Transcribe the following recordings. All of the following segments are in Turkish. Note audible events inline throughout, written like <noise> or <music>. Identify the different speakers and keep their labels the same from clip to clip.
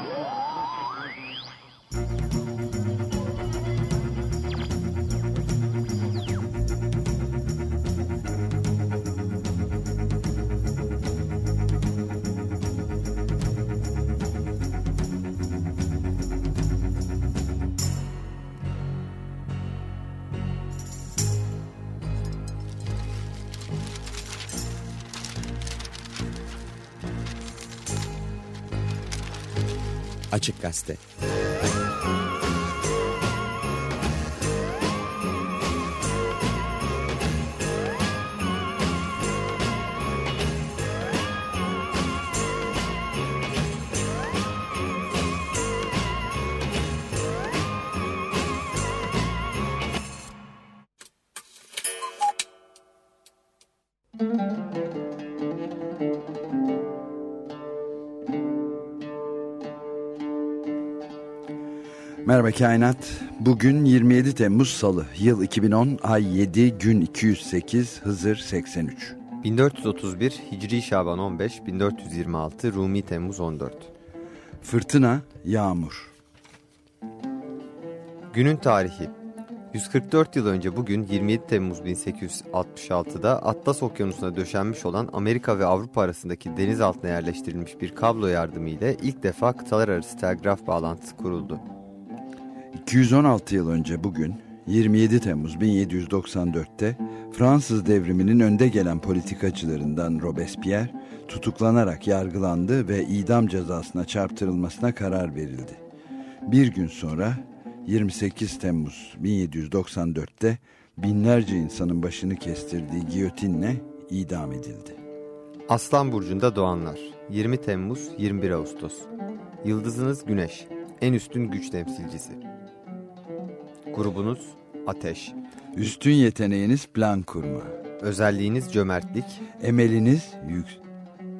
Speaker 1: Yeah. Açık Gazete.
Speaker 2: Merhaba Kainat. Bugün 27 Temmuz Salı. Yıl 2010, ay 7, gün 208, Hızır 83.
Speaker 3: 1431 Hicri Şaban 15, 1426 Rumi Temmuz 14.
Speaker 2: Fırtına, yağmur.
Speaker 3: Günün tarihi 144 yıl önce bugün 27 Temmuz 1866'da Atlas Okyanusu'na döşenmiş olan Amerika ve Avrupa arasındaki deniz altına yerleştirilmiş bir kablo yardımıyla ilk defa kıtalar arası telgraf bağlantısı kuruldu.
Speaker 2: 216 yıl önce bugün 27 Temmuz 1794'te Fransız devriminin önde gelen politikacılarından Robespierre tutuklanarak yargılandı ve idam cezasına çarptırılmasına karar verildi. Bir gün sonra 28 Temmuz 1794'te binlerce insanın başını kestirdiği giyotinle idam edildi.
Speaker 3: Aslan Burcu'nda doğanlar 20 Temmuz 21 Ağustos Yıldızınız Güneş en üstün güç temsilcisi Grubunuz Ateş
Speaker 2: Üstün yeteneğiniz plan kurma.
Speaker 3: Özelliğiniz cömertlik
Speaker 2: Emeliniz yük,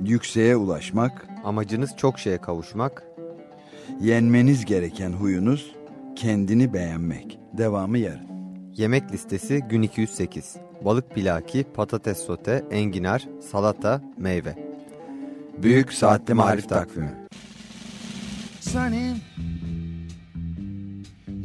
Speaker 2: yükseğe ulaşmak.
Speaker 3: Amacınız çok şeye kavuşmak
Speaker 2: Yenmeniz gereken huyunuz kendini beğenmek. Devamı yarın.
Speaker 3: Yemek listesi gün 208 Balık pilaki, patates sote, enginar, salata, meyve
Speaker 2: Büyük Saatli Marif Takvimi
Speaker 4: Sunny.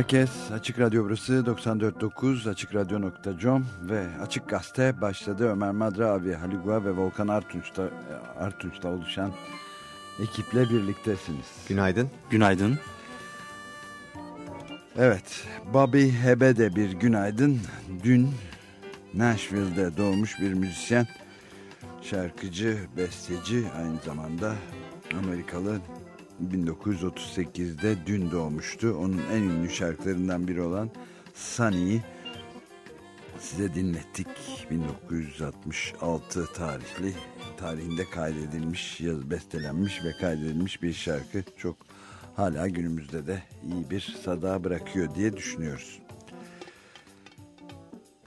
Speaker 2: Herkes. Açık Radyo burası 94.9 AçıkRadyo.com ve Açık Gazete başladı. Ömer Madra abi, Haligua ve Volkan Artunç'ta, Artunç'ta oluşan ekiple birliktesiniz.
Speaker 3: Günaydın.
Speaker 1: Günaydın.
Speaker 2: Evet, Bobby Hebe de bir günaydın. Dün Nashville'de doğmuş bir müzisyen, şarkıcı, besteci aynı zamanda Amerikalı 1938'de dün doğmuştu. Onun en ünlü şarkılarından biri olan Sunny'i size dinlettik. 1966 tarihli tarihinde kaydedilmiş, yaz bestelenmiş ve kaydedilmiş bir şarkı. Çok hala günümüzde de iyi bir sada bırakıyor diye düşünüyoruz.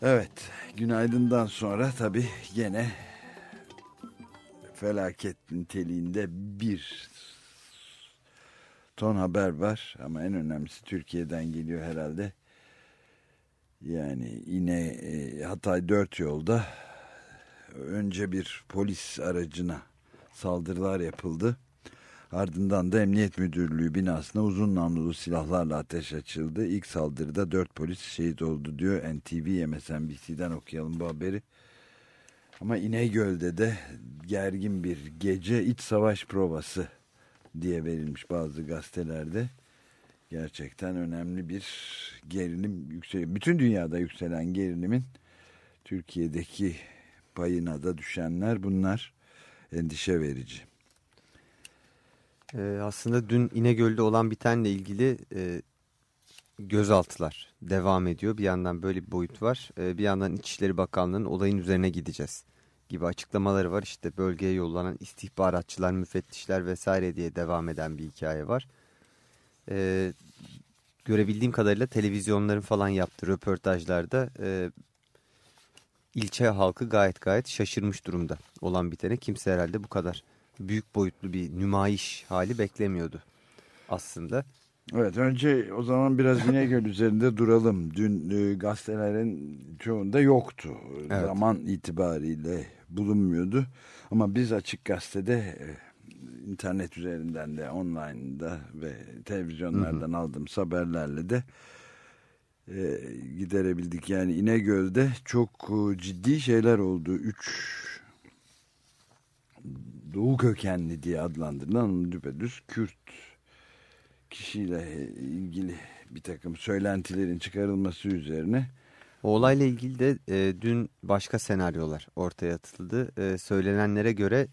Speaker 2: Evet, günaydından sonra tabii gene felaket niteliğinde bir ton haber var ama en önemlisi Türkiye'den geliyor herhalde. Yani yine e, Hatay dört yolda önce bir polis aracına saldırılar yapıldı. Ardından da Emniyet Müdürlüğü binasına uzun namlulu silahlarla ateş açıldı. İlk saldırıda dört polis şehit oldu diyor. NTV MSNBC'den okuyalım bu haberi. Ama İnegöl'de de gergin bir gece iç savaş provası diye verilmiş bazı gazetelerde. Gerçekten önemli bir gerilim yükseliyor. Bütün dünyada yükselen gerilimin Türkiye'deki payına da düşenler bunlar endişe verici.
Speaker 3: Ee, aslında dün İnegöl'de olan bitenle ilgili e, gözaltılar devam ediyor. Bir yandan böyle bir boyut var. E, bir yandan İçişleri Bakanlığı'nın olayın üzerine gideceğiz gibi açıklamaları var. İşte bölgeye yollanan istihbaratçılar, müfettişler vesaire diye devam eden bir hikaye var. E, görebildiğim kadarıyla televizyonların falan yaptığı röportajlarda e, ilçe halkı gayet gayet şaşırmış durumda olan bitene. Kimse herhalde bu kadar büyük boyutlu bir nümayiş hali beklemiyordu aslında.
Speaker 2: Evet önce o zaman biraz <laughs> İnegöl üzerinde duralım. Dün e, gazetelerin çoğunda yoktu.
Speaker 3: Evet.
Speaker 2: Zaman itibariyle bulunmuyordu. Ama biz Açık Gazete'de e, internet üzerinden de online'da ve televizyonlardan hı hı. aldığımız haberlerle de e, giderebildik. Yani İnegöl'de çok e, ciddi şeyler oldu. Üç Doğu kökenli diye adlandırılan düpedüz Kürt kişiyle ilgili bir takım söylentilerin çıkarılması üzerine.
Speaker 3: O olayla ilgili de e, dün başka senaryolar ortaya atıldı. E, söylenenlere göre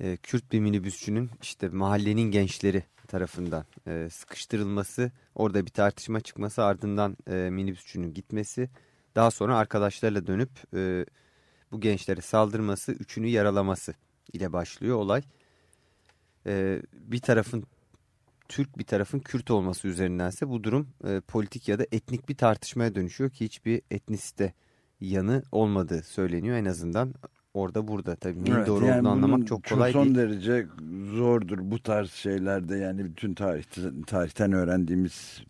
Speaker 3: e, Kürt bir minibüsçünün işte mahallenin gençleri tarafından e, sıkıştırılması, orada bir tartışma çıkması ardından e, minibüsçünün gitmesi, daha sonra arkadaşlarla dönüp e, bu gençlere saldırması, üçünü yaralaması ile başlıyor olay. E, bir tarafın Türk bir tarafın Kürt olması üzerindense bu durum e, politik ya da etnik bir tartışmaya dönüşüyor ki hiçbir etnisite yanı olmadığı söyleniyor en azından orada burada tabii neyin
Speaker 2: evet,
Speaker 3: doğru
Speaker 2: yani
Speaker 3: olduğunu anlamak çok kolay
Speaker 2: son
Speaker 3: değil.
Speaker 2: Son derece zordur bu tarz şeylerde yani bütün tarihte, tarihten öğrendiğimiz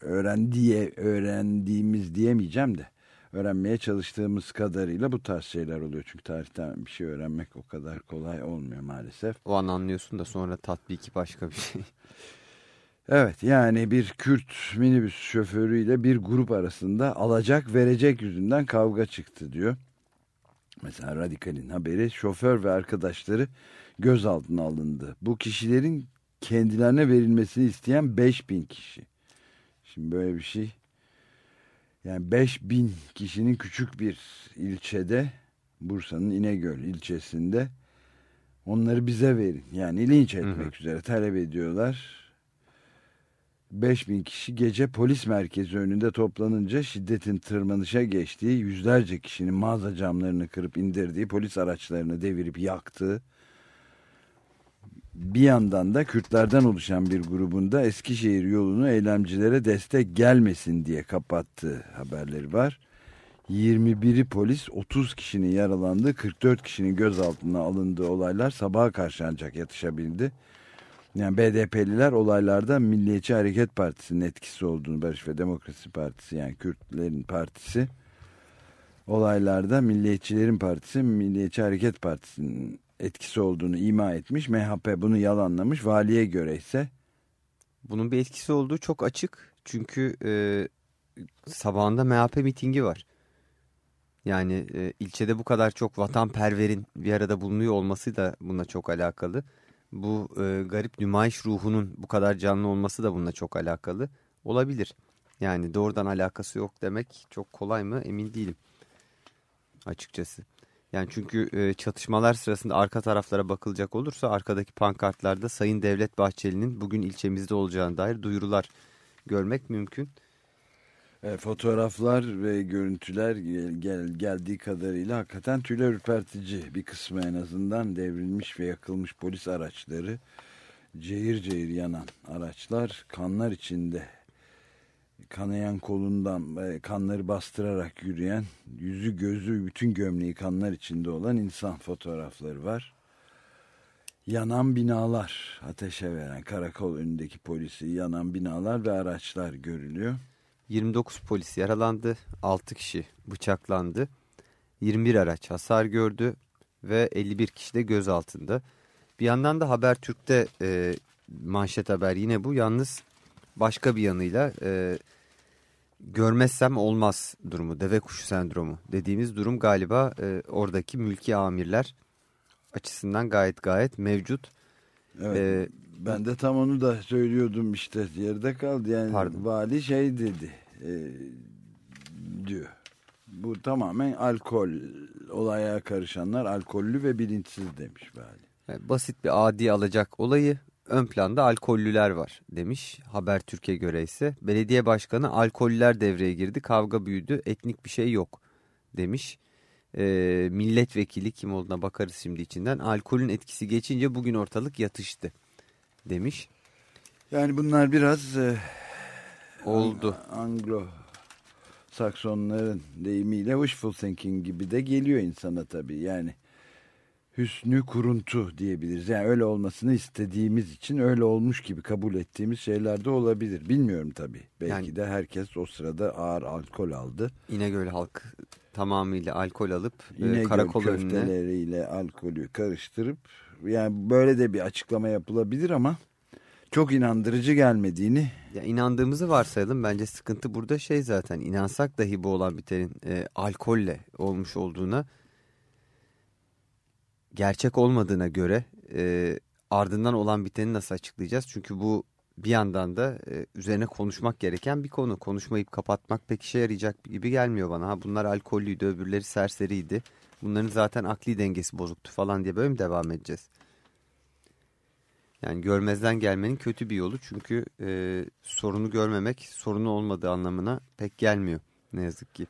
Speaker 2: öğrendiği öğrendiğimiz diyemeyeceğim de öğrenmeye çalıştığımız kadarıyla bu tarz şeyler oluyor. Çünkü tarihten bir şey öğrenmek o kadar kolay olmuyor maalesef.
Speaker 3: O an anlıyorsun da sonra tatbiki başka bir şey.
Speaker 2: Evet yani bir Kürt minibüs şoförüyle bir grup arasında alacak verecek yüzünden kavga çıktı diyor. Mesela Radikal'in haberi şoför ve arkadaşları gözaltına alındı. Bu kişilerin kendilerine verilmesini isteyen 5000 kişi. Şimdi böyle bir şey yani 5000 kişinin küçük bir ilçede Bursa'nın İnegöl ilçesinde onları bize verin. Yani linç etmek hı hı. üzere talep ediyorlar 5000 kişi gece polis merkezi önünde toplanınca şiddetin tırmanışa geçtiği yüzlerce kişinin mağaza camlarını kırıp indirdiği polis araçlarını devirip yaktığı bir yandan da Kürtlerden oluşan bir grubunda Eskişehir yolunu eylemcilere destek gelmesin diye kapattığı haberleri var. 21'i polis 30 kişinin yaralandığı 44 kişinin gözaltına alındığı olaylar sabaha karşı ancak yatışabildi. Yani BDP'liler olaylarda Milliyetçi Hareket Partisi'nin etkisi olduğunu Barış ve Demokrasi Partisi yani Kürtlerin partisi olaylarda Milliyetçilerin Partisi Milliyetçi Hareket Partisi'nin etkisi olduğunu ima etmiş. MHP bunu yalanlamış. Valiye göre ise
Speaker 3: Bunun bir etkisi olduğu çok açık. Çünkü e, sabahında MHP mitingi var. Yani e, ilçede bu kadar çok vatanperverin bir arada bulunuyor olması da bununla çok alakalı. Bu e, garip nümayiş ruhunun bu kadar canlı olması da bununla çok alakalı. Olabilir. Yani doğrudan alakası yok demek çok kolay mı emin değilim. Açıkçası. Yani çünkü e, çatışmalar sırasında arka taraflara bakılacak olursa arkadaki pankartlarda Sayın Devlet Bahçeli'nin bugün ilçemizde olacağına dair duyurular görmek mümkün.
Speaker 2: E, fotoğraflar ve görüntüler gel, gel, geldiği kadarıyla hakikaten tüyler ürpertici bir kısmı en azından devrilmiş ve yakılmış polis araçları cayır cayır yanan araçlar kanlar içinde kanayan kolundan e, kanları bastırarak yürüyen yüzü gözü bütün gömleği kanlar içinde olan insan fotoğrafları var. Yanan binalar ateşe veren karakol önündeki polisi yanan binalar ve araçlar görülüyor.
Speaker 3: 29 polis yaralandı, 6 kişi bıçaklandı, 21 araç hasar gördü ve 51 kişi de gözaltında. Bir yandan da Habertürk'te e, manşet haber yine bu. Yalnız başka bir yanıyla e, görmezsem olmaz durumu, deve kuşu sendromu dediğimiz durum galiba e, oradaki mülki amirler açısından gayet gayet mevcut.
Speaker 2: Evet.
Speaker 3: E,
Speaker 2: Ben de tam onu da söylüyordum işte yerde kaldı yani
Speaker 3: Pardon.
Speaker 2: vali şey dedi e, diyor. Bu tamamen alkol olaya karışanlar alkollü ve bilinçsiz demiş vali.
Speaker 3: e, basit bir adi alacak olayı ön planda alkollüler var demiş. Habertürk'e göre ise belediye başkanı alkollüler devreye girdi kavga büyüdü etnik bir şey yok demiş. E, milletvekili kim olduğuna bakarız şimdi içinden alkolün etkisi geçince bugün ortalık yatıştı demiş.
Speaker 2: Yani bunlar biraz e,
Speaker 3: Oldu.
Speaker 2: Anglo Saksonların deyimiyle wishful thinking gibi de geliyor insana tabii. Yani hüsnü kuruntu diyebiliriz. Yani öyle olmasını istediğimiz için öyle olmuş gibi kabul ettiğimiz şeyler de olabilir. Bilmiyorum tabii. Belki
Speaker 3: Yani-
Speaker 2: de herkes o sırada ağır alkol aldı.
Speaker 3: İnegöl halk tamamıyla alkol alıp e,
Speaker 2: İnegöl
Speaker 3: karakol önüne
Speaker 2: alkolü karıştırıp yani böyle de bir açıklama yapılabilir ama çok inandırıcı gelmediğini
Speaker 3: ya inandığımızı varsayalım. Bence sıkıntı burada şey zaten inansak dahi bu olan bitenin e, alkolle olmuş olduğuna gerçek olmadığına göre e, ardından olan biteni nasıl açıklayacağız? Çünkü bu bir yandan da e, üzerine konuşmak gereken bir konu. Konuşmayıp kapatmak pek işe yarayacak gibi gelmiyor bana. Ha, bunlar alkollüydü, öbürleri serseriydi. Bunların zaten akli dengesi bozuktu falan diye böyle mi devam edeceğiz? Yani görmezden gelmenin kötü bir yolu. Çünkü e, sorunu görmemek sorunu olmadığı anlamına pek gelmiyor ne yazık ki.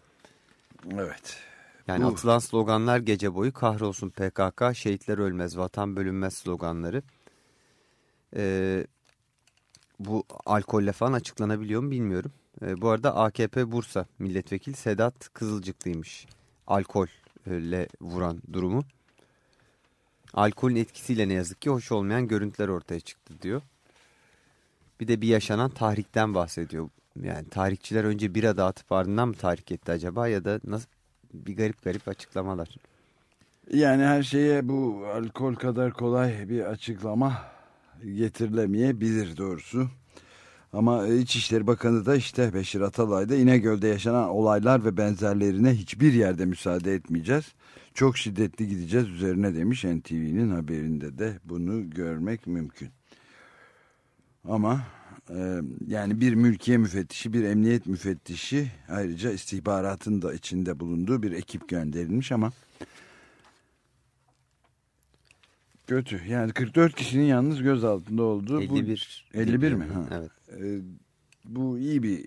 Speaker 2: evet
Speaker 3: Yani
Speaker 2: Bu-
Speaker 3: atılan sloganlar gece boyu kahrolsun PKK, şehitler ölmez, vatan bölünmez sloganları. Ee, bu alkolle falan açıklanabiliyor mu bilmiyorum. Ee, bu arada AKP Bursa milletvekili Sedat Kızılcıklıymış. Alkolle vuran durumu. Alkolün etkisiyle ne yazık ki hoş olmayan görüntüler ortaya çıktı diyor. Bir de bir yaşanan tahrikten bahsediyor. Yani tarihçiler önce bira dağıtıp ardından mı tahrik etti acaba ya da nasıl bir garip garip açıklamalar.
Speaker 2: Yani her şeye bu alkol kadar kolay bir açıklama getirilemeyebilir doğrusu. Ama İçişleri Bakanı da işte Beşir Atalay'da İnegöl'de yaşanan olaylar ve benzerlerine hiçbir yerde müsaade etmeyeceğiz. Çok şiddetli gideceğiz üzerine demiş NTV'nin haberinde de bunu görmek mümkün. Ama yani bir mülkiye müfettişi, bir emniyet müfettişi ayrıca istihbaratın da içinde bulunduğu bir ekip gönderilmiş ama Kötü. Yani 44 kişinin yalnız gözaltında olduğu.
Speaker 3: 51.
Speaker 2: 51 mi? Ha.
Speaker 3: Evet.
Speaker 2: Bu, bu iyi bir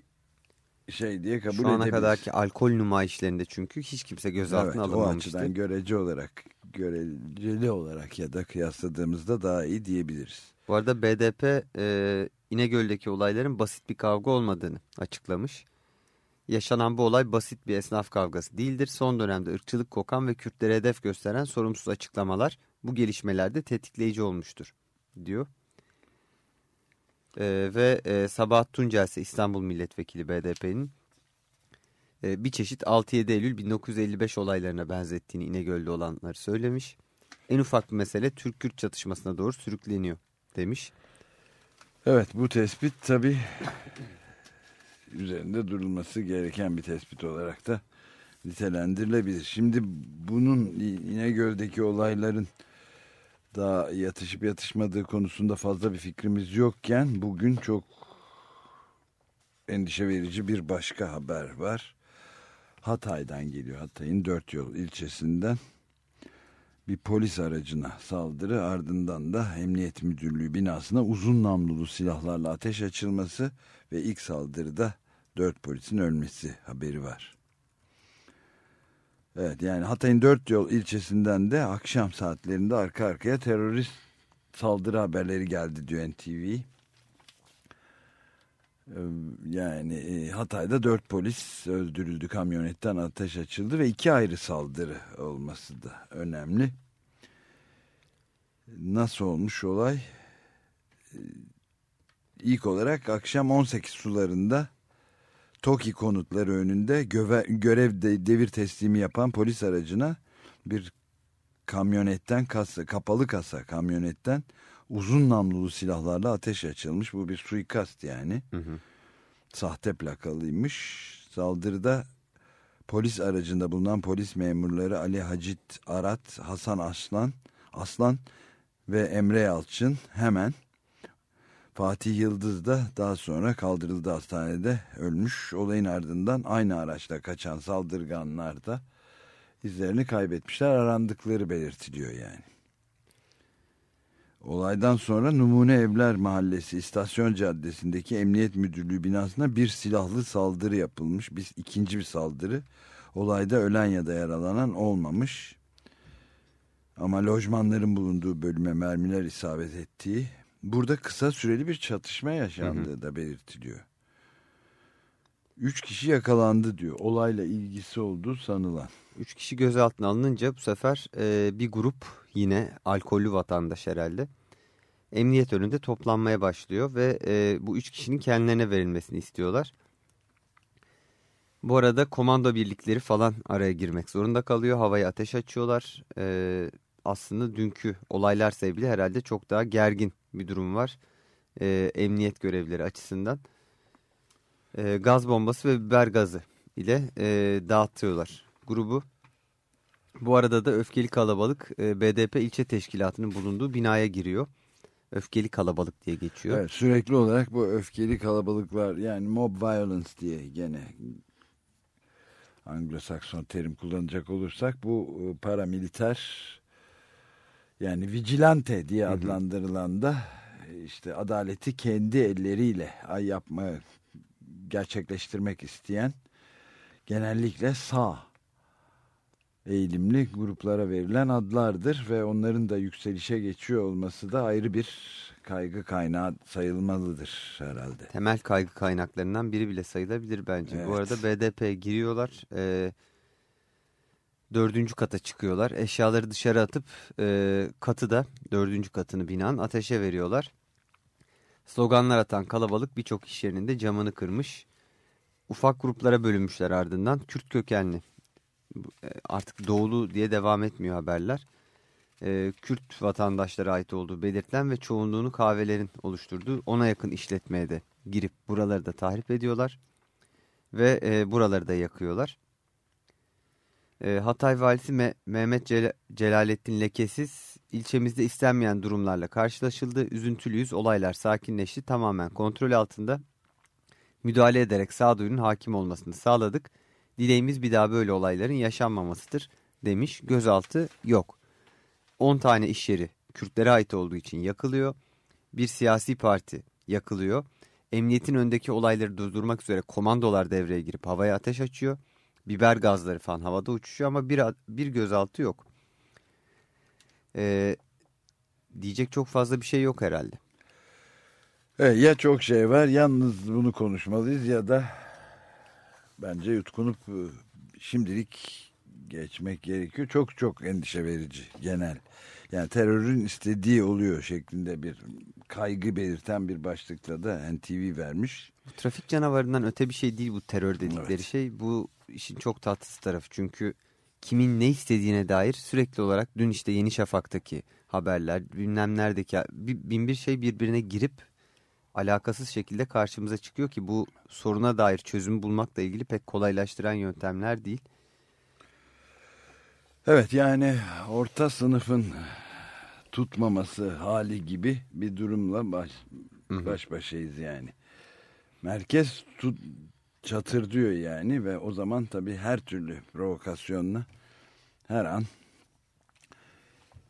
Speaker 2: şey diye kabul
Speaker 3: Şu ana
Speaker 2: edebiliriz.
Speaker 3: kadarki alkol numayişlerinde çünkü hiç kimse gözaltına
Speaker 2: evet, o
Speaker 3: alınmamıştı.
Speaker 2: açıdan görece olarak göreceli olarak ya da kıyasladığımızda daha iyi diyebiliriz.
Speaker 3: Bu arada BDP e, İnegöl'deki olayların basit bir kavga olmadığını açıklamış. yaşanan bu olay basit bir esnaf kavgası değildir. Son dönemde ırkçılık kokan ve Kürtlere hedef gösteren sorumsuz açıklamalar bu gelişmelerde tetikleyici olmuştur diyor. Ee, ve e, Sabahat Tuncel ise İstanbul Milletvekili BDP'nin e, bir çeşit 6-7 Eylül 1955 olaylarına benzettiğini İnegöl'de olanları söylemiş. En ufak bir mesele Türk-Kürt çatışmasına doğru sürükleniyor demiş.
Speaker 2: Evet bu tespit tabii üzerinde durulması gereken bir tespit olarak da nitelendirilebilir. Şimdi bunun İnegöl'deki olayların daha yatışıp yatışmadığı konusunda fazla bir fikrimiz yokken bugün çok endişe verici bir başka haber var. Hatay'dan geliyor. Hatay'ın dört yol ilçesinden bir polis aracına saldırı ardından da Emniyet Müdürlüğü binasına uzun namlulu silahlarla ateş açılması ve ilk saldırıda dört polisin ölmesi haberi var. Evet yani Hatay'ın dört yol ilçesinden de akşam saatlerinde arka arkaya terörist saldırı haberleri geldi diyor NTV. Ee, yani e, Hatay'da dört polis öldürüldü kamyonetten ateş açıldı ve iki ayrı saldırı olması da önemli. Nasıl olmuş olay? Ee, ilk olarak akşam 18 sularında TOKİ konutları önünde göve, görev de, devir teslimi yapan polis aracına bir kamyonetten kasa, kapalı kasa kamyonetten uzun namlulu silahlarla ateş açılmış. Bu bir suikast yani. Hı hı. Sahte plakalıymış. Saldırıda polis aracında bulunan polis memurları Ali Hacit Arat, Hasan Aslan, Aslan ve Emre Yalçın hemen Fatih Yıldız da daha sonra kaldırıldı hastanede ölmüş. Olayın ardından aynı araçla kaçan saldırganlar da izlerini kaybetmişler. Arandıkları belirtiliyor yani. Olaydan sonra Numune Evler Mahallesi İstasyon Caddesi'ndeki Emniyet Müdürlüğü binasına bir silahlı saldırı yapılmış. Biz ikinci bir saldırı. Olayda ölen ya da yaralanan olmamış. Ama lojmanların bulunduğu bölüme mermiler isabet ettiği Burada kısa süreli bir çatışma yaşandığı hı hı. da belirtiliyor. Üç kişi yakalandı diyor. Olayla ilgisi olduğu sanılan.
Speaker 3: Üç kişi gözaltına alınınca bu sefer e, bir grup yine alkollü vatandaş herhalde emniyet önünde toplanmaya başlıyor ve e, bu üç kişinin kendilerine verilmesini istiyorlar. Bu arada komando birlikleri falan araya girmek zorunda kalıyor. Havaya ateş açıyorlar. E, aslında dünkü olaylar sebebiyle herhalde çok daha gergin bir durum var. E, emniyet görevleri açısından. E, gaz bombası ve biber gazı ile e, dağıtıyorlar grubu. Bu arada da öfkeli kalabalık e, BDP ilçe teşkilatının bulunduğu binaya giriyor. Öfkeli kalabalık diye geçiyor.
Speaker 2: Evet, sürekli olarak bu öfkeli kalabalıklar yani mob violence diye gene Anglo-Sakson terim kullanacak olursak bu e, paramiliter yani vigilante diye adlandırılan da işte adaleti kendi elleriyle ay yapma gerçekleştirmek isteyen genellikle sağ eğilimli gruplara verilen adlardır ve onların da yükselişe geçiyor olması da ayrı bir kaygı kaynağı sayılmalıdır herhalde.
Speaker 3: Temel kaygı kaynaklarından biri bile sayılabilir bence. Evet. Bu arada BDP giriyorlar. Ee, dördüncü kata çıkıyorlar. Eşyaları dışarı atıp e, katı da dördüncü katını binanın ateşe veriyorlar. Sloganlar atan kalabalık birçok iş yerinde camını kırmış. Ufak gruplara bölünmüşler ardından. Kürt kökenli e, artık doğulu diye devam etmiyor haberler. E, Kürt vatandaşlara ait olduğu belirtilen ve çoğunluğunu kahvelerin oluşturduğu ona yakın işletmeye de girip buraları da tahrip ediyorlar. Ve e, buraları da yakıyorlar. E, Hatay valisi Me Mehmet Cel Celalettin Lekesiz ilçemizde istenmeyen durumlarla karşılaşıldı. Üzüntülüyüz olaylar sakinleşti tamamen kontrol altında. Müdahale ederek sağduyunun hakim olmasını sağladık. Dileğimiz bir daha böyle olayların yaşanmamasıdır demiş. Gözaltı yok. 10 tane iş yeri Kürtlere ait olduğu için yakılıyor. Bir siyasi parti yakılıyor. Emniyetin öndeki olayları durdurmak üzere komandolar devreye girip havaya ateş açıyor biber gazları falan havada uçuşuyor ama bir, bir gözaltı yok. Ee, diyecek çok fazla bir şey yok herhalde.
Speaker 2: Evet, ya çok şey var yalnız bunu konuşmalıyız ya da bence yutkunup e, şimdilik geçmek gerekiyor. Çok çok endişe verici genel. Yani terörün istediği oluyor şeklinde bir kaygı belirten bir başlıkla da NTV vermiş.
Speaker 3: Bu trafik canavarından öte bir şey değil bu terör dedikleri
Speaker 2: Evet.
Speaker 3: şey. Bu işin çok tatsız tarafı. Çünkü kimin ne istediğine dair sürekli olarak dün işte Yeni Şafak'taki haberler, bilmem neredeki bin bir şey birbirine girip alakasız şekilde karşımıza çıkıyor ki bu soruna dair çözüm bulmakla ilgili pek kolaylaştıran yöntemler değil.
Speaker 2: Evet yani orta sınıfın tutmaması hali gibi bir durumla baş, baş başayız yani. Merkez tut, çatır diyor yani ve o zaman tabii her türlü provokasyonla her an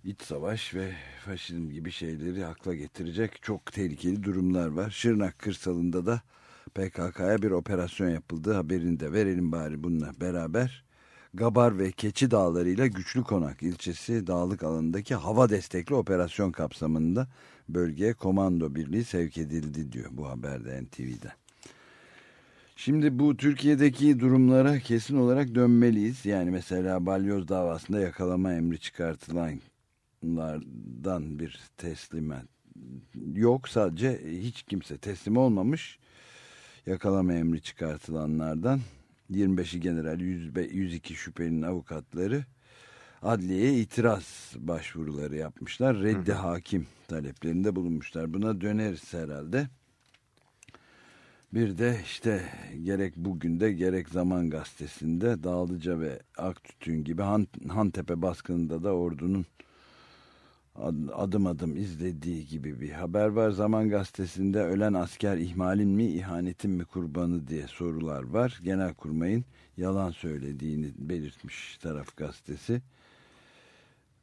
Speaker 2: iç savaş ve faşizm gibi şeyleri akla getirecek çok tehlikeli durumlar var. Şırnak kırsalında da PKK'ya bir operasyon yapıldı. Haberini de verelim bari bununla beraber. Gabar ve Keçi Dağları'yla Güçlü Konak ilçesi dağlık alanındaki hava destekli operasyon kapsamında bölgeye komando birliği sevk edildi diyor bu haberde NTV'de. Şimdi bu Türkiye'deki durumlara kesin olarak dönmeliyiz. Yani mesela balyoz davasında yakalama emri çıkartılanlardan bir teslimat yok. Sadece hiç kimse teslim olmamış yakalama emri çıkartılanlardan 25'i general 102 şüphelinin avukatları adliyeye itiraz başvuruları yapmışlar. Reddi hakim taleplerinde bulunmuşlar. Buna döneriz herhalde. Bir de işte gerek bugün de gerek Zaman Gazetesi'nde Dağlıca ve Aktütün gibi Han, Hantepe baskınında da ordunun adım adım izlediği gibi bir haber var. Zaman Gazetesi'nde ölen asker ihmalin mi ihanetin mi kurbanı diye sorular var. Genelkurmay'ın yalan söylediğini belirtmiş taraf gazetesi.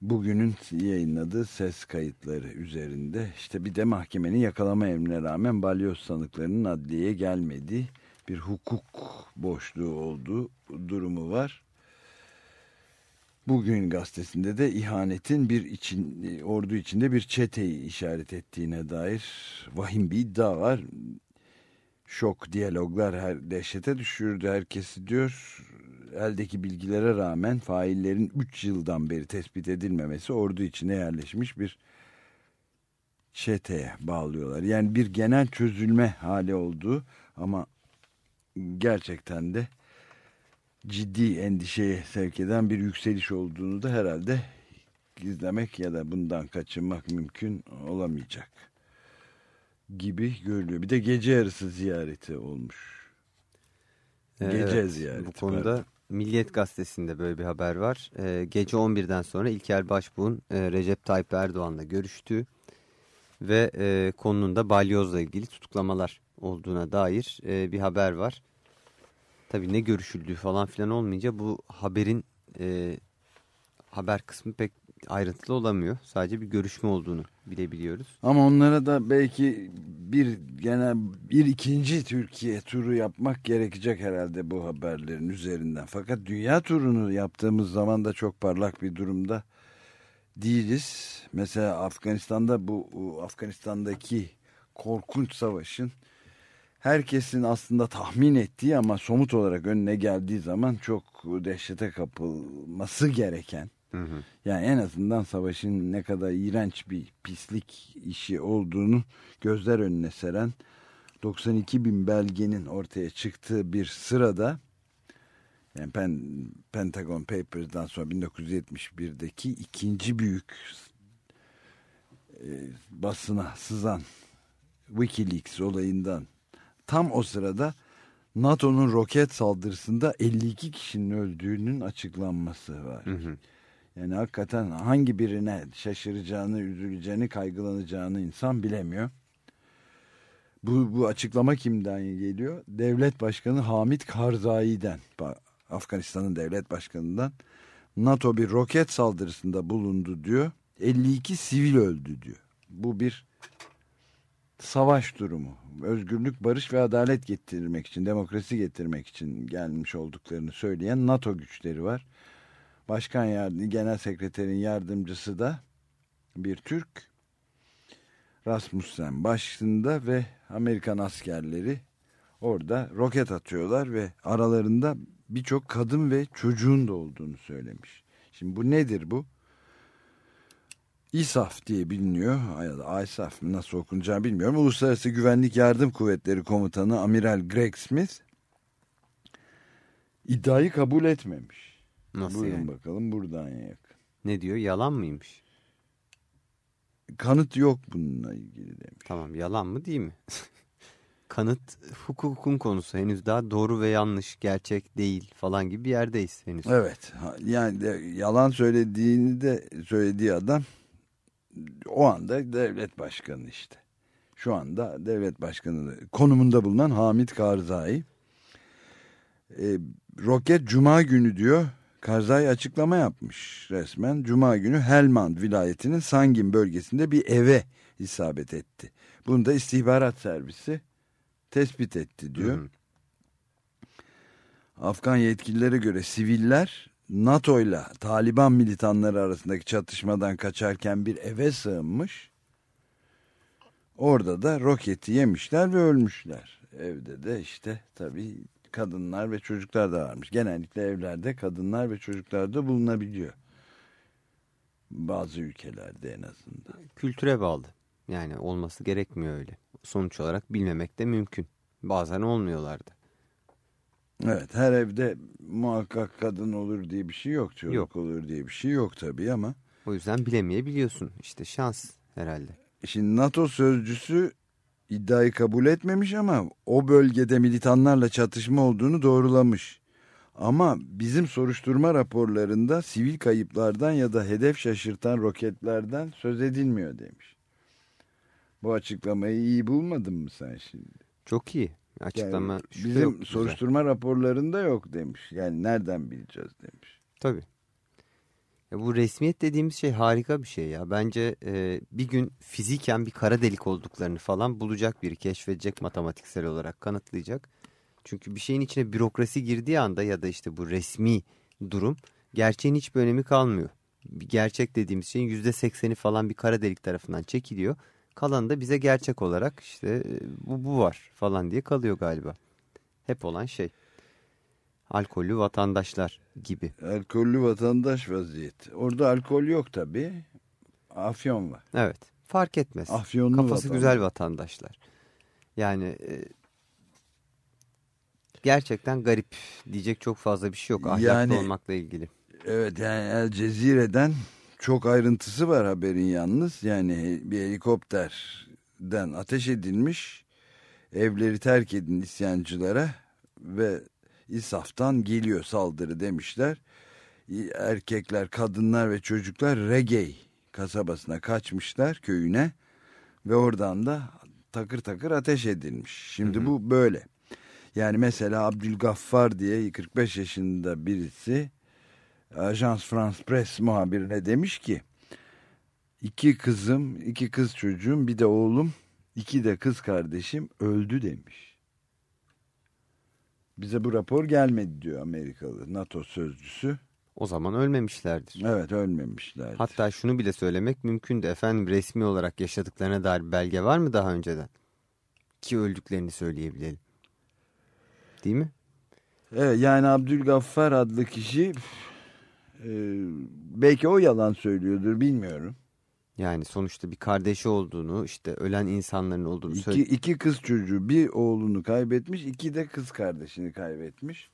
Speaker 2: Bugünün yayınladığı ses kayıtları üzerinde işte bir de mahkemenin yakalama emrine rağmen balyoz sanıklarının adliyeye gelmediği bir hukuk boşluğu olduğu durumu var. Bugün gazetesinde de ihanetin bir için, ordu içinde bir çeteyi işaret ettiğine dair vahim bir iddia var. Şok diyaloglar her dehşete düşürdü herkesi diyor. Eldeki bilgilere rağmen faillerin 3 yıldan beri tespit edilmemesi ordu içine yerleşmiş bir çeteye bağlıyorlar. Yani bir genel çözülme hali olduğu ama gerçekten de ciddi endişeye sevk eden bir yükseliş olduğunu da herhalde gizlemek ya da bundan kaçınmak mümkün olamayacak gibi görülüyor. Bir de gece yarısı ziyareti olmuş. Gece
Speaker 3: Evet,
Speaker 2: ziyareti.
Speaker 3: Bu konuda
Speaker 2: pardon.
Speaker 3: Milliyet Gazetesi'nde böyle bir haber var. Ee, gece 11'den sonra İlker Başbuğ'un e, Recep Tayyip Erdoğan'la görüştüğü ve e, konunun da balyozla ilgili tutuklamalar olduğuna dair e, bir haber var. Tabii ne görüşüldüğü falan filan olmayınca bu haberin e, haber kısmı pek ayrıntılı olamıyor. Sadece bir görüşme olduğunu bilebiliyoruz.
Speaker 2: Ama onlara da belki bir genel bir ikinci Türkiye turu yapmak gerekecek herhalde bu haberlerin üzerinden. Fakat dünya turunu yaptığımız zaman da çok parlak bir durumda değiliz. Mesela Afganistan'da bu Afganistan'daki korkunç savaşın herkesin aslında tahmin ettiği ama somut olarak önüne geldiği zaman çok dehşete kapılması gereken yani en azından savaşın ne kadar iğrenç bir pislik işi olduğunu gözler önüne seren 92 bin belgenin ortaya çıktığı bir sırada yani Pen, Pentagon Papers'dan sonra 1971'deki ikinci büyük e, basına sızan Wikileaks olayından tam o sırada NATO'nun roket saldırısında 52 kişinin öldüğünün açıklanması var. Yani hakikaten hangi birine şaşıracağını, üzüleceğini, kaygılanacağını insan bilemiyor. Bu, bu açıklama kimden geliyor? Devlet Başkanı Hamit Karzai'den, Afganistan'ın devlet başkanından NATO bir roket saldırısında bulundu diyor. 52 sivil öldü diyor. Bu bir savaş durumu. Özgürlük, barış ve adalet getirmek için, demokrasi getirmek için gelmiş olduklarını söyleyen NATO güçleri var. Başkan yardım, Genel Sekreterin yardımcısı da bir Türk. Rasmussen başında ve Amerikan askerleri Orada roket atıyorlar ve aralarında birçok kadın ve çocuğun da olduğunu söylemiş. Şimdi bu nedir bu? İSAF diye biliniyor ya da ISAF mı nasıl okunacağını bilmiyorum. Uluslararası Güvenlik Yardım Kuvvetleri Komutanı Amiral Greg Smith iddiayı kabul etmemiş.
Speaker 3: Nasıl
Speaker 2: Buyurun
Speaker 3: yani?
Speaker 2: bakalım buradan yakın.
Speaker 3: Ne diyor? Yalan mıymış?
Speaker 2: Kanıt yok bununla ilgili demiş.
Speaker 3: Tamam yalan mı değil mi? <laughs> Kanıt hukukun konusu. Henüz daha doğru ve yanlış, gerçek değil falan gibi bir yerdeyiz henüz.
Speaker 2: Evet yani de, yalan söylediğini de söylediği adam o anda devlet başkanı işte. Şu anda devlet başkanı konumunda bulunan Hamit Karzai. E, roket Cuma günü diyor. Karzai açıklama yapmış resmen. Cuma günü Helmand vilayetinin Sangin bölgesinde bir eve isabet etti. Bunu da istihbarat servisi tespit etti diyor.
Speaker 3: Hı hı.
Speaker 2: Afgan yetkililere göre siviller NATO ile Taliban militanları arasındaki çatışmadan kaçarken bir eve sığınmış. Orada da roketi yemişler ve ölmüşler. Evde de işte tabii kadınlar ve çocuklar da varmış. Genellikle evlerde kadınlar ve çocuklar da bulunabiliyor. Bazı ülkelerde en azından.
Speaker 3: Kültüre bağlı. Yani olması gerekmiyor öyle. Sonuç olarak bilmemek de mümkün. Bazen olmuyorlardı.
Speaker 2: Evet her evde muhakkak kadın olur diye bir şey yok. Çocuk
Speaker 3: Yok.
Speaker 2: olur diye bir şey yok tabii ama.
Speaker 3: O yüzden bilemeyebiliyorsun. İşte şans herhalde.
Speaker 2: Şimdi NATO sözcüsü iddiayı kabul etmemiş ama o bölgede militanlarla çatışma olduğunu doğrulamış. Ama bizim soruşturma raporlarında sivil kayıplardan ya da hedef şaşırtan roketlerden söz edilmiyor demiş. Bu açıklamayı iyi bulmadın mı sen şimdi?
Speaker 3: Çok iyi. Açıklama
Speaker 2: Yani bizim
Speaker 3: yok. Güzel.
Speaker 2: soruşturma raporlarında yok demiş. Yani nereden bileceğiz demiş.
Speaker 3: Tabii. Ya bu resmiyet dediğimiz şey harika bir şey ya. Bence e, bir gün fiziken bir kara delik olduklarını falan bulacak biri keşfedecek matematiksel olarak kanıtlayacak. Çünkü bir şeyin içine bürokrasi girdiği anda ya da işte bu resmi durum gerçeğin hiçbir önemi kalmıyor. Gerçek dediğimiz şeyin yüzde sekseni falan bir kara delik tarafından çekiliyor. Kalanı da bize gerçek olarak işte e, bu, bu var falan diye kalıyor galiba. Hep olan şey. Alkollü vatandaşlar gibi.
Speaker 2: Alkollü vatandaş vaziyeti. Orada alkol yok tabii. Afyon var.
Speaker 3: Evet. Fark etmez.
Speaker 2: Afyonlu
Speaker 3: Kafası
Speaker 2: vatandaş.
Speaker 3: güzel vatandaşlar. Yani e, gerçekten garip diyecek çok fazla bir şey yok ahlaklı
Speaker 2: Yani-
Speaker 3: olmakla ilgili.
Speaker 2: Evet yani El Cezire'den çok ayrıntısı var haberin yalnız. Yani bir helikopterden ateş edilmiş. Evleri terk edin isyancılara ve İSAF'tan geliyor saldırı demişler. Erkekler, kadınlar ve çocuklar Regey kasabasına kaçmışlar köyüne ve oradan da takır takır ateş edilmiş. Şimdi bu böyle. Yani mesela Abdülgaffar diye 45 yaşında birisi Ajans France Press muhabirine demiş ki iki kızım, iki kız çocuğum, bir de oğlum, iki de kız kardeşim öldü demiş. Bize bu rapor gelmedi diyor Amerikalı NATO sözcüsü.
Speaker 3: O zaman ölmemişlerdir.
Speaker 2: Evet ölmemişler.
Speaker 3: Hatta şunu bile söylemek mümkün de efendim resmi olarak yaşadıklarına dair belge var mı daha önceden? Ki öldüklerini söyleyebilelim. Değil mi?
Speaker 2: Evet, yani Abdülgaffar adlı kişi e, belki o yalan söylüyordur bilmiyorum.
Speaker 3: Yani sonuçta bir kardeşi olduğunu işte ölen insanların olduğunu
Speaker 2: İki,
Speaker 3: söyle.
Speaker 2: iki kız çocuğu bir oğlunu kaybetmiş iki de kız kardeşini kaybetmiş.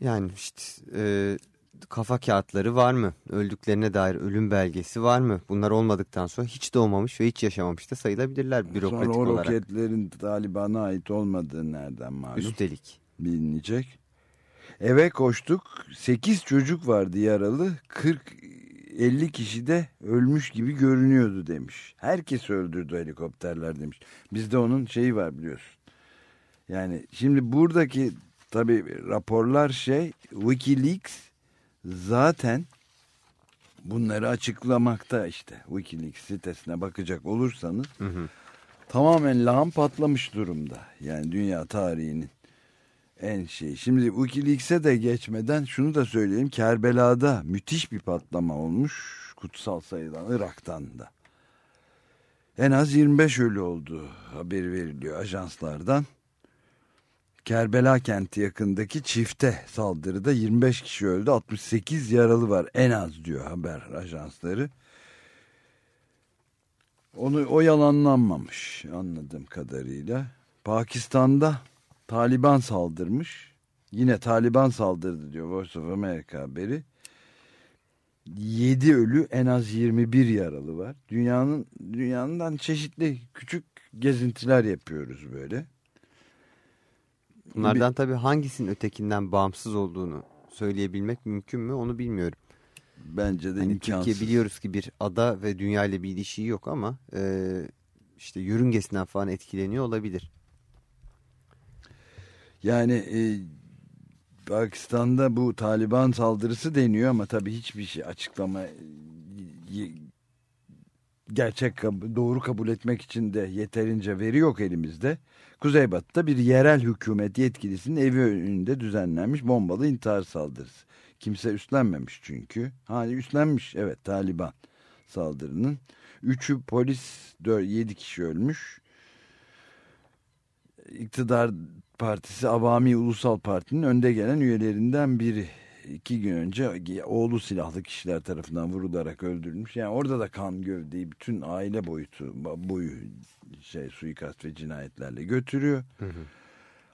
Speaker 3: Yani işte e, kafa kağıtları var mı? Öldüklerine dair ölüm belgesi var mı? Bunlar olmadıktan sonra hiç doğmamış ve hiç yaşamamış da sayılabilirler bürokratik
Speaker 2: Sonra o
Speaker 3: olarak.
Speaker 2: roketlerin Taliban'a ait olmadığı nereden malum
Speaker 3: Üstelik.
Speaker 2: bilinecek. Eve koştuk 8 çocuk vardı yaralı 40-50 kişi de ölmüş gibi görünüyordu demiş. Herkes öldürdü helikopterler demiş. Bizde onun şeyi var biliyorsun. Yani şimdi buradaki tabi raporlar şey Wikileaks zaten bunları açıklamakta işte Wikileaks sitesine bakacak olursanız
Speaker 3: Hı hı.
Speaker 2: tamamen lağım patlamış durumda. Yani dünya tarihinin en şey. Şimdi Wikileaks'e de geçmeden şunu da söyleyeyim. Kerbela'da müthiş bir patlama olmuş. Kutsal sayılan Irak'tan da. En az 25 ölü oldu haberi veriliyor ajanslardan. Kerbela kenti yakındaki çifte saldırıda 25 kişi öldü 68 yaralı var en az diyor haber ajansları. Onu o yalanlanmamış anladığım kadarıyla. Pakistan'da Taliban saldırmış. Yine Taliban saldırdı diyor Voice of America haberi. 7 ölü en az 21 yaralı var. Dünyanın dünyanın çeşitli küçük gezintiler yapıyoruz böyle.
Speaker 3: Bunlardan tabii hangisinin ötekinden bağımsız olduğunu söyleyebilmek mümkün mü onu bilmiyorum.
Speaker 2: Bence de
Speaker 3: Hani
Speaker 2: imkansız.
Speaker 3: Türkiye biliyoruz ki bir ada ve dünya ile bir ilişiği yok ama e, işte yörüngesinden falan etkileniyor olabilir.
Speaker 2: Yani e, Pakistan'da bu Taliban saldırısı deniyor ama tabii hiçbir şey açıklama e, gerçek doğru kabul etmek için de yeterince veri yok elimizde. Kuzeybatı'da bir yerel hükümet yetkilisinin evi önünde düzenlenmiş bombalı intihar saldırısı. Kimse üstlenmemiş çünkü. Hani üstlenmiş evet Taliban saldırının. Üçü polis, 7 kişi ölmüş. İktidar Partisi Avami Ulusal Parti'nin önde gelen üyelerinden biri. iki gün önce oğlu silahlı kişiler tarafından vurularak öldürülmüş. Yani orada da kan gövdeyi bütün aile boyutu boyu şey suikast ve cinayetlerle götürüyor.
Speaker 3: Hı hı.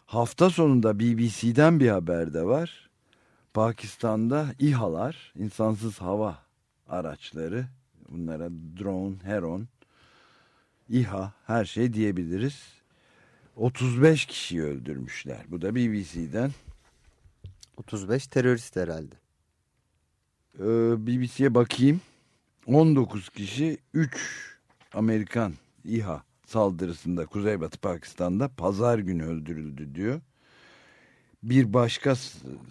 Speaker 2: Hafta sonunda BBC'den bir haber de var. Pakistan'da İHA'lar, insansız hava araçları, bunlara drone, Heron, İHA her şey diyebiliriz. 35 kişiyi öldürmüşler. Bu da BBC'den.
Speaker 3: 35 terörist herhalde.
Speaker 2: Ee, BBC'ye bakayım. 19 kişi 3 Amerikan İHA saldırısında Kuzeybatı Pakistan'da pazar günü öldürüldü diyor. Bir başka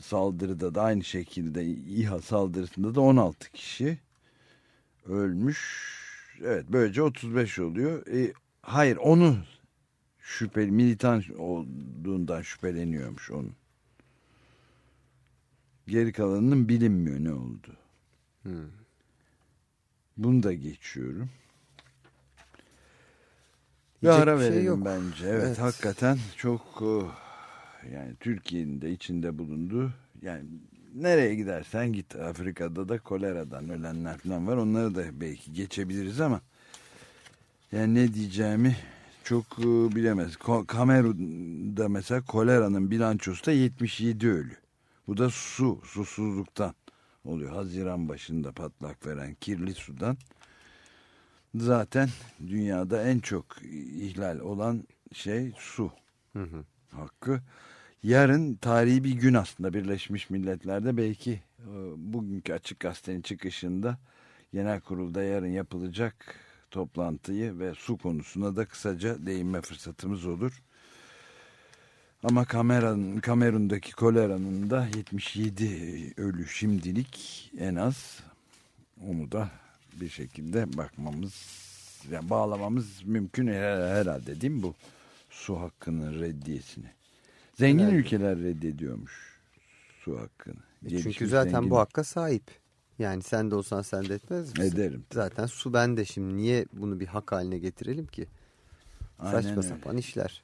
Speaker 2: saldırıda da aynı şekilde İHA saldırısında da 16 kişi ölmüş. Evet böylece 35 oluyor. E, hayır onu şüpheli militan olduğundan şüpheleniyormuş onun. Geri kalanının bilinmiyor ne oldu.
Speaker 3: Hmm.
Speaker 2: Bunu da geçiyorum. Bir
Speaker 3: Diyecek
Speaker 2: ara
Speaker 3: şey
Speaker 2: verelim
Speaker 3: yok.
Speaker 2: bence. Evet,
Speaker 3: Evet.
Speaker 2: hakikaten çok oh, yani Türkiye'nin de içinde bulunduğu yani nereye gidersen git Afrika'da da koleradan ölenler falan var. Onları da belki geçebiliriz ama yani ne diyeceğimi çok e, bilemez. Ko- Kamerun'da mesela koleranın bilançosu da 77 ölü. Bu da su, susuzluktan oluyor. Haziran başında patlak veren kirli sudan. Zaten dünyada en çok ihlal olan şey su
Speaker 3: Hı hı.
Speaker 2: hakkı. Yarın tarihi bir gün aslında Birleşmiş Milletler'de belki e, bugünkü açık gazetenin çıkışında genel kurulda yarın yapılacak toplantıyı ve su konusuna da kısaca değinme fırsatımız olur. Ama Kamerun, Kamerun'daki koleranın da 77 ölü şimdilik en az onu da bir şekilde bakmamız yani bağlamamız mümkün her- herhalde değil mi bu su hakkının reddiyesini. Zengin
Speaker 3: Herhalde.
Speaker 2: ülkeler reddediyormuş su hakkını. Gelişmiş
Speaker 3: Çünkü zaten
Speaker 2: zengin-
Speaker 3: bu hakka sahip. Yani sen de olsan sen de etmez misin?
Speaker 2: Ederim.
Speaker 3: Zaten su bende şimdi niye bunu bir hak haline getirelim ki?
Speaker 2: Aynen
Speaker 3: Saçma
Speaker 2: öyle.
Speaker 3: sapan işler.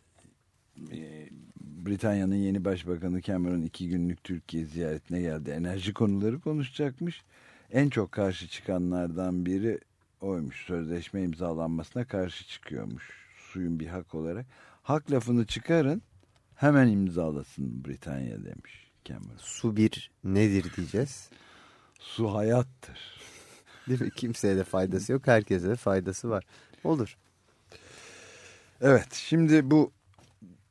Speaker 2: Ee, Britanya'nın yeni başbakanı Cameron iki günlük Türkiye ziyaretine geldi. Enerji konuları konuşacakmış. En çok karşı çıkanlardan biri oymuş. Sözleşme imzalanmasına karşı çıkıyormuş. Suyun bir hak olarak. Hak lafını çıkarın hemen imzalasın Britanya demiş Cameron.
Speaker 3: Su bir nedir diyeceğiz.
Speaker 2: Su hayattır.
Speaker 3: Değil mi? Kimseye de faydası yok. Herkese de faydası var. Olur.
Speaker 2: Evet şimdi bu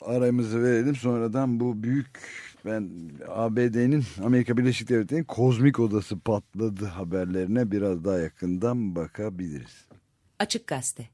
Speaker 2: aramızı verelim sonradan bu büyük ben ABD'nin Amerika Birleşik Devletleri'nin kozmik odası patladı haberlerine biraz daha yakından bakabiliriz.
Speaker 5: Açık Gazete.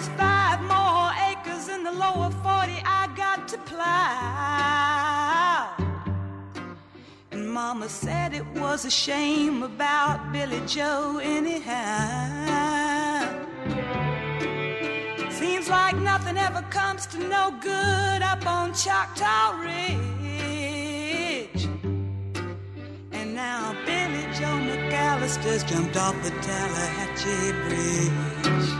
Speaker 6: There's five more acres in the lower 40 I got to plow. And Mama said it was a shame about Billy Joe, anyhow. Seems like nothing ever comes to no good up on Choctaw Ridge. And now Billy Joe McAllister's jumped off the Tallahatchie Bridge.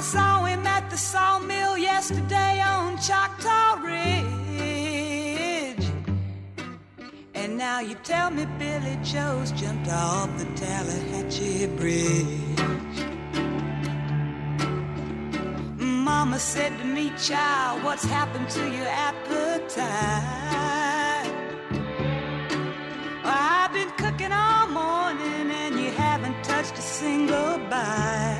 Speaker 6: I saw him at the sawmill yesterday on Choctaw Ridge. And now you tell me Billy Joe's jumped off the Tallahatchie Bridge. Mama said to me, child, what's happened to your appetite? I've been cooking all morning and you haven't touched a single bite.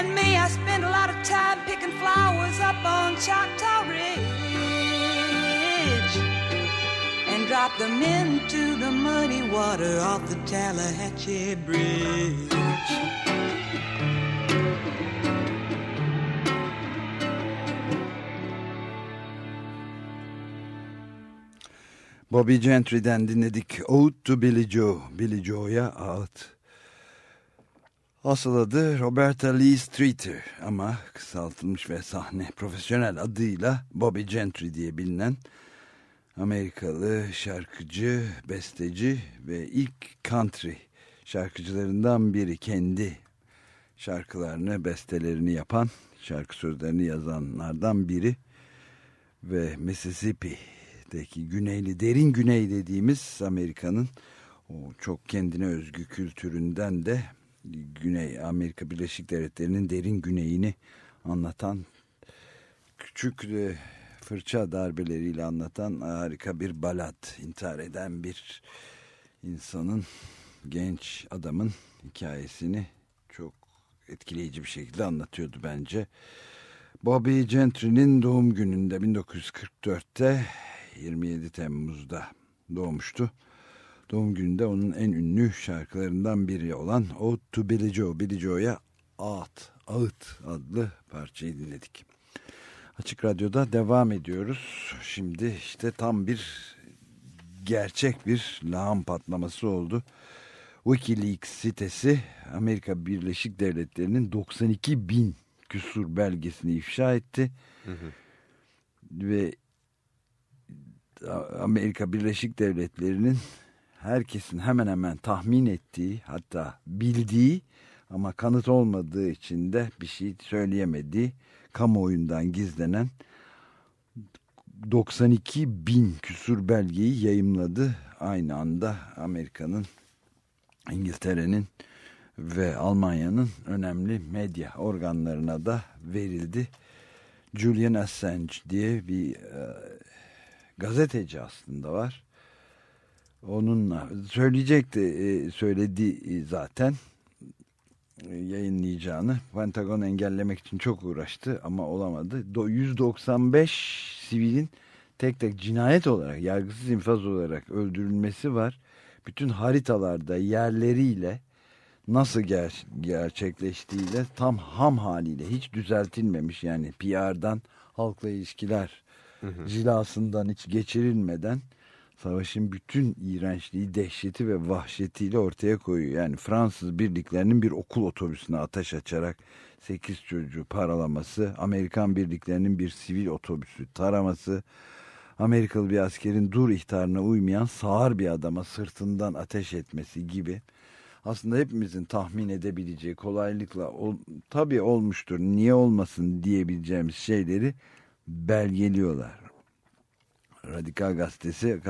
Speaker 6: And me, I spend a lot of time picking flowers up on Choctaw Ridge and drop them into the muddy water off the Tallahatchie Bridge.
Speaker 2: Bobby Gentry'den dinledik. Ode to Billy Joe. Billy Joe'ya ağıt. Asıl adı Roberta Lee Streeter ama kısaltılmış ve sahne profesyonel adıyla Bobby Gentry diye bilinen Amerikalı şarkıcı, besteci ve ilk country şarkıcılarından biri. Kendi şarkılarını, bestelerini yapan, şarkı sözlerini yazanlardan biri ve Mississippi'deki güneyli, derin güney dediğimiz Amerika'nın o çok kendine özgü kültüründen de Güney Amerika Birleşik Devletleri'nin derin güneyini anlatan küçük e, fırça darbeleriyle anlatan harika bir balat intihar eden bir insanın genç adamın hikayesini çok etkileyici bir şekilde anlatıyordu bence. Bobby Gentry'nin doğum gününde 1944'te 27 Temmuz'da doğmuştu. Doğum gününde onun en ünlü şarkılarından biri olan Ode to Billy Joe, Billy Joe'ya Ağıt, Ağıt adlı parçayı dinledik. Açık Radyo'da devam ediyoruz. Şimdi işte tam bir gerçek bir lağım patlaması oldu. Wikileaks sitesi Amerika Birleşik Devletleri'nin 92 bin küsur belgesini ifşa etti. Ve Amerika Birleşik Devletleri'nin herkesin hemen hemen tahmin ettiği hatta bildiği ama kanıt olmadığı için de bir şey söyleyemediği kamuoyundan gizlenen 92 bin küsur belgeyi yayımladı. Aynı anda Amerika'nın, İngiltere'nin ve Almanya'nın önemli medya organlarına da verildi. Julian Assange diye bir e, gazeteci aslında var. Onunla söyleyecekti, e, söyledi zaten e, yayınlayacağını. Pentagon engellemek için çok uğraştı ama olamadı. 195 sivilin tek tek cinayet olarak, yargısız infaz olarak öldürülmesi var. Bütün haritalarda yerleriyle nasıl ger gerçekleştiğiyle tam ham haliyle hiç düzeltilmemiş yani PR'dan halkla ilişkiler cilasından hiç geçirilmeden savaşın bütün iğrençliği, dehşeti ve vahşetiyle ortaya koyuyor. Yani Fransız birliklerinin bir okul otobüsüne ateş açarak 8 çocuğu paralaması, Amerikan birliklerinin bir sivil otobüsü taraması, Amerikalı bir askerin dur ihtarına uymayan sağır bir adama sırtından ateş etmesi gibi aslında hepimizin tahmin edebileceği kolaylıkla ol, tabii olmuştur niye olmasın diyebileceğimiz şeyleri belgeliyorlar. Radikal Gazetesi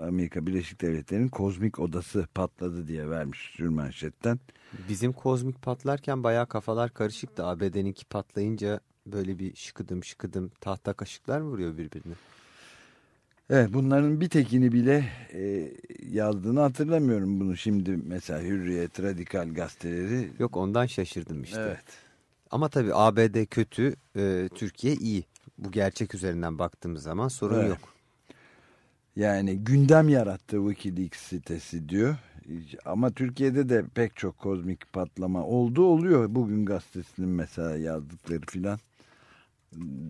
Speaker 2: Amerika Birleşik Devletleri'nin kozmik odası patladı diye vermiş sürmanşetten.
Speaker 3: Bizim kozmik patlarken bayağı kafalar karışıktı. ABD'ninki patlayınca böyle bir şıkıdım şıkıdım tahta kaşıklar mı vuruyor birbirine?
Speaker 2: Evet bunların bir tekini bile e, yazdığını hatırlamıyorum bunu şimdi mesela Hürriyet, Radikal gazeteleri.
Speaker 3: Yok ondan şaşırdım işte.
Speaker 2: Evet.
Speaker 3: Ama tabii ABD kötü, e, Türkiye iyi. Bu gerçek üzerinden baktığımız zaman sorun
Speaker 2: Evet.
Speaker 3: yok.
Speaker 2: Yani gündem yarattı Wikileaks sitesi diyor. Ama Türkiye'de de pek çok kozmik patlama oldu oluyor. Bugün gazetesinin mesela yazdıkları filan.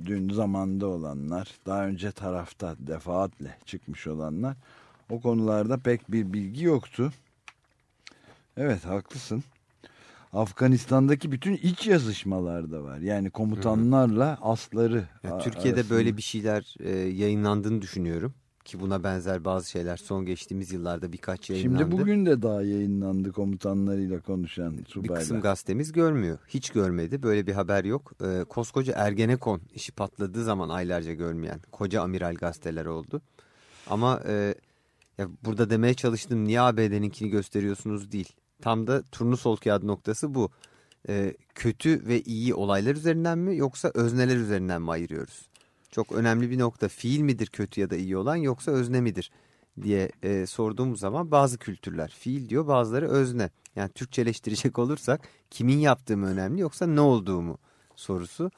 Speaker 2: Dün zamanda olanlar, daha önce tarafta defaatle çıkmış olanlar. O konularda pek bir bilgi yoktu. Evet haklısın. Afganistan'daki bütün iç yazışmalar da var. Yani komutanlarla asları
Speaker 3: Ya Türkiye'de
Speaker 2: arasında.
Speaker 3: böyle bir şeyler e, yayınlandığını düşünüyorum. Ki buna benzer bazı şeyler son geçtiğimiz yıllarda birkaç yayınlandı.
Speaker 2: Şimdi bugün de daha yayınlandı komutanlarıyla konuşan
Speaker 3: bir
Speaker 2: subaylar.
Speaker 3: kısım gazetemiz görmüyor. Hiç görmedi. Böyle bir haber yok. Ee, koskoca Ergenekon işi patladığı zaman aylarca görmeyen koca amiral gazeteler oldu. Ama e, ya burada demeye çalıştım niye ABD'ninkini gösteriyorsunuz değil. Tam da turnusol kağıdı noktası bu. Ee, kötü ve iyi olaylar üzerinden mi yoksa özneler üzerinden mi ayırıyoruz? Çok önemli bir nokta. Fiil midir kötü ya da iyi olan yoksa özne midir diye e, sorduğumuz zaman bazı kültürler fiil diyor bazıları özne. Yani Türkçeleştirecek <laughs> olursak kimin yaptığı mı önemli yoksa ne olduğu mu sorusu.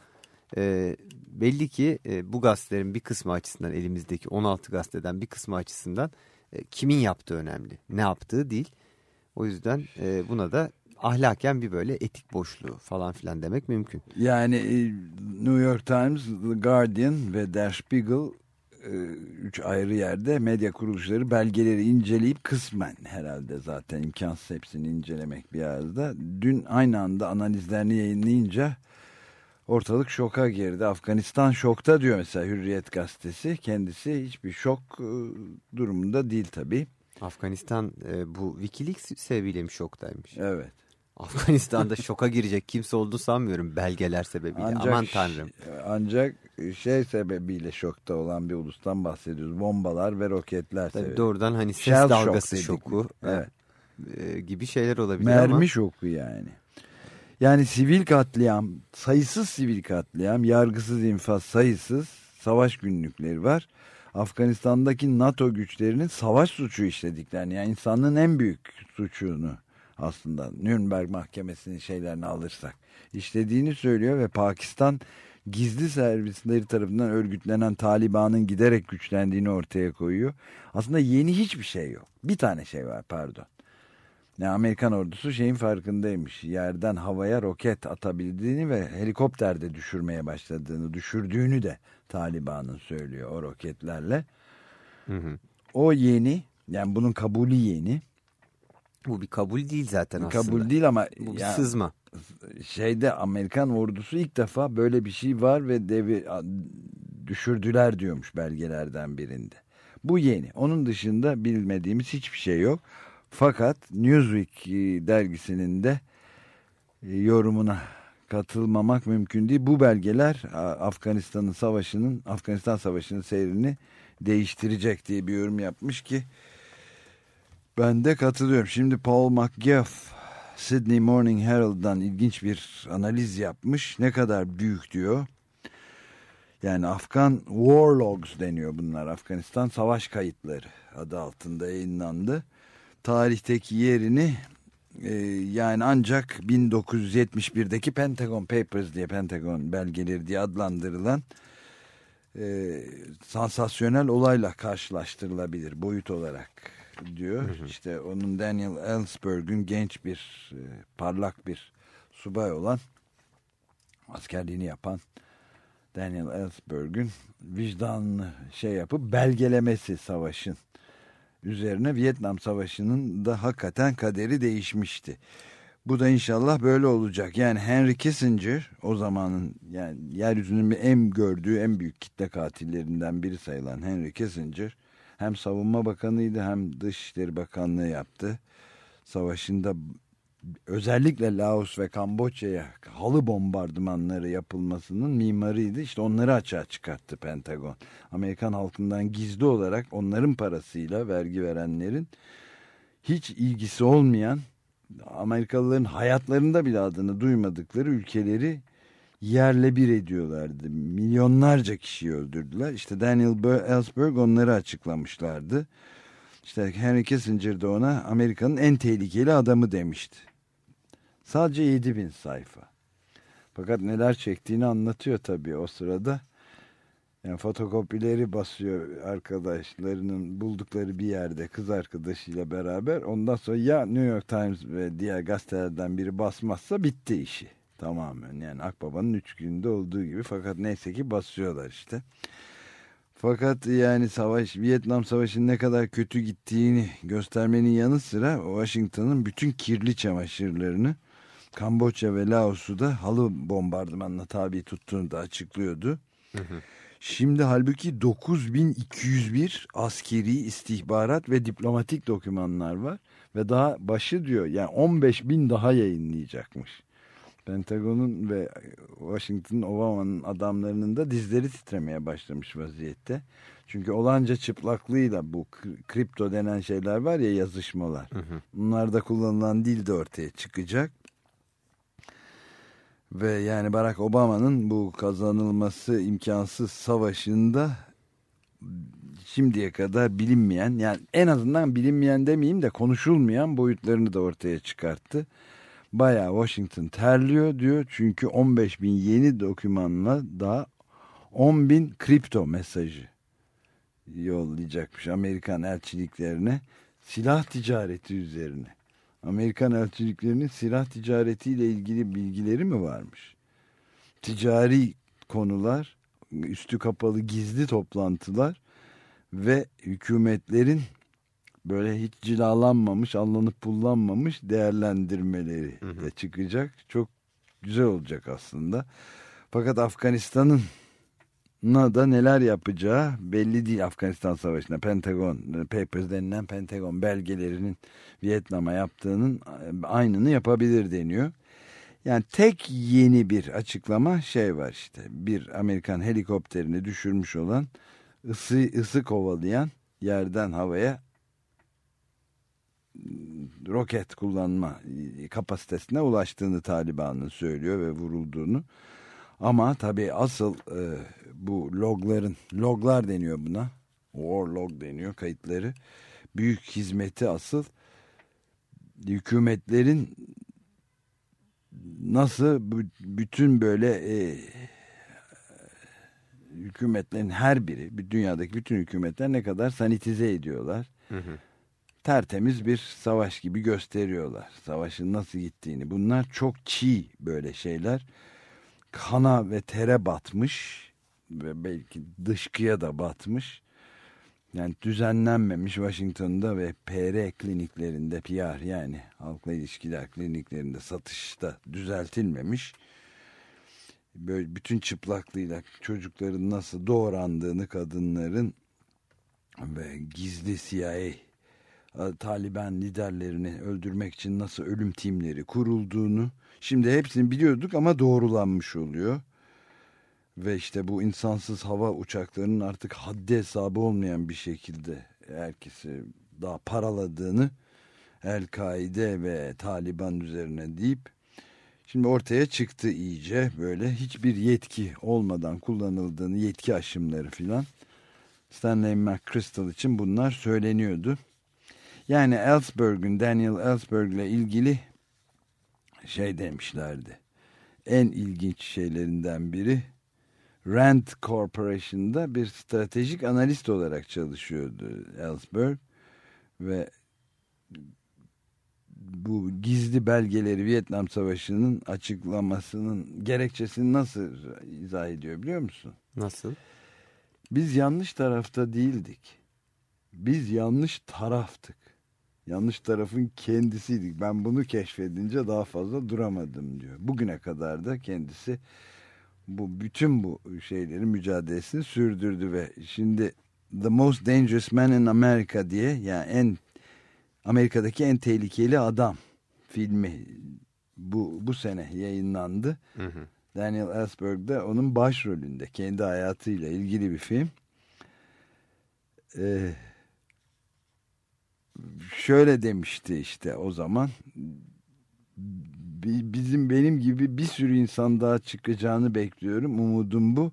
Speaker 3: E, belli ki e, bu gazetelerin bir kısmı açısından elimizdeki 16 gazeteden bir kısmı açısından e, kimin yaptığı önemli. Ne yaptığı değil. O yüzden e, buna da ahlaken bir böyle etik boşluğu falan filan demek mümkün.
Speaker 2: Yani e, New York Times, The Guardian ve Der Spiegel e, üç ayrı yerde medya kuruluşları belgeleri inceleyip kısmen herhalde zaten imkansız hepsini incelemek bir arada. Dün aynı anda analizlerini yayınlayınca ortalık şoka girdi. Afganistan şokta diyor mesela Hürriyet gazetesi. Kendisi hiçbir şok e, durumunda değil tabii.
Speaker 3: Afganistan e, bu Wikileaks sebebiyle mi şoktaymış?
Speaker 2: Evet.
Speaker 3: Afganistan'da şoka girecek kimse olduğunu sanmıyorum belgeler sebebiyle. Aman tanrım.
Speaker 2: Ancak şey sebebiyle şokta olan bir ulustan bahsediyoruz. Bombalar ve roketler
Speaker 3: Tabii
Speaker 2: sebebi.
Speaker 3: doğrudan hani ses
Speaker 2: Shell
Speaker 3: dalgası
Speaker 2: dedik.
Speaker 3: şoku
Speaker 2: Evet.
Speaker 3: e, gibi şeyler olabilir
Speaker 2: Mermi
Speaker 3: ama
Speaker 2: şoku yani. Yani sivil katliam, sayısız sivil katliam, yargısız infaz, sayısız savaş günlükleri var. Afganistan'daki NATO güçlerinin savaş suçu işlediklerini, yani insanlığın en büyük suçunu aslında Nürnberg Mahkemesi'nin şeylerini alırsak işlediğini söylüyor ve Pakistan gizli servisleri tarafından örgütlenen Taliban'ın giderek güçlendiğini ortaya koyuyor. Aslında yeni hiçbir şey yok. Bir tane şey var pardon. Ne Amerikan ordusu şeyin farkındaymış. Yerden havaya roket atabildiğini ve helikopterde düşürmeye başladığını, düşürdüğünü de Taliban'ın söylüyor o roketlerle.
Speaker 3: Hı hı.
Speaker 2: O yeni, yani bunun kabulü yeni.
Speaker 3: Bu bir kabul değil zaten aslında.
Speaker 2: Kabul değil ama
Speaker 3: Bu bir
Speaker 2: ya-
Speaker 3: sızma.
Speaker 2: şeyde Amerikan ordusu ilk defa böyle bir şey var ve devi düşürdüler diyormuş belgelerden birinde. Bu yeni. Onun dışında bilmediğimiz hiçbir şey yok. Fakat Newsweek e, dergisinin de e, yorumuna katılmamak mümkün değil. Bu belgeler Afganistan'ın savaşının, Afganistan savaşının seyrini değiştirecek diye bir yorum yapmış ki ben de katılıyorum. Şimdi Paul McGuff Sydney Morning Herald'dan ilginç bir analiz yapmış. Ne kadar büyük diyor. Yani Afgan War Logs deniyor bunlar. Afganistan savaş kayıtları adı altında yayınlandı. Tarihteki yerini e, yani ancak 1971'deki Pentagon Papers diye Pentagon belgeleri diye adlandırılan e, sansasyonel olayla karşılaştırılabilir boyut olarak diyor. İşte onun Daniel Ellsberg'ün genç bir e, parlak bir subay olan askerliğini yapan Daniel Ellsberg'ün vicdanlı şey yapıp belgelemesi savaşın üzerine Vietnam Savaşı'nın da hakikaten kaderi değişmişti. Bu da inşallah böyle olacak. Yani Henry Kissinger o zamanın yani yeryüzünün en gördüğü en büyük kitle katillerinden biri sayılan Henry Kissinger hem savunma bakanıydı hem dışişleri bakanlığı yaptı. Savaşında özellikle Laos ve Kamboçya'ya halı bombardımanları yapılmasının mimarıydı. İşte onları açığa çıkarttı Pentagon. Amerikan halkından gizli olarak onların parasıyla vergi verenlerin hiç ilgisi olmayan Amerikalıların hayatlarında bile adını duymadıkları ülkeleri yerle bir ediyorlardı. Milyonlarca kişiyi öldürdüler. İşte Daniel Ellsberg onları açıklamışlardı. İşte Henry Kissinger de ona Amerika'nın en tehlikeli adamı demişti. Sadece 7000 sayfa. Fakat neler çektiğini anlatıyor tabii o sırada. Yani fotokopileri basıyor arkadaşlarının buldukları bir yerde kız arkadaşıyla beraber. Ondan sonra ya New York Times ve diğer gazetelerden biri basmazsa bitti işi. Tamamen yani Akbaba'nın üç günde olduğu gibi. Fakat neyse ki basıyorlar işte. Fakat yani savaş, Vietnam Savaşı'nın ne kadar kötü gittiğini göstermenin yanı sıra Washington'ın bütün kirli çamaşırlarını Kamboçya ve Laos'u da halı bombardımanına tabi tuttuğunu da açıklıyordu. Şimdi halbuki 9201 askeri istihbarat ve diplomatik dokümanlar var ve daha başı diyor yani 15 bin daha yayınlayacakmış. Pentagon'un ve Washington Obama'nın adamlarının da dizleri titremeye başlamış vaziyette. Çünkü olanca çıplaklığıyla bu kripto denen şeyler var ya yazışmalar. Bunlarda kullanılan dil de ortaya çıkacak. Ve yani Barack Obama'nın bu kazanılması imkansız savaşında şimdiye kadar bilinmeyen yani en azından bilinmeyen demeyeyim de konuşulmayan boyutlarını da ortaya çıkarttı. Bayağı Washington terliyor diyor çünkü 15 bin yeni dokümanla daha 10 bin kripto mesajı yollayacakmış Amerikan elçiliklerine silah ticareti üzerine. Amerikan elçiliklerinin silah ticaretiyle ilgili bilgileri mi varmış? Ticari konular, üstü kapalı gizli toplantılar ve hükümetlerin böyle hiç cilalanmamış, allanıp pullanmamış değerlendirmeleri de çıkacak. Çok güzel olacak aslında. Fakat Afganistan'ın da neler yapacağı belli değil Afganistan Savaşı'na. Pentagon Papers denilen Pentagon belgelerinin Vietnam'a yaptığının aynını yapabilir deniyor. Yani tek yeni bir açıklama şey var işte. Bir Amerikan helikopterini düşürmüş olan ısı, ısı kovalayan yerden havaya roket kullanma kapasitesine ulaştığını Taliban'ın söylüyor ve vurulduğunu. Ama tabii asıl e, bu logların, loglar deniyor buna. War log deniyor kayıtları. Büyük hizmeti asıl hükümetlerin nasıl bütün böyle e, hükümetlerin her biri, bir dünyadaki bütün hükümetler ne kadar sanitize ediyorlar. Hı hı. Tertemiz bir savaş gibi gösteriyorlar. Savaşın nasıl gittiğini. Bunlar çok çiğ böyle şeyler. Kana ve tere batmış ve belki dışkıya da batmış. Yani düzenlenmemiş Washington'da ve PR kliniklerinde PR yani halkla ilişkiler kliniklerinde satışta düzeltilmemiş. Böyle bütün çıplaklığıyla çocukların nasıl doğrandığını kadınların ve gizli CIA Taliban liderlerini öldürmek için nasıl ölüm timleri kurulduğunu şimdi hepsini biliyorduk ama doğrulanmış oluyor. Ve işte bu insansız hava uçaklarının artık haddi hesabı olmayan bir şekilde herkesi daha paraladığını El-Kaide ve Taliban üzerine deyip şimdi ortaya çıktı iyice böyle hiçbir yetki olmadan kullanıldığını yetki aşımları filan Stanley McChrystal için bunlar söyleniyordu. Yani Ellsberg'ün Daniel Ellsberg ile ilgili şey demişlerdi. En ilginç şeylerinden biri Rand Corporation'da bir stratejik analist olarak çalışıyordu Ellsberg ve bu gizli belgeleri Vietnam Savaşı'nın açıklamasının gerekçesini nasıl izah ediyor biliyor musun?
Speaker 3: Nasıl?
Speaker 2: Biz yanlış tarafta değildik. Biz yanlış taraftık. Yanlış tarafın kendisiydik. Ben bunu keşfedince daha fazla duramadım diyor. Bugüne kadar da kendisi bu bütün bu şeylerin mücadelesini sürdürdü ve şimdi The Most Dangerous Man in America diye yani en Amerika'daki en tehlikeli adam filmi bu bu sene yayınlandı.
Speaker 3: Hı hı.
Speaker 2: Daniel Ellsberg de onun başrolünde kendi hayatıyla ilgili bir film. Ee, şöyle demişti işte o zaman bizim benim gibi bir sürü insan daha çıkacağını bekliyorum. Umudum bu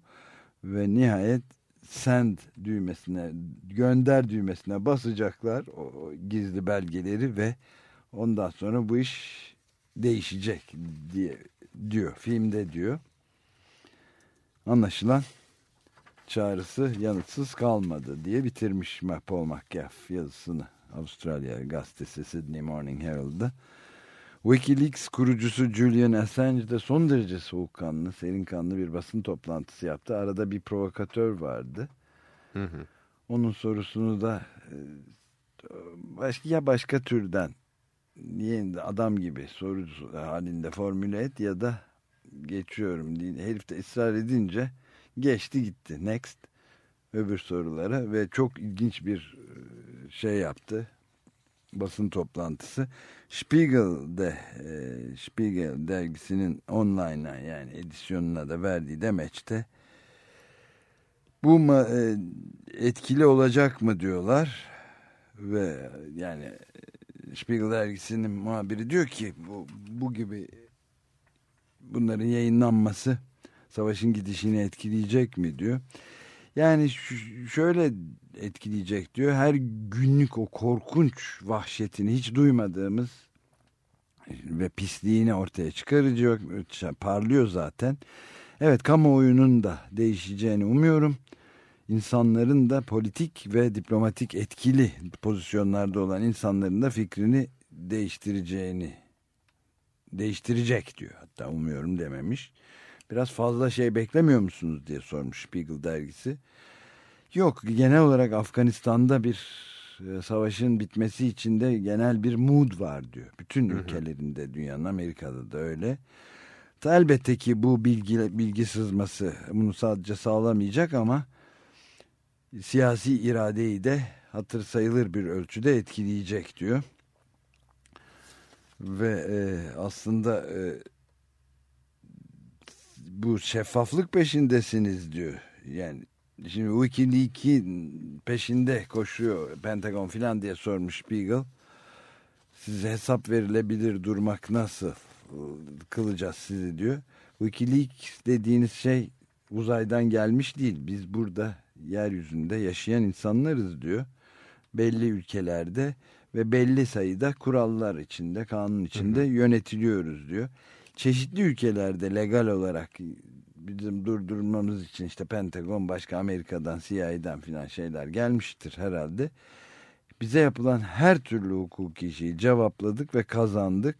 Speaker 2: ve nihayet send düğmesine gönder düğmesine basacaklar o, gizli belgeleri ve ondan sonra bu iş değişecek diye diyor filmde diyor. Anlaşılan çağrısı yanıtsız kalmadı diye bitirmiş Paul McGaff yazısını Avustralya gazetesi Sydney Morning Herald'da. Wikileaks kurucusu Julian Assange de son derece soğukkanlı, serinkanlı bir basın toplantısı yaptı. Arada bir provokatör vardı.
Speaker 3: Hı hı.
Speaker 2: Onun sorusunu da e, başka ya başka türden niye adam gibi soru halinde formüle et ya da geçiyorum diye herif de ısrar edince geçti gitti next öbür sorulara ve çok ilginç bir şey yaptı basın toplantısı. Spiegel'de e, Spiegel dergisinin online'a yani edisyonuna da verdiği demeçte bu e, etkili olacak mı diyorlar. Ve yani Spiegel dergisinin muhabiri diyor ki bu, bu gibi bunların yayınlanması savaşın gidişini etkileyecek mi diyor. Yani şöyle etkileyecek diyor. Her günlük o korkunç vahşetini hiç duymadığımız ve pisliğini ortaya çıkaracak. Parlıyor zaten. Evet kamuoyunun da değişeceğini umuyorum. İnsanların da politik ve diplomatik etkili pozisyonlarda olan insanların da fikrini değiştireceğini değiştirecek diyor. Hatta umuyorum dememiş. Biraz fazla şey beklemiyor musunuz diye sormuş Spiegel dergisi. Yok genel olarak Afganistan'da bir e, savaşın bitmesi için de genel bir mood var diyor. Bütün hı hı. ülkelerinde dünyanın Amerika'da da öyle. Elbette ki bu bilgi, bilgi sızması bunu sadece sağlamayacak ama siyasi iradeyi de hatır sayılır bir ölçüde etkileyecek diyor. Ve e, aslında e, bu şeffaflık peşindesiniz diyor. Yani şimdi Wikileaks'in peşinde koşuyor Pentagon filan diye sormuş Spiegel. Size hesap verilebilir durmak nasıl kılacağız sizi diyor. Wikileaks dediğiniz şey uzaydan gelmiş değil. Biz burada yeryüzünde yaşayan insanlarız diyor. Belli ülkelerde ve belli sayıda kurallar içinde, kanun içinde hı hı. yönetiliyoruz diyor çeşitli ülkelerde legal olarak bizim durdurmamız için işte Pentagon başka Amerika'dan CIA'den filan şeyler gelmiştir herhalde. Bize yapılan her türlü hukuki şeyi cevapladık ve kazandık.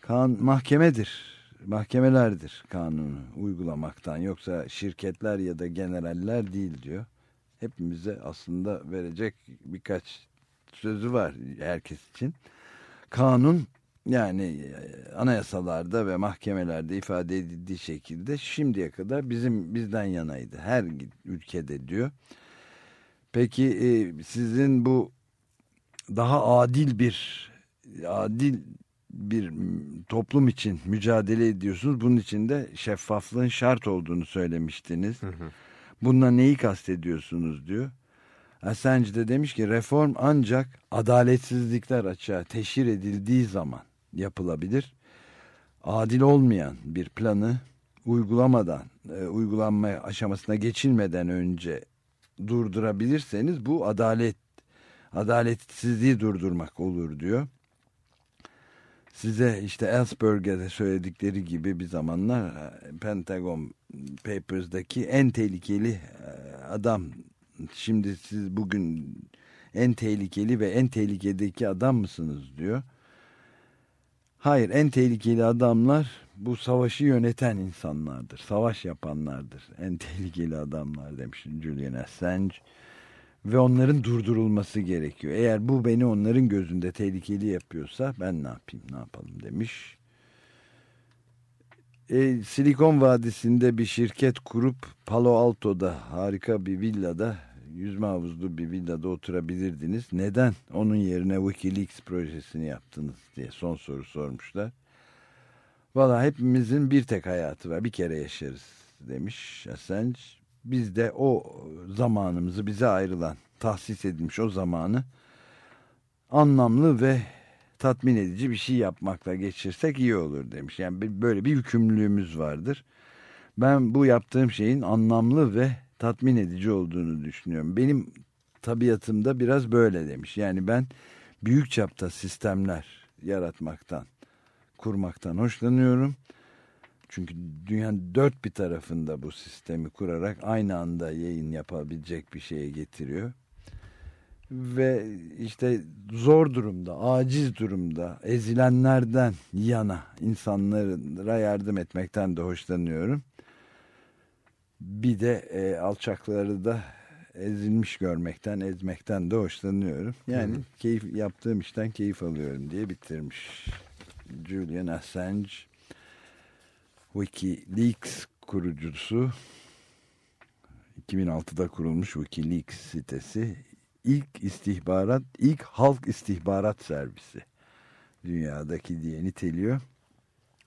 Speaker 2: Kan mahkemedir. Mahkemelerdir kanunu uygulamaktan. Yoksa şirketler ya da generaller değil diyor. hepimize aslında verecek birkaç sözü var herkes için. Kanun yani e, anayasalarda ve mahkemelerde ifade edildiği şekilde şimdiye kadar bizim bizden yanaydı. Her ülkede diyor. Peki e, sizin bu daha adil bir adil bir toplum için mücadele ediyorsunuz. Bunun için de şeffaflığın şart olduğunu söylemiştiniz. Hı hı. Bununla neyi kastediyorsunuz diyor. Assange de demiş ki reform ancak adaletsizlikler açığa teşhir edildiği zaman yapılabilir. Adil olmayan bir planı uygulamadan, e, uygulanma aşamasına geçilmeden önce durdurabilirseniz bu adalet adaletsizliği durdurmak olur diyor. Size işte Ellsberg'e söyledikleri gibi bir zamanlar e, Pentagon Papers'daki en tehlikeli e, adam şimdi siz bugün en tehlikeli ve en tehlikedeki adam mısınız diyor. Hayır en tehlikeli adamlar bu savaşı yöneten insanlardır. Savaş yapanlardır. En <laughs> tehlikeli adamlar demiş Julian Assange. Ve onların durdurulması gerekiyor. Eğer bu beni onların gözünde tehlikeli yapıyorsa ben ne yapayım ne yapalım demiş. E, Silikon Vadisi'nde bir şirket kurup Palo Alto'da harika bir villada yüzme havuzlu bir villada oturabilirdiniz. Neden onun yerine Wikileaks projesini yaptınız diye son soru sormuşlar. Valla hepimizin bir tek hayatı var bir kere yaşarız demiş Assange. Biz de o zamanımızı bize ayrılan tahsis edilmiş o zamanı anlamlı ve tatmin edici bir şey yapmakla geçirsek iyi olur demiş. Yani böyle bir yükümlülüğümüz vardır. Ben bu yaptığım şeyin anlamlı ve tatmin edici olduğunu düşünüyorum. Benim tabiatımda biraz böyle demiş. Yani ben büyük çapta sistemler yaratmaktan, kurmaktan hoşlanıyorum. Çünkü dünyanın dört bir tarafında bu sistemi kurarak aynı anda yayın yapabilecek bir şeye getiriyor. Ve işte zor durumda, aciz durumda, ezilenlerden yana insanlara yardım etmekten de hoşlanıyorum bir de e, alçakları da ezilmiş görmekten, ezmekten de hoşlanıyorum. Yani Hı. keyif yaptığım işten keyif alıyorum diye bitirmiş. Julian Assange WikiLeaks kurucusu 2006'da kurulmuş WikiLeaks sitesi ilk istihbarat, ilk halk istihbarat servisi dünyadaki diye niteliyor.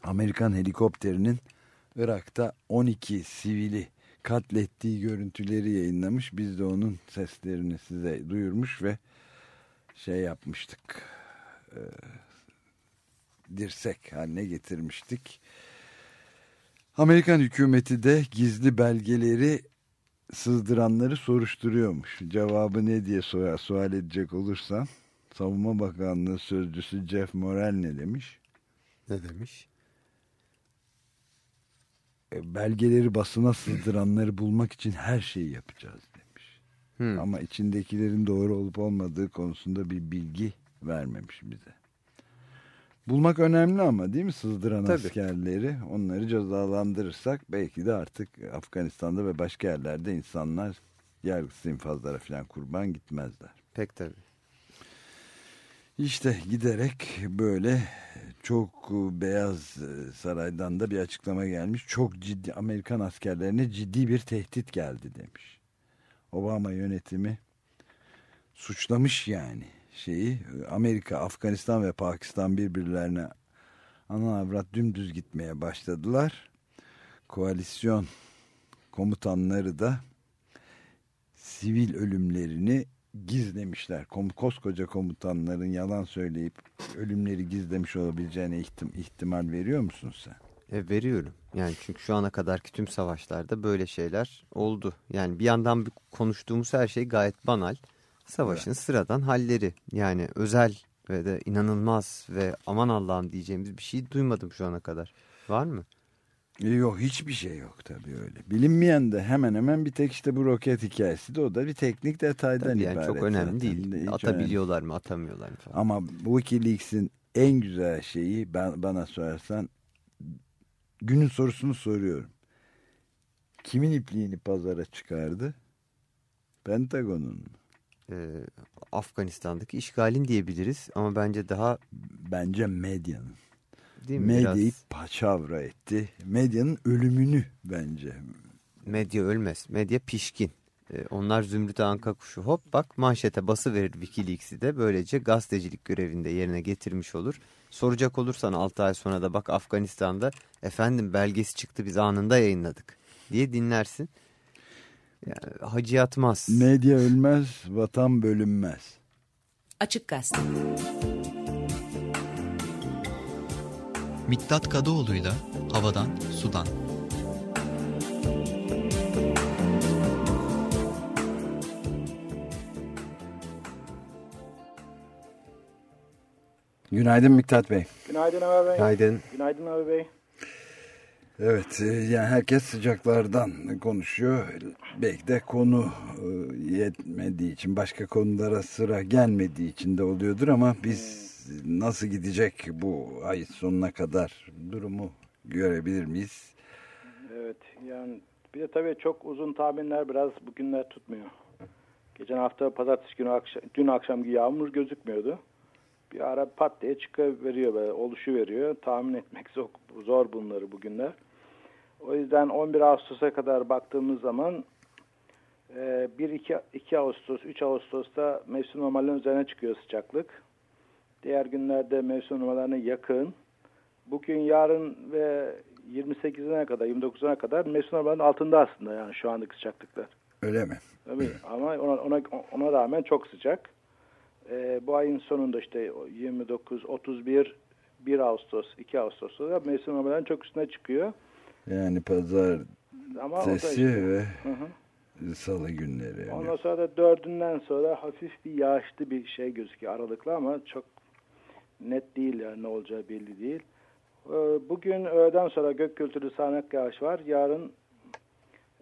Speaker 2: Amerikan helikopterinin Irak'ta 12 sivili katlettiği görüntüleri yayınlamış. Biz de onun seslerini size duyurmuş ve şey yapmıştık. E, dirsek haline getirmiştik. Amerikan hükümeti de gizli belgeleri sızdıranları soruşturuyormuş. Cevabı ne diye sual, sual edecek olursan Savunma Bakanlığı sözcüsü Jeff Morel ne demiş?
Speaker 3: Ne demiş?
Speaker 2: E, belgeleri basına sızdıranları bulmak için her şeyi yapacağız demiş. Hmm. Ama içindekilerin doğru olup olmadığı konusunda bir bilgi vermemiş bize. Bulmak önemli ama değil mi sızdıran Tabii. askerleri? Onları cezalandırırsak belki de artık Afganistan'da ve başka yerlerde insanlar yargısız infazlara falan kurban gitmezler.
Speaker 3: Pek tabii.
Speaker 2: İşte giderek böyle çok Beyaz Saray'dan da bir açıklama gelmiş. Çok ciddi Amerikan askerlerine ciddi bir tehdit geldi demiş. Obama yönetimi suçlamış yani şeyi. Amerika, Afganistan ve Pakistan birbirlerine ana avrat dümdüz gitmeye başladılar. Koalisyon komutanları da sivil ölümlerini gizlemişler. Kom koskoca komutanların yalan söyleyip ölümleri gizlemiş olabileceğine ihtim ihtimal veriyor musun sen?
Speaker 3: E, veriyorum. Yani çünkü şu ana kadarki tüm savaşlarda böyle şeyler oldu. Yani bir yandan konuştuğumuz her şey gayet banal. Savaşın evet. sıradan halleri. Yani özel ve de inanılmaz ve aman Allah'ım diyeceğimiz bir şey duymadım şu ana kadar. Var mı?
Speaker 2: E, yok hiçbir şey yok tabii öyle. Bilinmeyen de hemen hemen bir tek işte bu roket hikayesi de o da bir teknik detaydan tabii yani ibaret.
Speaker 3: Çok önemli zaten. değil. Hiç Atabiliyorlar önemli. mı atamıyorlar mı falan.
Speaker 2: Ama Wikileaks'in en güzel şeyi ben, bana sorarsan günün sorusunu soruyorum. Kimin ipliğini pazara çıkardı? Pentagon'un.
Speaker 3: e, Afganistan'daki işgalin diyebiliriz ama bence daha
Speaker 2: Bence medyanın.
Speaker 3: Değil mi?
Speaker 2: Medyayı
Speaker 3: Biraz
Speaker 2: paçavra etti. Medyanın ölümünü bence.
Speaker 3: medya ölmez. Medya pişkin. E, onlar Zümrüt Anka kuşu hop bak manşete bası verir Wikileaks'i de böylece gazetecilik görevinde yerine getirmiş olur. Soracak olursan 6 ay sonra da bak Afganistan'da efendim belgesi çıktı biz anında yayınladık diye dinlersin. Yani, hacı yatmaz.
Speaker 2: Medya ölmez, vatan bölünmez.
Speaker 5: Açık Gazete.
Speaker 7: Miktat Kadıoğlu'yla Havadan Sudan.
Speaker 2: Günaydın Miktat Bey.
Speaker 8: Günaydın Ömer Bey.
Speaker 3: Günaydın.
Speaker 8: Günaydın Ömer Bey.
Speaker 2: Evet, e, yani herkes sıcaklardan konuşuyor. Belki de konu e, yetmediği için, başka konulara sıra gelmediği için de oluyordur ama biz nasıl gidecek bu ay sonuna kadar durumu görebilir miyiz?
Speaker 8: Evet yani bir de tabii çok uzun tahminler biraz bugünler tutmuyor. Geçen hafta pazartesi günü akşam, dün akşamki yağmur gözükmüyordu. Bir ara pat diye çıkıveriyor böyle oluşu veriyor. Tahmin etmek <laughs> zor, zor bunları bugünler. O yüzden 11 Ağustos'a kadar baktığımız zaman 1-2 2 Ağustos, 3 Ağustos'ta mevsim normalinin üzerine çıkıyor sıcaklık. Diğer günlerde mevsim normallerine yakın. Bugün, yarın ve 28'ine kadar, 29'una kadar mevsim normalinin altında aslında yani şu andaki sıcaklıklar.
Speaker 2: Öyle mi?
Speaker 8: Tabii ama ona, ona, ona rağmen çok sıcak. Ee, bu ayın sonunda işte 29, 31, 1 Ağustos, 2 Ağustos'ta da mevsim normallerinin çok üstüne çıkıyor.
Speaker 2: Yani pazar
Speaker 8: Ama
Speaker 2: sesi
Speaker 8: işte-
Speaker 2: ve
Speaker 8: Hı hı.
Speaker 2: salı günleri. yani.
Speaker 8: Ondan sonra da dördünden sonra hafif bir yağışlı bir şey gözüküyor aralıklı ama çok net değil yani ne olacağı belli değil. Ee, Bugün öğleden sonra gök gürültülü sağanak yağış var. Yarın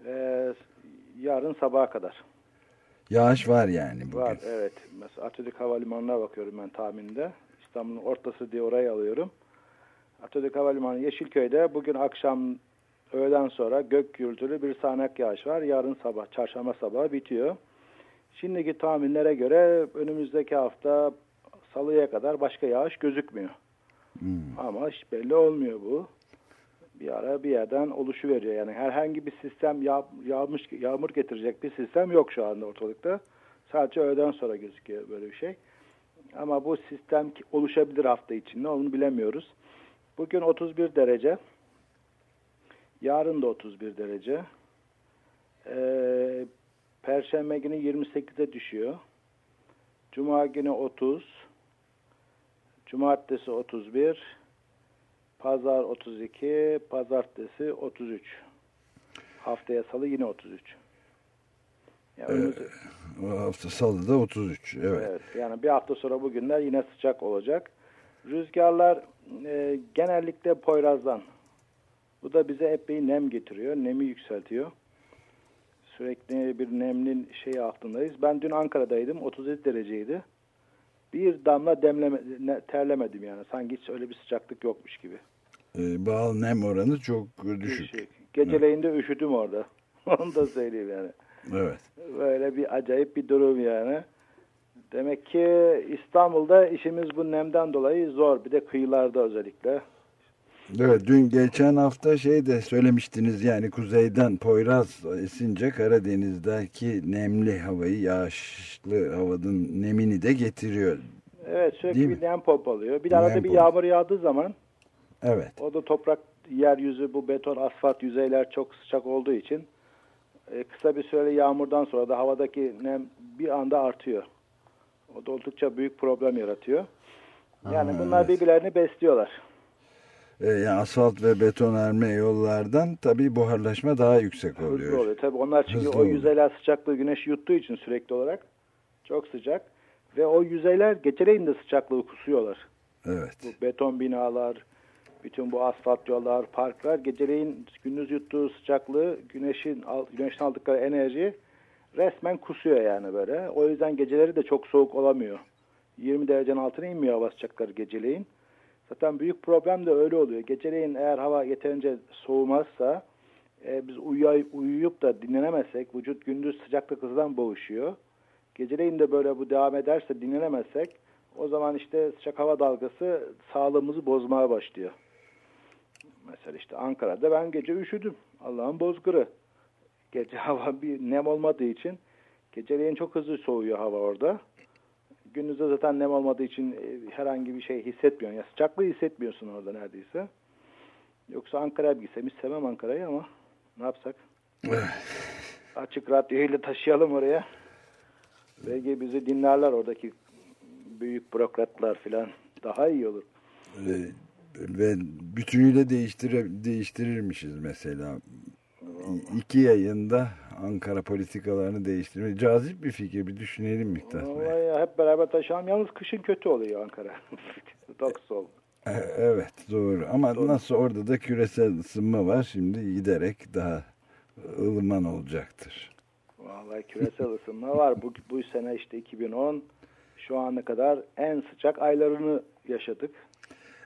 Speaker 8: e, yarın sabaha kadar
Speaker 2: Yağış var yani bugün.
Speaker 8: var. Evet. Mesela Atatürk Havalimanı'na bakıyorum ben tahminde. İstanbul'un ortası diye orayı alıyorum. Atatürk Havalimanı Yeşilköy'de bugün akşam öğleden sonra gök gürültülü bir sağanak yağış var. Yarın sabah, çarşamba sabahı bitiyor. Şimdiki tahminlere göre önümüzdeki hafta salıya kadar başka yağış gözükmüyor. Ama hiç belli olmuyor bu. Bir ara bir yerden oluşu veriyor. Yani herhangi bir sistem yağ, yağmış, yağmur getirecek bir sistem yok şu anda ortalıkta. Sadece öğleden sonra gözüküyor böyle bir şey. Ama bu sistem oluşabilir hafta içinde onu bilemiyoruz. Bugün 31 derece. Yarın da 31 derece. Ee, Perşembe günü 28'e düşüyor. Cuma günü 30. Cumartesi 31. Pazar 32. Pazartesi 33. Haftaya salı yine 33. Yani önümüz-
Speaker 2: O hafta salıda 33. Evet.
Speaker 8: Evet, yani bir hafta sonra bugünler yine sıcak olacak. Rüzgarlar e, genellikle Poyraz'dan. Bu da bize epey nem getiriyor, nemi yükseltiyor. Sürekli bir nemli şey altındayız. Ben dün Ankara'daydım, 37 dereceydi. Bir damla demleme, ne- terlemedim yani. Sanki hiç öyle bir sıcaklık yokmuş gibi.
Speaker 2: Ee, bağıl nem oranı çok düşük.
Speaker 8: Düşük. Geceleyin de üşüdüm orada. <laughs> Onu da söyleyeyim yani.
Speaker 2: Evet.
Speaker 8: Böyle bir acayip bir durum yani. Demek ki İstanbul'da işimiz bu nemden dolayı zor. Bir de kıyılarda özellikle.
Speaker 2: Evet dün geçen hafta şey de söylemiştiniz yani kuzeyden Poyraz esince Karadeniz'deki nemli havayı yağışlı havanın nemini de getiriyor.
Speaker 8: Evet sürekli
Speaker 2: Değil
Speaker 8: bir
Speaker 2: mi?
Speaker 8: nem pompalıyor. Bir de arada
Speaker 2: Nem
Speaker 8: bir yağmur yağdığı zaman
Speaker 2: Evet.
Speaker 8: o da toprak yeryüzü bu beton asfalt yüzeyler çok sıcak olduğu için e, kısa bir süre yağmurdan sonra da havadaki nem bir anda artıyor. O da oldukça büyük problem yaratıyor. Yani
Speaker 2: Aa,
Speaker 8: bunlar
Speaker 2: evet.
Speaker 8: birbirlerini besliyorlar.
Speaker 2: Ee, yani asfalt ve betonarme yollardan tabii buharlaşma daha yüksek oluyor.
Speaker 8: Hızlı oluyor. Tabii onlar çünkü
Speaker 2: Hızlı
Speaker 8: o
Speaker 2: oluyor.
Speaker 8: yüzeyler sıcaklığı güneş yuttuğu için sürekli olarak çok sıcak. Ve o yüzeyler geceleyin de sıcaklığı kusuyorlar.
Speaker 2: Evet.
Speaker 8: Bu beton binalar, bütün bu asfalt yollar, parklar geceleyin gündüz yuttuğu sıcaklığı, güneşin güneşten aldıkları enerji resmen kusuyor yani böyle. O yüzden geceleri de çok soğuk olamıyor. 20 derecenin altına inmiyor hava sıcakları geceleyin. Zaten büyük problem de öyle oluyor. Geceleyin eğer hava yeterince soğumazsa E, biz uyuy uyuyup da dinlenemezsek vücut gündüz sıcaklık hızdan boğuşuyor. Geceleyin de böyle bu devam ederse dinlenemezsek o zaman işte sıcak hava dalgası sağlığımızı bozmaya başlıyor. Mesela işte Ankara'da ben gece üşüdüm. Allah'ın bozgırı. Gece <laughs> hava bir nem olmadığı için geceleyin çok hızlı soğuyor hava orada. Gündüzde zaten nem olmadığı için e, herhangi bir şey hissetmiyorsun. Ya sıcaklığı hissetmiyorsun orada neredeyse. Yoksa Ankara'ya gitsem hiç sevmem Ankara'yı ama ne yapsak? Açık radyoyla taşıyalım oraya. Belki bizi dinlerler oradaki büyük bürokratlar filan. Daha iyi olur.
Speaker 2: Ve, ve bütünüyle değiştire, değiştirirmişiz mesela. İki yayında Ankara politikalarını değiştirmek. Cazip bir fikir. Bir düşünelim Miktat Bey.
Speaker 8: Ya, hep beraber taşıyalım. Yalnız kışın kötü oluyor Ankara. <laughs> Çok soğuk.
Speaker 2: E, Evet doğru ama nasıl orada da küresel ısınma var şimdi giderek daha ılıman olacaktır.
Speaker 8: Vallahi küresel ısınma var. Bu, bu sene işte 2010 şu ana kadar en sıcak aylarını yaşadık.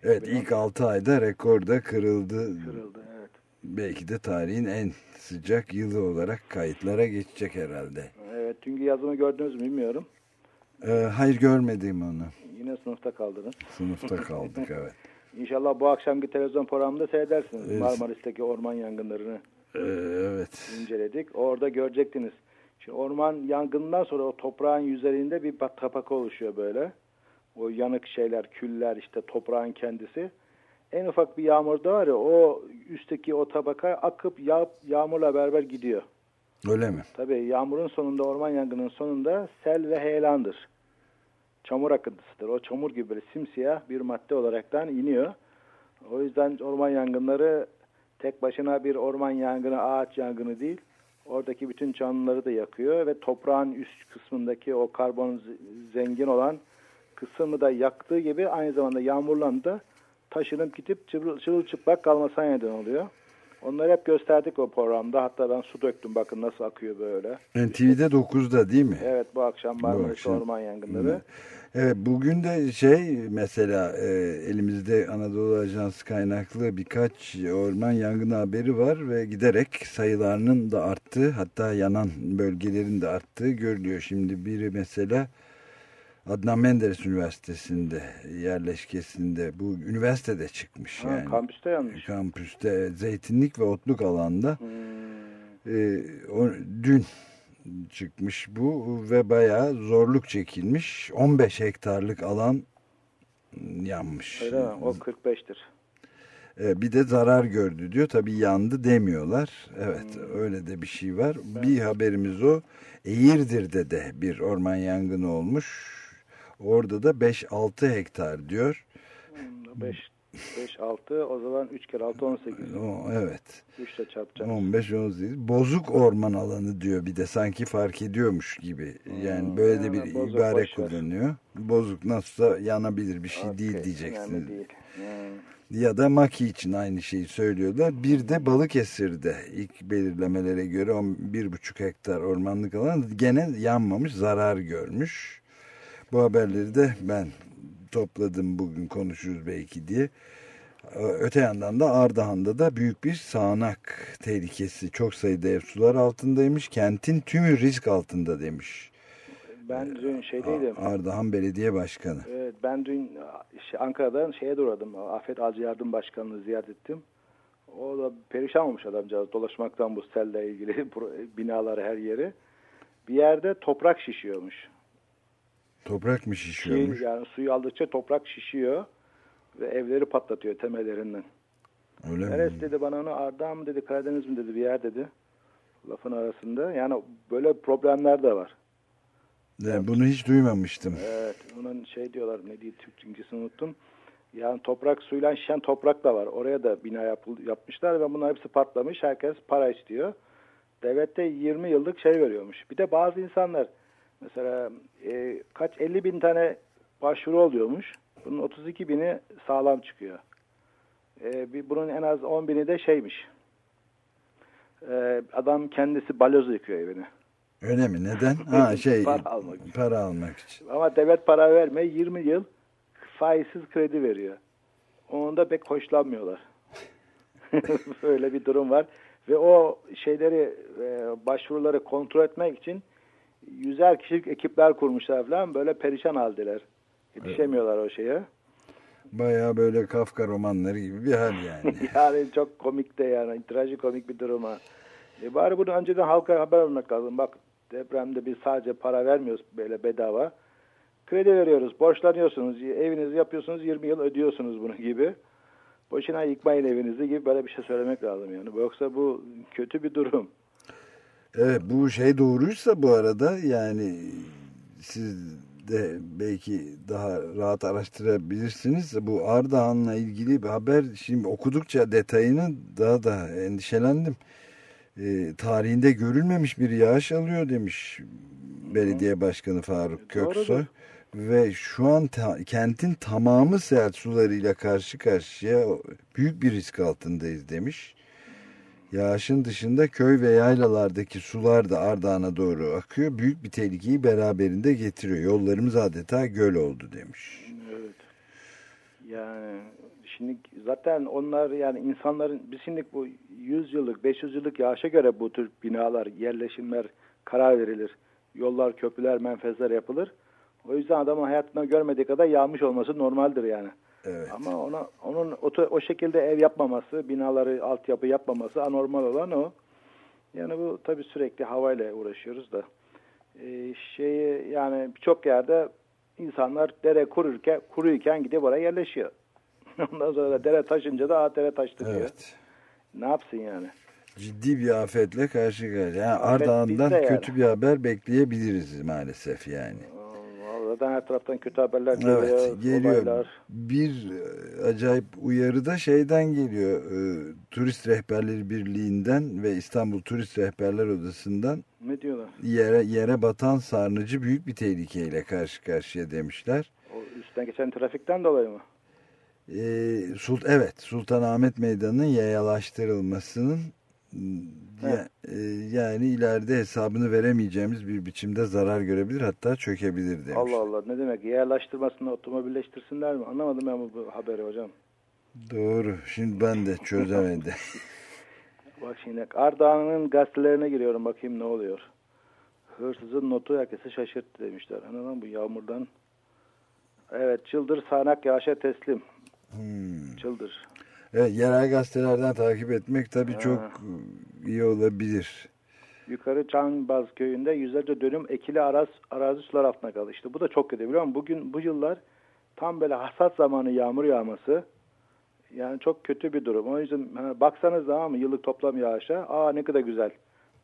Speaker 2: Evet ilk 6 ayda rekor da kırıldı.
Speaker 8: Kırıldı evet.
Speaker 2: Belki de tarihin en sıcak yılı olarak kayıtlara geçecek herhalde.
Speaker 8: Evet dünkü yazımı gördünüz mü bilmiyorum.
Speaker 2: Ee, hayır görmedim onu.
Speaker 8: Yine sınıfta kaldınız.
Speaker 2: Sınıfta <laughs> kaldık evet.
Speaker 8: İnşallah bu akşamki televizyon programında seyredersiniz.
Speaker 2: Evet.
Speaker 8: Marmaris'teki orman yangınlarını
Speaker 2: Ee, evet.
Speaker 8: inceledik. Orada görecektiniz. Şimdi orman yangından sonra o toprağın yüzeyinde bir tabaka oluşuyor böyle. O yanık şeyler, küller işte toprağın kendisi. En ufak bir yağmurda var ya o üstteki o tabaka akıp yağ, yağmurla beraber gidiyor.
Speaker 2: Öyle mi?
Speaker 8: Tabii yağmurun sonunda, orman yangının sonunda sel ve heyelandır. Çamur akıntısıdır. O çamur gibi böyle simsiyah bir madde olaraktan iniyor. O yüzden orman yangınları tek başına bir orman yangını, ağaç yangını değil. Oradaki bütün canlıları da yakıyor ve toprağın üst kısmındaki o karbon zengin olan kısmı da yaktığı gibi aynı zamanda yağmurlan da taşınıp gidip çırıl- çırılçıplak kalmasına neden oluyor. Onları hep gösterdik o programda. Hatta ben su döktüm bakın nasıl akıyor böyle.
Speaker 2: NTV'de 9'da değil mi?
Speaker 8: Evet bu akşam Marmaris. Orman Yangınları.
Speaker 2: Evet bugün de şey mesela e, elimizde Anadolu Ajansı kaynaklı birkaç orman yangını haberi var ve giderek sayılarının da arttığı hatta yanan bölgelerin de arttığı görülüyor. Şimdi biri mesela Adnan Menderes Üniversitesi'nde yerleşkesinde bu üniversitede çıkmış
Speaker 8: Ha,
Speaker 2: yani.
Speaker 8: Kampüste yanmış.
Speaker 2: Kampüste zeytinlik ve otluk alanda
Speaker 8: Hmm.
Speaker 2: e, o, dün çıkmış bu ve bayağı zorluk çekilmiş. 15 hektarlık alan yanmış.
Speaker 8: Öyle mi? O 45'tir.
Speaker 2: E, bir de zarar gördü diyor. Tabii yandı demiyorlar. Evet
Speaker 8: Hmm.
Speaker 2: öyle de bir şey var. Bir haberimiz o. Eğirdir'de de bir orman yangını olmuş. Orada da 5-6 hektar diyor.
Speaker 8: 5 5 6 o zaman 3 kere 6 18.
Speaker 2: O, evet.
Speaker 8: 3 ile çarpacağım.
Speaker 2: 15-18 bozuk orman alanı diyor bir de sanki fark ediyormuş gibi. Yani böyle de bir
Speaker 8: yani bozuk
Speaker 2: ibare
Speaker 8: boş ver.
Speaker 2: kullanıyor. Bozuk nasılsa yanabilir bir şey değil
Speaker 8: Okey,
Speaker 2: diyeceksiniz.
Speaker 8: değil. Hmm.
Speaker 2: Ya da Maki için aynı şeyi söylüyorlar. Bir de Balıkesir'de ilk belirlemelere göre 1,5 hektar ormanlık alan gene yanmamış, zarar görmüş. Bu haberleri de ben topladım bugün konuşuruz belki diye. Öte yandan da Ardahan'da da büyük bir sağanak tehlikesi. Çok sayıda ev sular altındaymış. Kentin tümü risk altında demiş.
Speaker 8: Ben dün şeydeydim.
Speaker 2: Ardahan Belediye Başkanı.
Speaker 8: Evet, ben dün şey, Ankara'dan şeye de uğradım. Afet Acil Yardım Başkanı'nı ziyaret ettim. O da perişan olmuş adamcağız dolaşmaktan bu selle ilgili <laughs> binaları her yeri. Bir yerde toprak şişiyormuş.
Speaker 2: Toprak mı şişiyormuş?
Speaker 8: Ki, yani suyu aldıkça toprak şişiyor ve evleri patlatıyor temellerinden.
Speaker 2: Öyle mi?
Speaker 8: Neresi dedi bana onu Ardahan mı dedi Karadeniz mi dedi bir yer dedi. Lafın arasında. Yani böyle problemler de var.
Speaker 2: De, bunu hiç duymamıştım.
Speaker 8: Evet, onun şey diyorlar ne diye Türk Türkçesini unuttum. Yani toprak suyla şişen toprak da var. Oraya da bina yapıl, yapmışlar ve bunlar hepsi patlamış. Herkes para istiyor. Devlet de 20 yıllık şey veriyormuş. Bir de bazı insanlar mesela e, kaç 50 bin tane başvuru oluyormuş. Bunun 32 bini sağlam çıkıyor. E, bir, bunun en az 10 bini de şeymiş. E, adam kendisi balyoz yıkıyor evini.
Speaker 2: Öyle mi? Neden? <laughs> Ha şey
Speaker 8: Para almak için.
Speaker 2: para almak için.
Speaker 8: Ama devlet para verme 20 yıl faizsiz kredi veriyor. Onun da pek hoşlanmıyorlar. <laughs> <laughs> Böyle bir durum var. Ve o şeyleri e, başvuruları kontrol etmek için yüzer kişilik ekipler kurmuşlar falan böyle perişan haldeler. Yetişemiyorlar o şeye.
Speaker 2: Baya böyle Kafka romanları gibi bir hal yani. <laughs>
Speaker 8: yani çok komik de yani trajikomik bir duruma. E bari bunu önceden halka haber vermek lazım. Bak depremde biz sadece para vermiyoruz böyle bedava. Kredi veriyoruz, borçlanıyorsunuz, evinizi yapıyorsunuz, 20 yıl ödüyorsunuz bunu gibi. Boşuna yıkmayın evinizi gibi böyle bir şey söylemek lazım yani. Yoksa bu kötü bir durum.
Speaker 2: Evet bu şey doğruysa bu arada yani siz de belki daha rahat araştırabilirsiniz. Bu Ardahan'la ilgili bir haber şimdi okudukça detayını daha da endişelendim. E, tarihinde görülmemiş bir yağış alıyor demiş belediye başkanı Faruk Köksoy.
Speaker 8: Doğrudur.
Speaker 2: Ve şu an ta- kentin tamamı sel sularıyla karşı karşıya büyük bir risk altındayız demiş. Yağışın dışında köy ve yaylalardaki sular da Ardahan'a doğru akıyor. Büyük bir tehlikeyi beraberinde getiriyor. Yollarımız adeta göl oldu demiş.
Speaker 8: Evet. Yani şimdi zaten onlar yani insanların biz şimdi bu 100 yıllık 500 yıllık yağışa göre bu tür binalar, yerleşimler karar verilir. Yollar, köprüler, menfezler yapılır. O yüzden adamın hayatında görmediği kadar yağmış olması normaldir yani.
Speaker 2: Evet.
Speaker 8: Ama ona onun o, o şekilde ev yapmaması, binaları altyapı yapmaması anormal olan o. Yani bu tabii sürekli havayla uğraşıyoruz da. Ee, şeyi yani birçok yerde insanlar dere kururken kuruyken gidip oraya yerleşiyor. <laughs> Ondan sonra da dere taşınca da "Aa, dere taştı diyor.
Speaker 2: Evet.
Speaker 8: Ne yapsın yani?
Speaker 2: Ciddi bir afetle karşı karşıya. Yani
Speaker 8: Afet
Speaker 2: Ardahan'dan
Speaker 8: yani.
Speaker 2: kötü bir haber bekleyebiliriz maalesef yani.
Speaker 8: Zaten her taraftan kötü haberler geliyor.
Speaker 2: Evet geliyor.
Speaker 8: olaylar.
Speaker 2: Bir e, acayip uyarı da şeyden geliyor. E, Turist Rehberleri Birliği'nden ve İstanbul Turist Rehberler Odası'ndan
Speaker 8: Ne diyorlar?
Speaker 2: yere yere batan sarnıcı büyük bir tehlikeyle karşı karşıya demişler.
Speaker 8: O üstten geçen trafikten dolayı mı?
Speaker 2: E, Sult evet Sultanahmet Meydanı'nın yayalaştırılmasının ya- e, yani ileride hesabını veremeyeceğimiz bir biçimde zarar görebilir hatta çökebilir demiş.
Speaker 8: Allah Allah ne demek? Yerleştirmesini otomobilleştirsinler mi? Anlamadım ben bu, haberi hocam.
Speaker 2: Doğru. Şimdi ben de çözemedim. <laughs>
Speaker 8: Bak şimdi Ardahan'ın gazetelerine giriyorum bakayım ne oluyor. Hırsızın notu herkesi şaşırttı demişler. Anladın bu yağmurdan. Evet çıldır sağanak yağışa teslim.
Speaker 2: Hmm.
Speaker 8: Çıldır.
Speaker 2: Evet, yerel gazetelerden takip etmek tabii
Speaker 8: Ha.
Speaker 2: çok iyi olabilir.
Speaker 8: Yukarı Çanbaz köyünde yüzlerce dönüm ekili araz, arazi sular altına kaldı. İşte bu da çok kötü biliyor musun? Bugün bu yıllar tam böyle hasat zamanı yağmur yağması. Yani çok kötü bir durum. O yüzden ha, baksanız tamam mı yıllık toplam yağışa. Aa ne kadar güzel.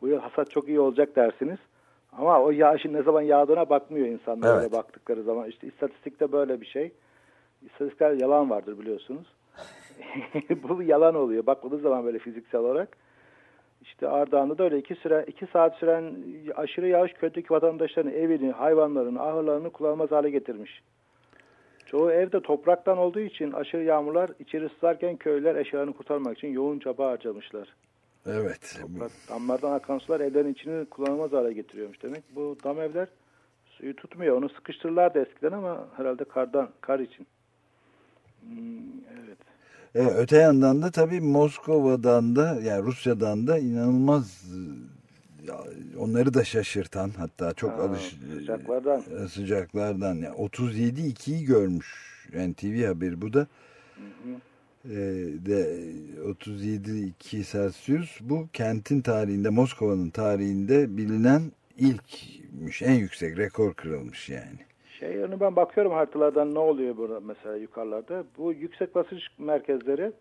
Speaker 8: Bu yıl hasat çok iyi olacak dersiniz. Ama o yağışın ne zaman yağdığına bakmıyor insanlar
Speaker 2: Evet.
Speaker 8: baktıkları zaman. İşte istatistikte böyle bir şey. İstatistikler yalan vardır biliyorsunuz. <laughs> bu yalan oluyor. Bakıldığı zaman böyle fiziksel olarak. İşte Ardahan'da da öyle iki süre iki saat süren aşırı yağış köydeki vatandaşların evini, hayvanlarını, ahırlarını kullanılmaz hale getirmiş. Çoğu evde topraktan olduğu için aşırı yağmurlar içeri sızarken köyler eşyalarını kurtarmak için yoğun çaba harcamışlar.
Speaker 2: Evet.
Speaker 8: Toprak, damlardan akan sular evlerin içini kullanılmaz hale getiriyormuş demek. Bu dam evler suyu tutmuyor. Onu sıkıştırırlardı eskiden ama herhalde kardan, kar için. Hmm, evet.
Speaker 2: Evet, öte yandan da tabii Moskova'dan da yani Rusya'dan da inanılmaz e, onları da şaşırtan hatta çok
Speaker 8: Ha,
Speaker 2: alış
Speaker 8: sıcaklardan.
Speaker 2: e, sıcaklardan yani 37 2'yi görmüş NTV haberi bu da E, de 37 2 Celsius bu kentin tarihinde Moskova'nın tarihinde bilinen ilkmiş en yüksek rekor kırılmış yani.
Speaker 8: Şey onu ben bakıyorum haritalardan ne oluyor burada mesela yukarılarda. Bu yüksek basınç merkezleri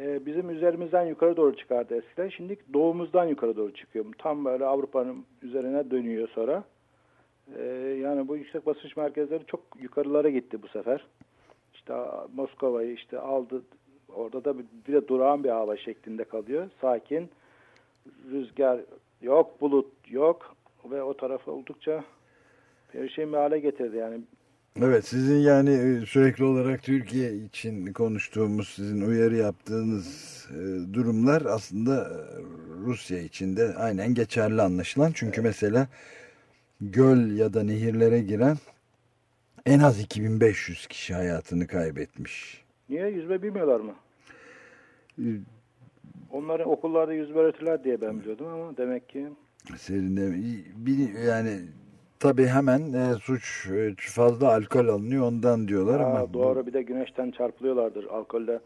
Speaker 8: e, bizim üzerimizden yukarı doğru çıkardı eskiden. Şimdi doğumuzdan yukarı doğru çıkıyor. Tam böyle Avrupa'nın üzerine dönüyor sonra. E, yani bu yüksek basınç merkezleri çok yukarılara gitti bu sefer. İşte Moskova'yı işte aldı. Orada da bir, de durağan bir hava şeklinde kalıyor. Sakin. Rüzgar yok, bulut yok ve o tarafı oldukça perişan bir hale getirdi yani.
Speaker 2: Evet sizin yani e, sürekli olarak Türkiye için konuştuğumuz sizin uyarı yaptığınız e, durumlar aslında e, Rusya için de aynen geçerli anlaşılan. Çünkü mesela göl ya da nehirlere giren en az 2500 kişi hayatını kaybetmiş.
Speaker 8: Niye yüzme bilmiyorlar mı? Onların okullarda yüz öğretirler diye ben biliyordum ama demek ki
Speaker 2: Serinleme bir- yani tabii hemen e, suç e, fazla alkol alınıyor ondan diyorlar
Speaker 8: Aa,
Speaker 2: ama
Speaker 8: doğru bir de güneşten çarpılıyorlardır. Alkolle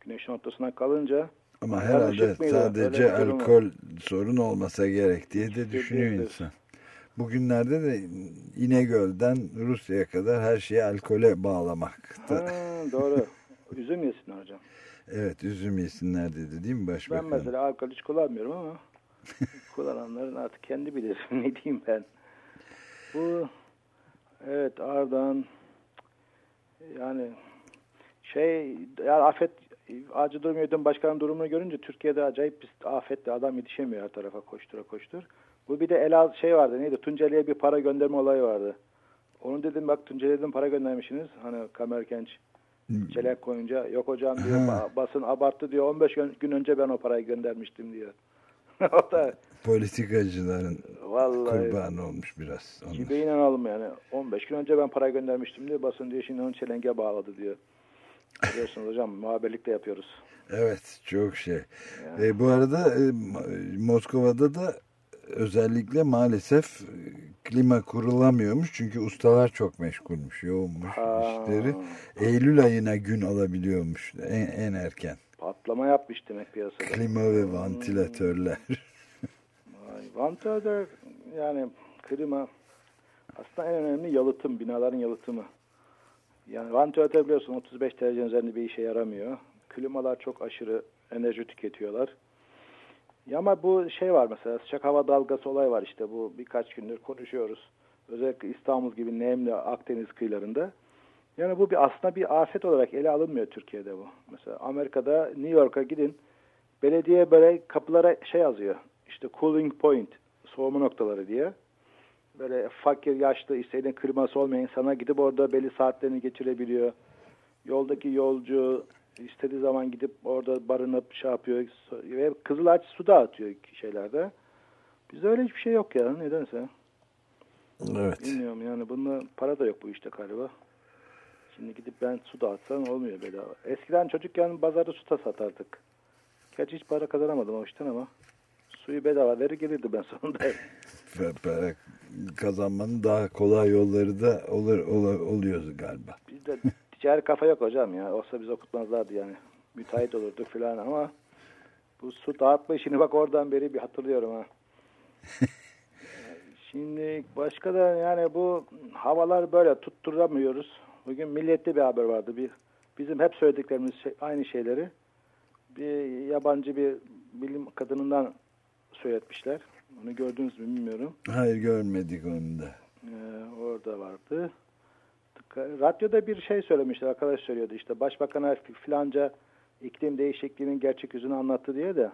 Speaker 8: güneşin ortasına kalınca
Speaker 2: ama herhalde sadece alkol sorun olmasa gerek diye de düşünüyor
Speaker 8: değildir.
Speaker 2: insan. Bugünlerde de İnegöl'den Rusya'ya kadar her şeyi alkole bağlamakta.
Speaker 8: ha, doğru. Üzüm yesin hocam.
Speaker 2: Evet üzüm yesinler dedi değil mi
Speaker 8: Ben
Speaker 2: başbakan?
Speaker 8: mesela alkol hiç kullanmıyorum ama <laughs> kullananların artık kendi bilir. <laughs> ne diyeyim ben. Bu evet Ardahan yani şey yani afet acil durum yönetim başkanın durumunu görünce Türkiye'de acayip bir afetle adam yetişemiyor her tarafa koştura koştur. Bu bir de Elaz şey vardı neydi Tunceli'ye bir para gönderme olayı vardı. Onu dedim bak Tunceli'ye dedim para göndermişsiniz. Hani Kamer Genç çelek koyunca yok hocam diyor basın abarttı diyor 15 gün, gün önce ben o parayı göndermiştim diyor. <laughs> o da
Speaker 2: Politikacıların
Speaker 8: vallahi
Speaker 2: kurbanı olmuş biraz. onlar.
Speaker 8: gibi inanalım yani 15 gün önce ben para göndermiştim diyor basın diyor şimdi onu çelenge bağladı diyor. Biliyorsunuz hocam muhabirlik de yapıyoruz.
Speaker 2: Evet çok şey. E, bu arada e, Moskova'da da özellikle maalesef e, klima kurulamıyormuş. Çünkü ustalar çok meşgulmüş, yoğunmuş
Speaker 8: Ha.
Speaker 2: işleri. Eylül ayına gün alabiliyormuş en, en erken.
Speaker 8: Patlama yapmış demek piyasada.
Speaker 2: Klima ve vantilatörler.
Speaker 8: Vay, Vantilatör yani klima aslında en önemli yalıtım, binaların yalıtımı. Yani vantilatör biliyorsun 35 derecenin üzerinde bir işe yaramıyor. Klimalar çok aşırı enerji tüketiyorlar. Ya ama bu şey var mesela sıcak hava dalgası olay var işte bu birkaç gündür konuşuyoruz. Özellikle İstanbul gibi nemli Akdeniz kıyılarında. Yani bu bir aslında bir afet olarak ele alınmıyor Türkiye'de bu. Mesela Amerika'da New York'a gidin belediye böyle kapılara şey yazıyor. İşte cooling point, soğuma noktaları diye. Böyle fakir, yaşlı, istediğin kliması olmayan insana gidip orada belli saatlerini geçirebiliyor. Yoldaki yolcu istediği zaman gidip orada barınıp şey yapıyor. Ve Kızılaç su dağıtıyor şeylerde. Bizde öyle hiçbir şey yok ya nedense.
Speaker 2: evet.
Speaker 8: Bilmiyorum yani bunda para da yok bu işte galiba. Şimdi gidip ben su dağıtsam olmuyor bedava. Eskiden çocukken pazarda su da satardık. Gerçi hiç para kazanamadım o işten ama suyu bedava verir gelirdi ben sonunda. <laughs>
Speaker 2: Para kazanmanın daha kolay yolları da olur, olur oluyor galiba. <laughs>
Speaker 8: Bizde ticari kafa yok hocam ya. Olsa biz okutmazlardı yani. Müteahhit olurduk falan ama bu su dağıtma işini bak oradan beri bir hatırlıyorum ha. <laughs> Şimdi başka da yani bu havalar böyle tutturamıyoruz. Bugün millette bir haber vardı. Bir bizim hep söylediklerimiz şey- aynı şeyleri bir yabancı bir bilim kadınından söyletmişler. Onu gördünüz mü bilmiyorum.
Speaker 2: Hayır görmedik onu da.
Speaker 8: Ee, orada vardı. Radyoda bir şey söylemişti. Arkadaş söylüyordu işte. Başbakan'a filanca iklim değişikliğinin gerçek yüzünü anlattı diye de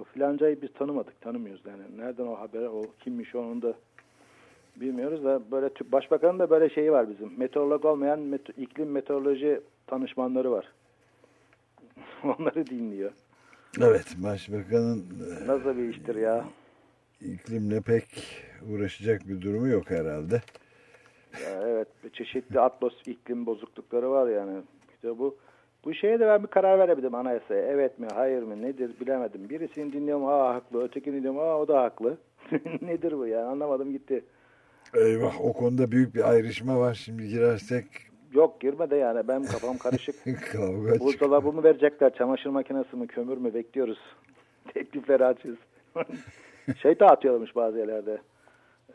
Speaker 8: o filancayı biz tanımadık. Tanımıyoruz yani. Nereden o haber, o kimmiş onu da bilmiyoruz da böyle başbakanın da böyle şeyi var bizim. Meteorolog olmayan meto- iklim meteoroloji tanışmanları var. <laughs> Onları dinliyor.
Speaker 2: Evet başbakanın e,
Speaker 8: Nasıl bir iştir ya?
Speaker 2: iklimle pek uğraşacak bir durumu yok herhalde.
Speaker 8: Ya evet çeşitli atmos iklim bozuklukları var yani. İşte bu bu şeye de ben bir karar veremedim anayasaya. Evet mi hayır mı nedir bilemedim. Birisini dinliyorum aa haklı ötekini dinliyorum aa o da haklı. <laughs> nedir bu ya anlamadım gitti.
Speaker 2: Eyvah o konuda büyük bir ayrışma var. Şimdi girersek
Speaker 8: Yok girme de yani ben kafam <laughs> karışık.
Speaker 2: kavga.
Speaker 8: Buzdolabı mı verecekler çamaşır makinesi mi kömür mü bekliyoruz. <laughs> Teklifleri açıyoruz. <laughs> şey dağıtıyorlarmış bazı yerlerde.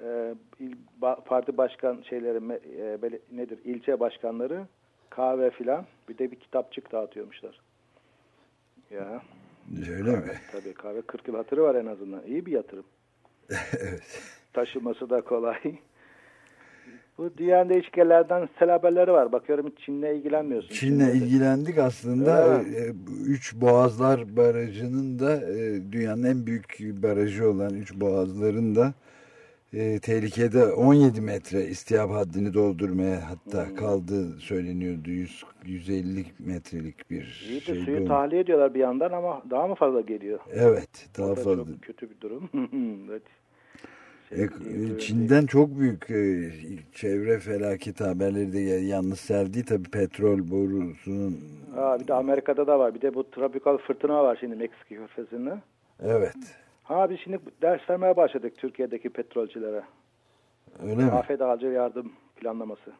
Speaker 8: Ee, il, ba- parti başkan şeyleri e, bele- nedir ilçe başkanları kahve filan bir de bir kitapçık dağıtıyormuşlar. Ya
Speaker 2: Öyle mi?
Speaker 8: tabii kahve 40 yıl hatırı var en azından. İyi bir yatırım.
Speaker 2: evet.
Speaker 8: Taşıması da kolay. Bu dünyanın değişik yerlerden sel haberleri var. Bakıyorum hiç Çin'le ilgilenmiyorsun.
Speaker 2: Çin'le
Speaker 8: Çin'de de-
Speaker 2: ilgilendik aslında.
Speaker 8: Öyle
Speaker 2: E, Üç Boğazlar Barajı'nın da e, dünyanın en büyük barajı olan Üç Boğazların da e, tehlikede 17 metre istihap haddini doldurmaya hatta
Speaker 8: Hmm.
Speaker 2: kaldığı söyleniyordu. 100, 150 metrelik bir
Speaker 8: İyi
Speaker 2: şey.
Speaker 8: suyu
Speaker 2: doldu.
Speaker 8: tahliye ediyorlar bir yandan ama daha mı fazla geliyor?
Speaker 2: Evet daha fazla.
Speaker 8: çok kötü bir durum. <laughs> evet.
Speaker 2: E, Çin'den çok büyük e, çevre felaketi haberleri de yalnız serdiği tabii petrol borusunun.
Speaker 8: Aa, bir de Amerika'da da var. Bir de bu tropikal fırtına var şimdi Meksika körfezinde.
Speaker 2: Evet.
Speaker 8: Ha biz şimdi ders vermeye başladık Türkiye'deki petrolcülere.
Speaker 2: Öyle mi?
Speaker 8: Afet acil yardım planlaması.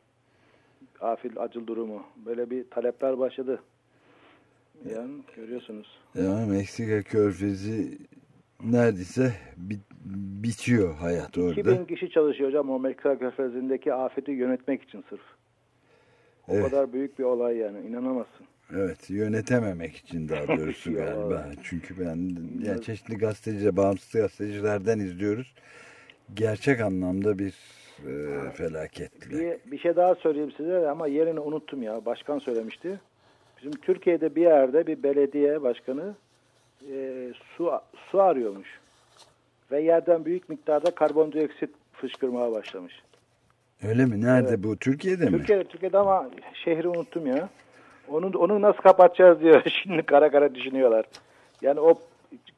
Speaker 8: Afet acil durumu. Böyle bir talepler başladı. Yani görüyorsunuz.
Speaker 2: Ya Meksika körfezi neredeyse bit, bitiyor hayat orada.
Speaker 8: 2000 kişi çalışıyor hocam o Meksika körfezindeki afeti yönetmek için sırf. O
Speaker 2: Evet.
Speaker 8: kadar büyük bir olay yani inanamazsın.
Speaker 2: Evet yönetememek için daha <laughs> doğrusu galiba. Çünkü ben yani çeşitli gazeteciler, bağımsız gazetecilerden izliyoruz. Gerçek anlamda bir e, felaketle.
Speaker 8: Bir, bir şey daha söyleyeyim size ama yerini unuttum ya. Başkan söylemişti. Bizim Türkiye'de bir yerde bir belediye başkanı e, su su arıyormuş. Ve yerden büyük miktarda karbondioksit fışkırmaya başlamış.
Speaker 2: Öyle mi? Nerede bu? Türkiye'de mi?
Speaker 8: Türkiye'de, Türkiye'de ama şehri unuttum ya. Onu, onu nasıl kapatacağız diyor. <laughs> Şimdi kara kara düşünüyorlar. Yani o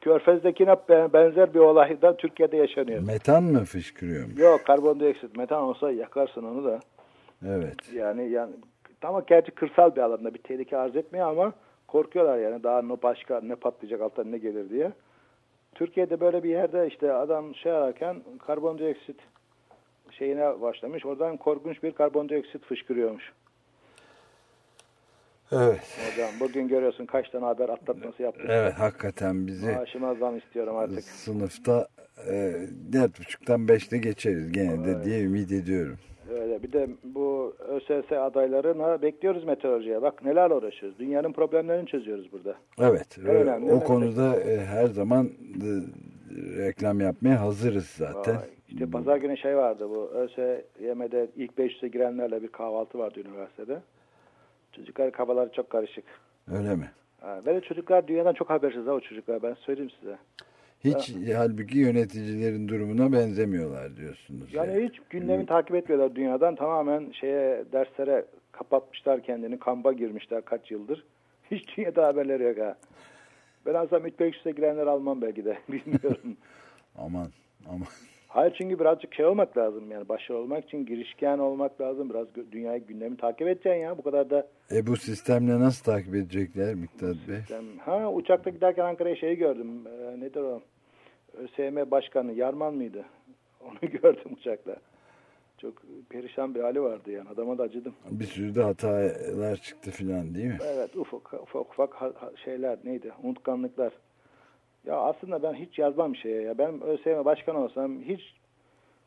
Speaker 8: Körfez'dekine be- benzer bir olay da Türkiye'de yaşanıyor.
Speaker 2: Metan mı fışkırıyormuş?
Speaker 8: Yok karbondioksit, metan olsa yakarsın onu da.
Speaker 2: Evet.
Speaker 8: Yani yani ama gerçi kırsal bir alanda bir tehlike arz etmiyor ama korkuyorlar yani daha ne başka ne patlayacak alttan ne gelir diye. Türkiye'de böyle bir yerde işte adam şey ararken karbondioksit şeyine başlamış. Oradan korkunç bir karbondioksit fışkırıyormuş.
Speaker 2: Evet.
Speaker 8: Hocam bugün görüyorsun kaç tane haber atlatması yaptık.
Speaker 2: Evet hakikaten bizi
Speaker 8: Maaşıma zam istiyorum artık.
Speaker 2: sınıfta e, dört buçuktan beşte geçeriz gene de diye ümit ediyorum.
Speaker 8: Öyle bir de bu ÖSS adaylarına bekliyoruz meteorolojiye. Bak neler uğraşıyoruz. Dünyanın problemlerini çözüyoruz burada.
Speaker 2: Evet.
Speaker 8: En önemli
Speaker 2: o konuda e, her zaman e, reklam yapmaya hazırız zaten.
Speaker 8: Vay, İşte pazar günü şey vardı bu ÖSYM'de ilk 500'e girenlerle bir kahvaltı vardı üniversitede. Çocuklar kafaları çok karışık.
Speaker 2: Öyle mi?
Speaker 8: Ha, ve de çocuklar dünyadan çok habersiz ha o çocuklar ben söyleyeyim size.
Speaker 2: Hiç halbuki yöneticilerin durumuna benzemiyorlar diyorsunuz.
Speaker 8: Yani hiç gündemi takip etmiyorlar dünyadan tamamen şeye derslere kapatmışlar kendini kamba girmişler kaç yıldır. <laughs> Hiç dünyada haberleri yok ha. Ben alsam ilk 500'e girenler almam belki de <laughs> bilmiyorum.
Speaker 2: Aman aman.
Speaker 8: Hayır çünkü birazcık şey olmak lazım yani başarılı olmak için girişken olmak lazım. Biraz dünyayı gündemi takip edeceksin ya bu kadar da.
Speaker 2: E bu sistemle nasıl takip edecekler Miktat Bey?
Speaker 8: Ha uçakta giderken Ankara'ya şeyi gördüm. Ee, nedir o? ÖSYM Başkanı Yarman mıydı? <laughs> Onu gördüm uçakta. Çok perişan bir hali vardı yani adama da acıdım.
Speaker 2: Bir sürü de hatalar çıktı filan değil mi?
Speaker 8: Evet ufak ufak, ufak şeyler neydi unutkanlıklar. Ya aslında ben hiç yazmam şeye ya. Ben ÖSYM başkan olsam hiç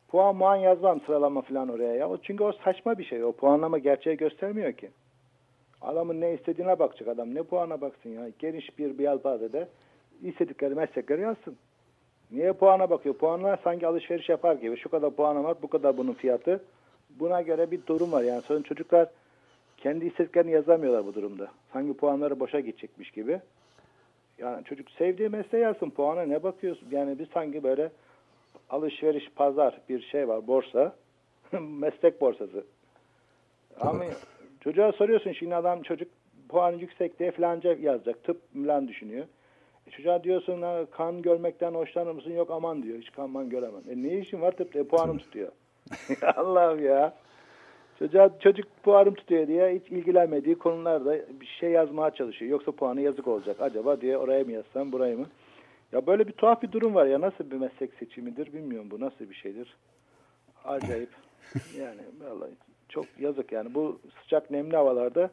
Speaker 8: puan muan yazmam sıralama falan oraya ya. Çünkü o saçma bir şey. O puanlama gerçeği göstermiyor ki. Adamın ne istediğine bakacak adam. Ne puana baksın ya. Geniş bir bir yelpazede istedikleri meslekleri yazsın. Niye puana bakıyor? Puanlar sanki alışveriş yapar gibi. Şu kadar puanı var, bu kadar bunun fiyatı. Buna göre bir durum var. Yani sonra çocuklar kendi istediklerini yazamıyorlar bu durumda. Sanki puanları boşa gidecekmiş gibi. Yani çocuk sevdiği mesleği yazsın. Puana ne bakıyorsun? Yani biz sanki böyle alışveriş, pazar bir şey var. Borsa. <laughs> Meslek borsası. Ama çocuğa soruyorsun şimdi adam çocuk puanı yüksek diye filanca yazacak. Tıp falan düşünüyor. E çocuğa diyorsun ha, kan görmekten hoşlanır mısın? Yok aman diyor. Hiç kan man göremem. E ne işin var tıpta? E, puanım <laughs> tutuyor. <laughs> Allah'ım ya. Çocuğa, çocuk puanım tutuyor diye hiç ilgilenmediği konularda bir şey yazmaya çalışıyor. Yoksa puanı yazık olacak. Acaba diye oraya mı yazsam burayı mı? Ya böyle bir tuhaf bir durum var ya. Nasıl bir meslek seçimidir bilmiyorum bu. Nasıl bir şeydir? Acayip. <laughs> Yani vallahi çok yazık yani. Bu sıcak nemli havalarda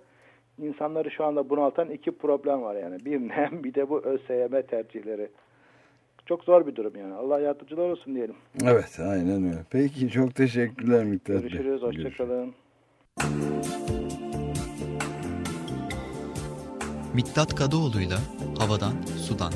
Speaker 8: insanları şu anda bunaltan iki problem var yani. Bir nem <laughs> bir de bu ÖSYM tercihleri. Çok zor bir durum yani. Allah yardımcılar olsun diyelim.
Speaker 2: Evet aynen öyle. Peki çok teşekkürler Miktat Bey.
Speaker 8: Görüşürüz. Hoşçakalın.
Speaker 7: Miktat Kadıoğlu'yla Havadan Sudan.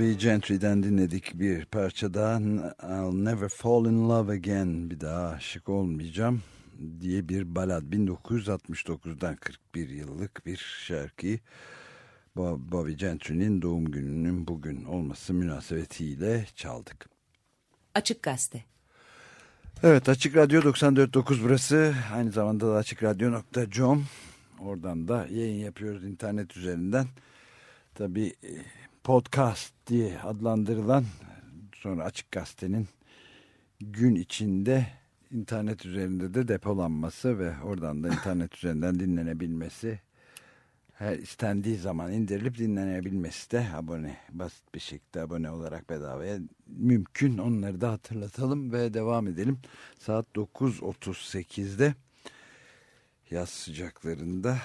Speaker 2: Bobby Gentry'den dinledik bir parça daha. I'll Never Fall in Love Again. Bir daha aşık olmayacağım diye bir balad. 1969'dan 41 yıllık bir şarkıyı Bo- Bobby Gentry'nin doğum gününün bugün olması münasebetiyle çaldık.
Speaker 5: Açık Gazete.
Speaker 2: Evet Açık Radyo 94.9 burası. Aynı zamanda da açıkradyo.com. Oradan da yayın yapıyoruz internet üzerinden. Tabii e, podcast diye adlandırılan sonra Açık Gazete'nin gün içinde internet üzerinde de depolanması ve oradan da internet üzerinden dinlenebilmesi her istendiği zaman indirilip dinlenebilmesi de abone basit bir şekilde abone olarak bedavaya mümkün. Onları da hatırlatalım ve devam edelim. Saat 9.38'de yaz sıcaklarında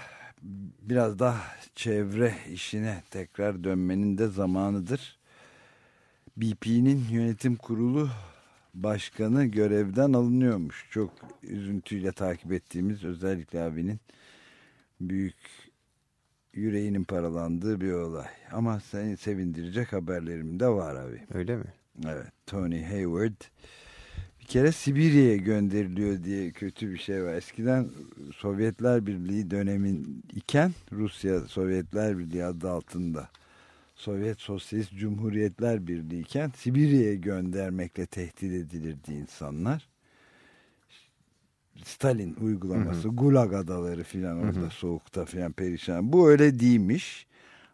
Speaker 2: biraz daha çevre işine tekrar dönmenin de zamanıdır. BP'nin yönetim kurulu başkanı görevden alınıyormuş. Çok üzüntüyle takip ettiğimiz özellikle abinin büyük yüreğinin paralandığı bir olay. Ama seni sevindirecek haberlerim de var abi.
Speaker 3: Öyle mi?
Speaker 2: Evet Tony Hayward bir kere Sibirya'ya gönderiliyor diye kötü bir şey var. Eskiden Sovyetler Birliği dönemin iken Rusya Sovyetler Birliği adı altında Sovyet Sosyalist Cumhuriyetler Birliği iken Sibirya'ya göndermekle tehdit edilirdi insanlar. Stalin uygulaması, Gulag adaları filan orada soğukta filan perişan. Bu öyle değilmiş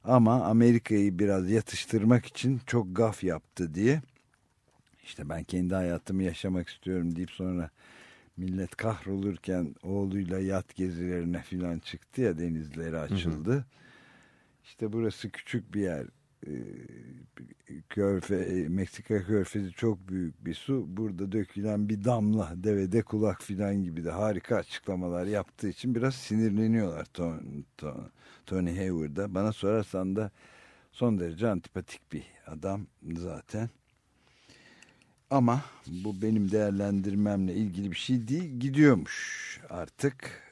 Speaker 2: ama Amerika'yı biraz yatıştırmak için çok gaf yaptı diye. İşte ben kendi hayatımı yaşamak istiyorum deyip sonra millet kahrolurken oğluyla yat gezilerine filan çıktı ya denizleri açıldı. İşte burası küçük bir yer. Ee, Körfe, e, Meksika körfezi çok büyük bir su. Burada dökülen bir damla devede kulak filan gibi de harika açıklamalar yaptığı için biraz sinirleniyorlar Ton, Ton, Tony Hayward'a. Bana sorarsan da son derece antipatik bir adam zaten. Ama bu benim değerlendirmemle ilgili bir şey değil. Gidiyormuş artık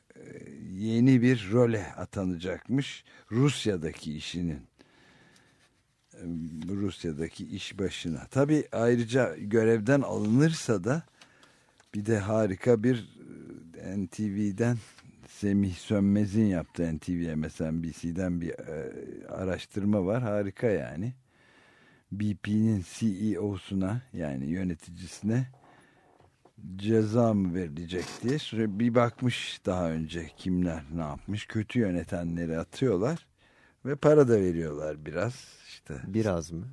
Speaker 2: yeni bir role atanacakmış. Rusya'daki işinin Rusya'daki iş başına. Tabi ayrıca görevden alınırsa da bir de harika bir e, NTV'den Semih Sönmez'in yaptığı NTV MSNBC'den bir e, araştırma var. Harika yani. BP'nin CEO'suna yani yöneticisine ceza mı verilecek diye bir bakmış daha önce kimler ne yapmış kötü yönetenleri atıyorlar ve para da veriyorlar biraz işte
Speaker 3: Biraz mı?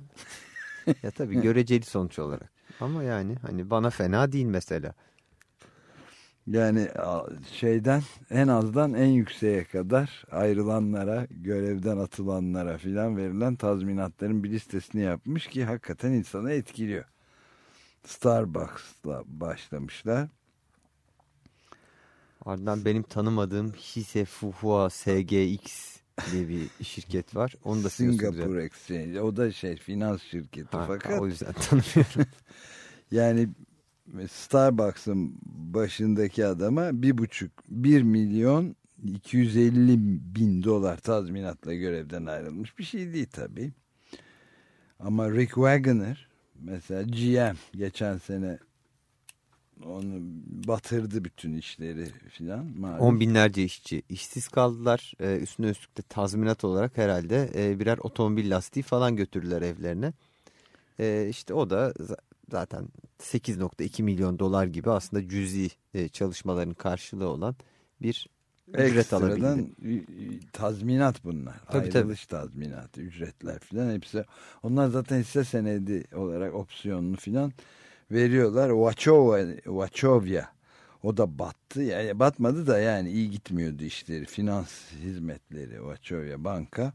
Speaker 3: <laughs> ya tabii göreceli sonuç olarak. Ama yani hani bana fena değil mesela.
Speaker 2: yani şeyden en azdan en yükseğe kadar ayrılanlara görevden atılanlara filan verilen tazminatların bir listesini yapmış ki hakikaten insanı etkiliyor. Starbucks'la başlamışlar.
Speaker 3: Ardından benim tanımadığım Hisse Fuhua SGX diye bir şirket var. Onu da güzel.
Speaker 2: Singapore Exchange o da şey finans şirketi
Speaker 3: Ha,
Speaker 2: fakat
Speaker 3: O yüzden <laughs> tanımıyorum.
Speaker 2: Yani Starbucks'ın başındaki adama bir buçuk, bir milyon 250 bin dolar tazminatla görevden ayrılmış bir şey değil tabii. Ama Rick Wagoner mesela GM geçen sene onu batırdı bütün işleri filan.
Speaker 3: On binlerce işçi işsiz kaldılar. Ee, üstüne üstlük de tazminat olarak herhalde e, birer otomobil lastiği falan götürdüler evlerine. Ee, işte o da za- zaten 8.2 milyon dolar gibi aslında cüzi e, çalışmaların karşılığı olan bir ücret alabildi.
Speaker 2: tazminat bunlar.
Speaker 3: Tabii, tabii.
Speaker 2: Ayrılış tazminatı, ücretler filan hepsi. Onlar zaten hisse senedi olarak opsiyonlu filan veriyorlar. Wachova, Wachovia o da battı. Yani batmadı da yani iyi gitmiyordu işleri. Finans hizmetleri Wachovia banka.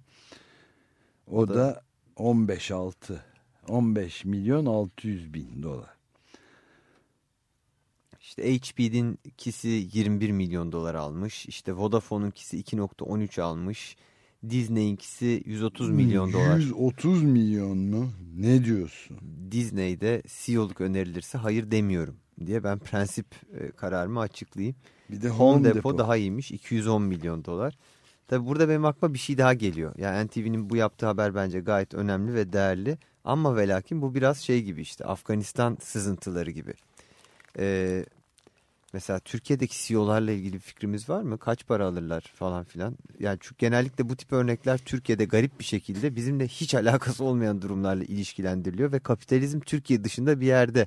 Speaker 2: O,
Speaker 3: O da-
Speaker 2: da 15 6 15 milyon 600 bin dolar.
Speaker 3: İşte HP'dinkisi 21 milyon dolar almış. İşte Vodafone'unkisi 2.13 almış. Disney'inkisi 130 milyon dolar.
Speaker 2: 130 milyon mu? Ne diyorsun?
Speaker 3: Disney'de CEO'luk önerilirse hayır demiyorum diye ben prensip e, kararımı açıklayayım.
Speaker 2: Bir de
Speaker 3: Home, Depot, daha iyiymiş 210 milyon dolar. Tabi burada benim aklıma bir şey daha geliyor. Yani NTV'nin bu yaptığı haber bence gayet önemli ve değerli. Ama ve lakin bu biraz şey gibi işte Afganistan sızıntıları gibi. Ee, mesela Türkiye'deki CEO'larla ilgili bir fikrimiz var mı? Kaç para alırlar falan filan. Yani çünkü genellikle bu tip örnekler Türkiye'de garip bir şekilde bizimle hiç <laughs> alakası olmayan durumlarla ilişkilendiriliyor. Ve kapitalizm Türkiye dışında bir yerde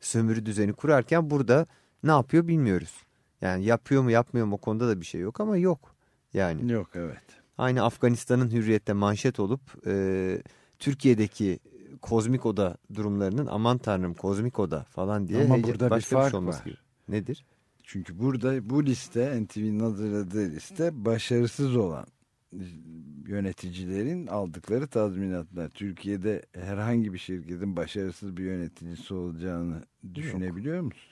Speaker 3: sömürü düzeni kurarken burada ne yapıyor bilmiyoruz. Yani yapıyor mu yapmıyor mu o konuda da bir şey yok ama yok. Yani
Speaker 2: Yok evet.
Speaker 3: aynı Afganistan'ın hürriyette manşet olup e, Türkiye'deki kozmik oda durumlarının aman tanrım kozmik oda falan diye
Speaker 2: Ama burada bir
Speaker 3: başka
Speaker 2: fark
Speaker 3: şey olması
Speaker 2: var.
Speaker 3: gibi. Nedir?
Speaker 2: Çünkü burada bu liste NTV'nin hazırladığı liste başarısız olan yöneticilerin aldıkları tazminatlar. Türkiye'de herhangi bir şirketin başarısız bir yöneticisi olacağını düşünebiliyor musun?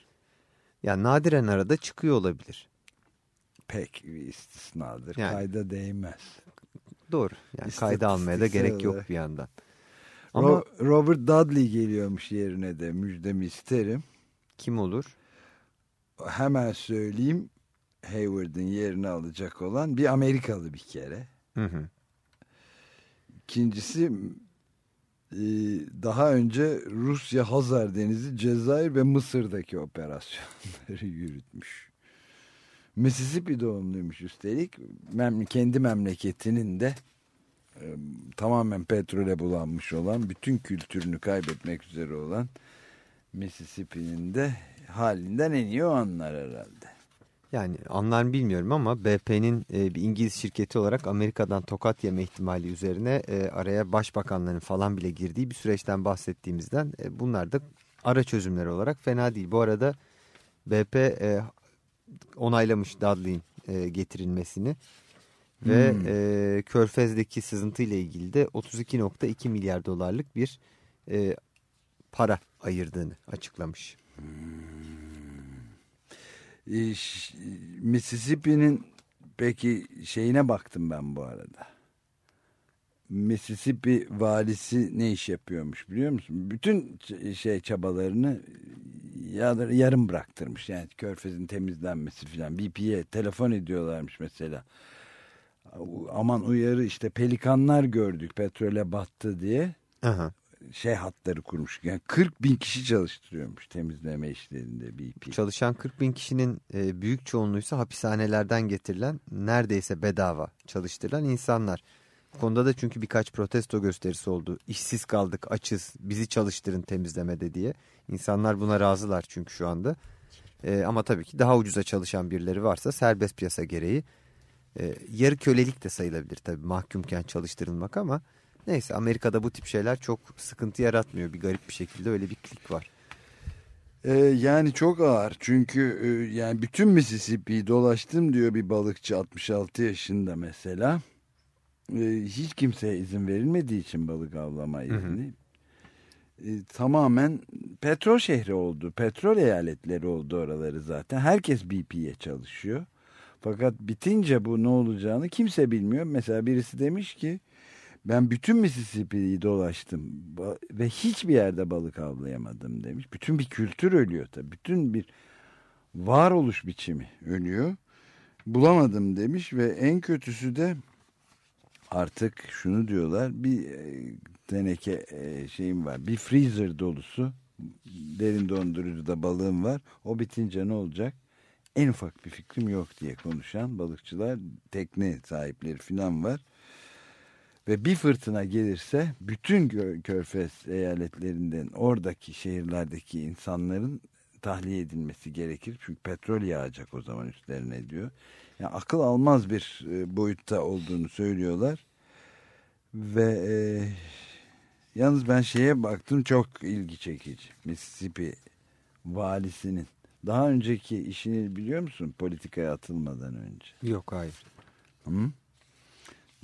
Speaker 3: Yani nadiren arada çıkıyor olabilir.
Speaker 2: Pek bir istisnadır.
Speaker 3: Yani.
Speaker 2: Kayda değmez.
Speaker 3: Doğru. Yani kayda almaya da gerek yok bir yandan. Ama
Speaker 2: Ro- Robert Dudley geliyormuş yerine de müjdemi isterim.
Speaker 3: kim olur?
Speaker 2: Hemen söyleyeyim Hayward'ın yerini alacak olan bir Amerikalı bir kere.
Speaker 3: Hı hı.
Speaker 2: İkincisi e, daha önce Rusya, Hazar Denizi, Cezayir ve Mısır'daki operasyonları <laughs> yürütmüş. Mississippi doğumluymuş üstelik. Mem kendi memleketinin de e, tamamen petrole bulanmış olan, bütün kültürünü kaybetmek üzere olan Mississippi'nin de halinden en iyi o anlar herhalde.
Speaker 3: Yani anlar bilmiyorum ama BP'nin e, bir İngiliz şirketi olarak Amerika'dan tokat yeme ihtimali üzerine e, araya başbakanların falan bile girdiği bir süreçten bahsettiğimizden e, bunlar da ara çözümler olarak fena değil. Bu arada BP e, onaylamış Dudley'in e, getirilmesini ve
Speaker 2: Hmm.
Speaker 3: e, Körfez'deki sızıntı ile ilgili de 32.2 milyar dolarlık bir e, para ayırdığını açıklamış.
Speaker 2: E, ş- Mississippi'nin peki şeyine baktım ben bu arada. Mississippi valisi ne iş yapıyormuş biliyor musun? Bütün şey çabalarını ya- yarım bıraktırmış. Yani körfezin temizlenmesi filan. BP'ye telefon ediyorlarmış mesela. Aman uyarı işte pelikanlar gördük petrole battı diye
Speaker 3: Aha.
Speaker 2: Şey hatları kurmuş. Yani 40 bin kişi çalıştırıyormuş temizleme işlerinde BP.
Speaker 3: Çalışan 40 bin kişinin e, büyük çoğunluğuysa hapishanelerden getirilen neredeyse bedava çalıştırılan insanlar. Bu konuda da çünkü birkaç protesto gösterisi oldu. İşsiz kaldık, açız, bizi çalıştırın temizlemede diye. İnsanlar buna razılar çünkü şu anda. E, ama tabii ki daha ucuza çalışan birileri varsa serbest piyasa gereği e, yarı kölelik de sayılabilir tabii mahkumken çalıştırılmak ama neyse Amerika'da bu tip şeyler çok sıkıntı yaratmıyor. Bir garip bir şekilde öyle bir klik var.
Speaker 2: Ee, yani çok ağır çünkü e, yani bütün Mississippi'yi dolaştım diyor bir balıkçı 66 yaşında mesela. Ee, hiç kimseye izin verilmediği için balık avlama izni. Ee, tamamen petrol şehri oldu. Petrol eyaletleri oldu oraları zaten. Herkes BP'ye çalışıyor. Fakat bitince bu ne olacağını kimse bilmiyor. Mesela birisi demiş ki ben bütün Mississippi'yi dolaştım ve hiçbir yerde balık avlayamadım demiş. Bütün bir kültür ölüyor tabii. Bütün bir varoluş biçimi ölüyor. Bulamadım demiş ve en kötüsü de artık şunu diyorlar bir e, teneke e, şeyim var. Bir freezer dolusu derin dondurucuda balığım var. O bitince ne olacak? En ufak bir fikrim yok diye konuşan balıkçılar, tekne sahipleri falan var. Ve bir fırtına gelirse bütün körfez eyaletlerinden oradaki şehirlerdeki insanların tahliye edilmesi gerekir. Çünkü petrol yağacak o zaman üstlerine diyor. Yani akıl almaz bir e, boyutta olduğunu söylüyorlar. Ve e, yalnız ben şeye baktım çok ilgi çekici. Mississippi valisinin. Daha önceki işini biliyor musun politikaya atılmadan önce?
Speaker 3: Yok hayır.
Speaker 2: Hı?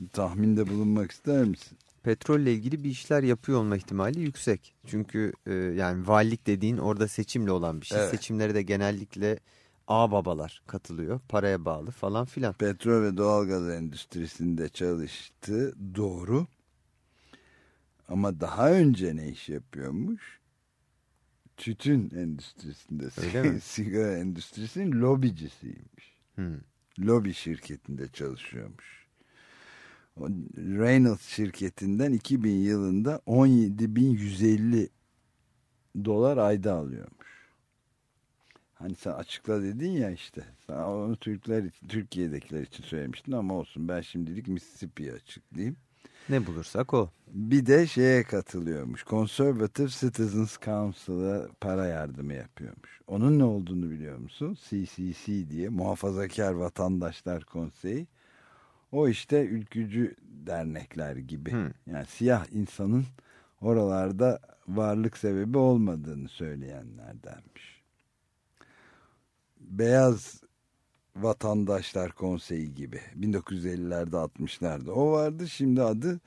Speaker 2: Tahminde bulunmak ister misin?
Speaker 3: Petrolle ilgili bir işler yapıyor olma ihtimali yüksek. Çünkü e, yani valilik dediğin orada seçimle olan bir şey.
Speaker 2: Evet.
Speaker 3: Seçimlere de genellikle ağ babalar katılıyor. Paraya bağlı falan filan.
Speaker 2: Petrol ve doğalgaz endüstrisinde çalıştı doğru. Ama daha önce ne iş yapıyormuş? Tütün endüstrisinde,
Speaker 3: Öyle <laughs>
Speaker 2: sigara endüstrisinin lobicisiymiş.
Speaker 3: Hmm.
Speaker 2: Lobi şirketinde çalışıyormuş. Reynolds şirketinden 2000 yılında 17.150 dolar ayda alıyormuş. Hani sen açıkla dedin ya işte. Sen onu Türkler için, Türkiye'dekiler için söylemiştin ama olsun. Ben şimdilik Mississippi'yi açıklayayım.
Speaker 3: Ne bulursak o.
Speaker 2: Bir de şeye katılıyormuş. Conservative Citizens Council'a para yardımı yapıyormuş. Onun ne olduğunu biliyor musun? CCC diye Muhafazakar Vatandaşlar Konseyi. O işte ülkücü dernekler gibi.
Speaker 3: Hmm.
Speaker 2: Yani siyah insanın oralarda varlık sebebi olmadığını söyleyenlerdenmiş. Beyaz Vatandaşlar Konseyi gibi 1950'lerde 60'larda o vardı şimdi adı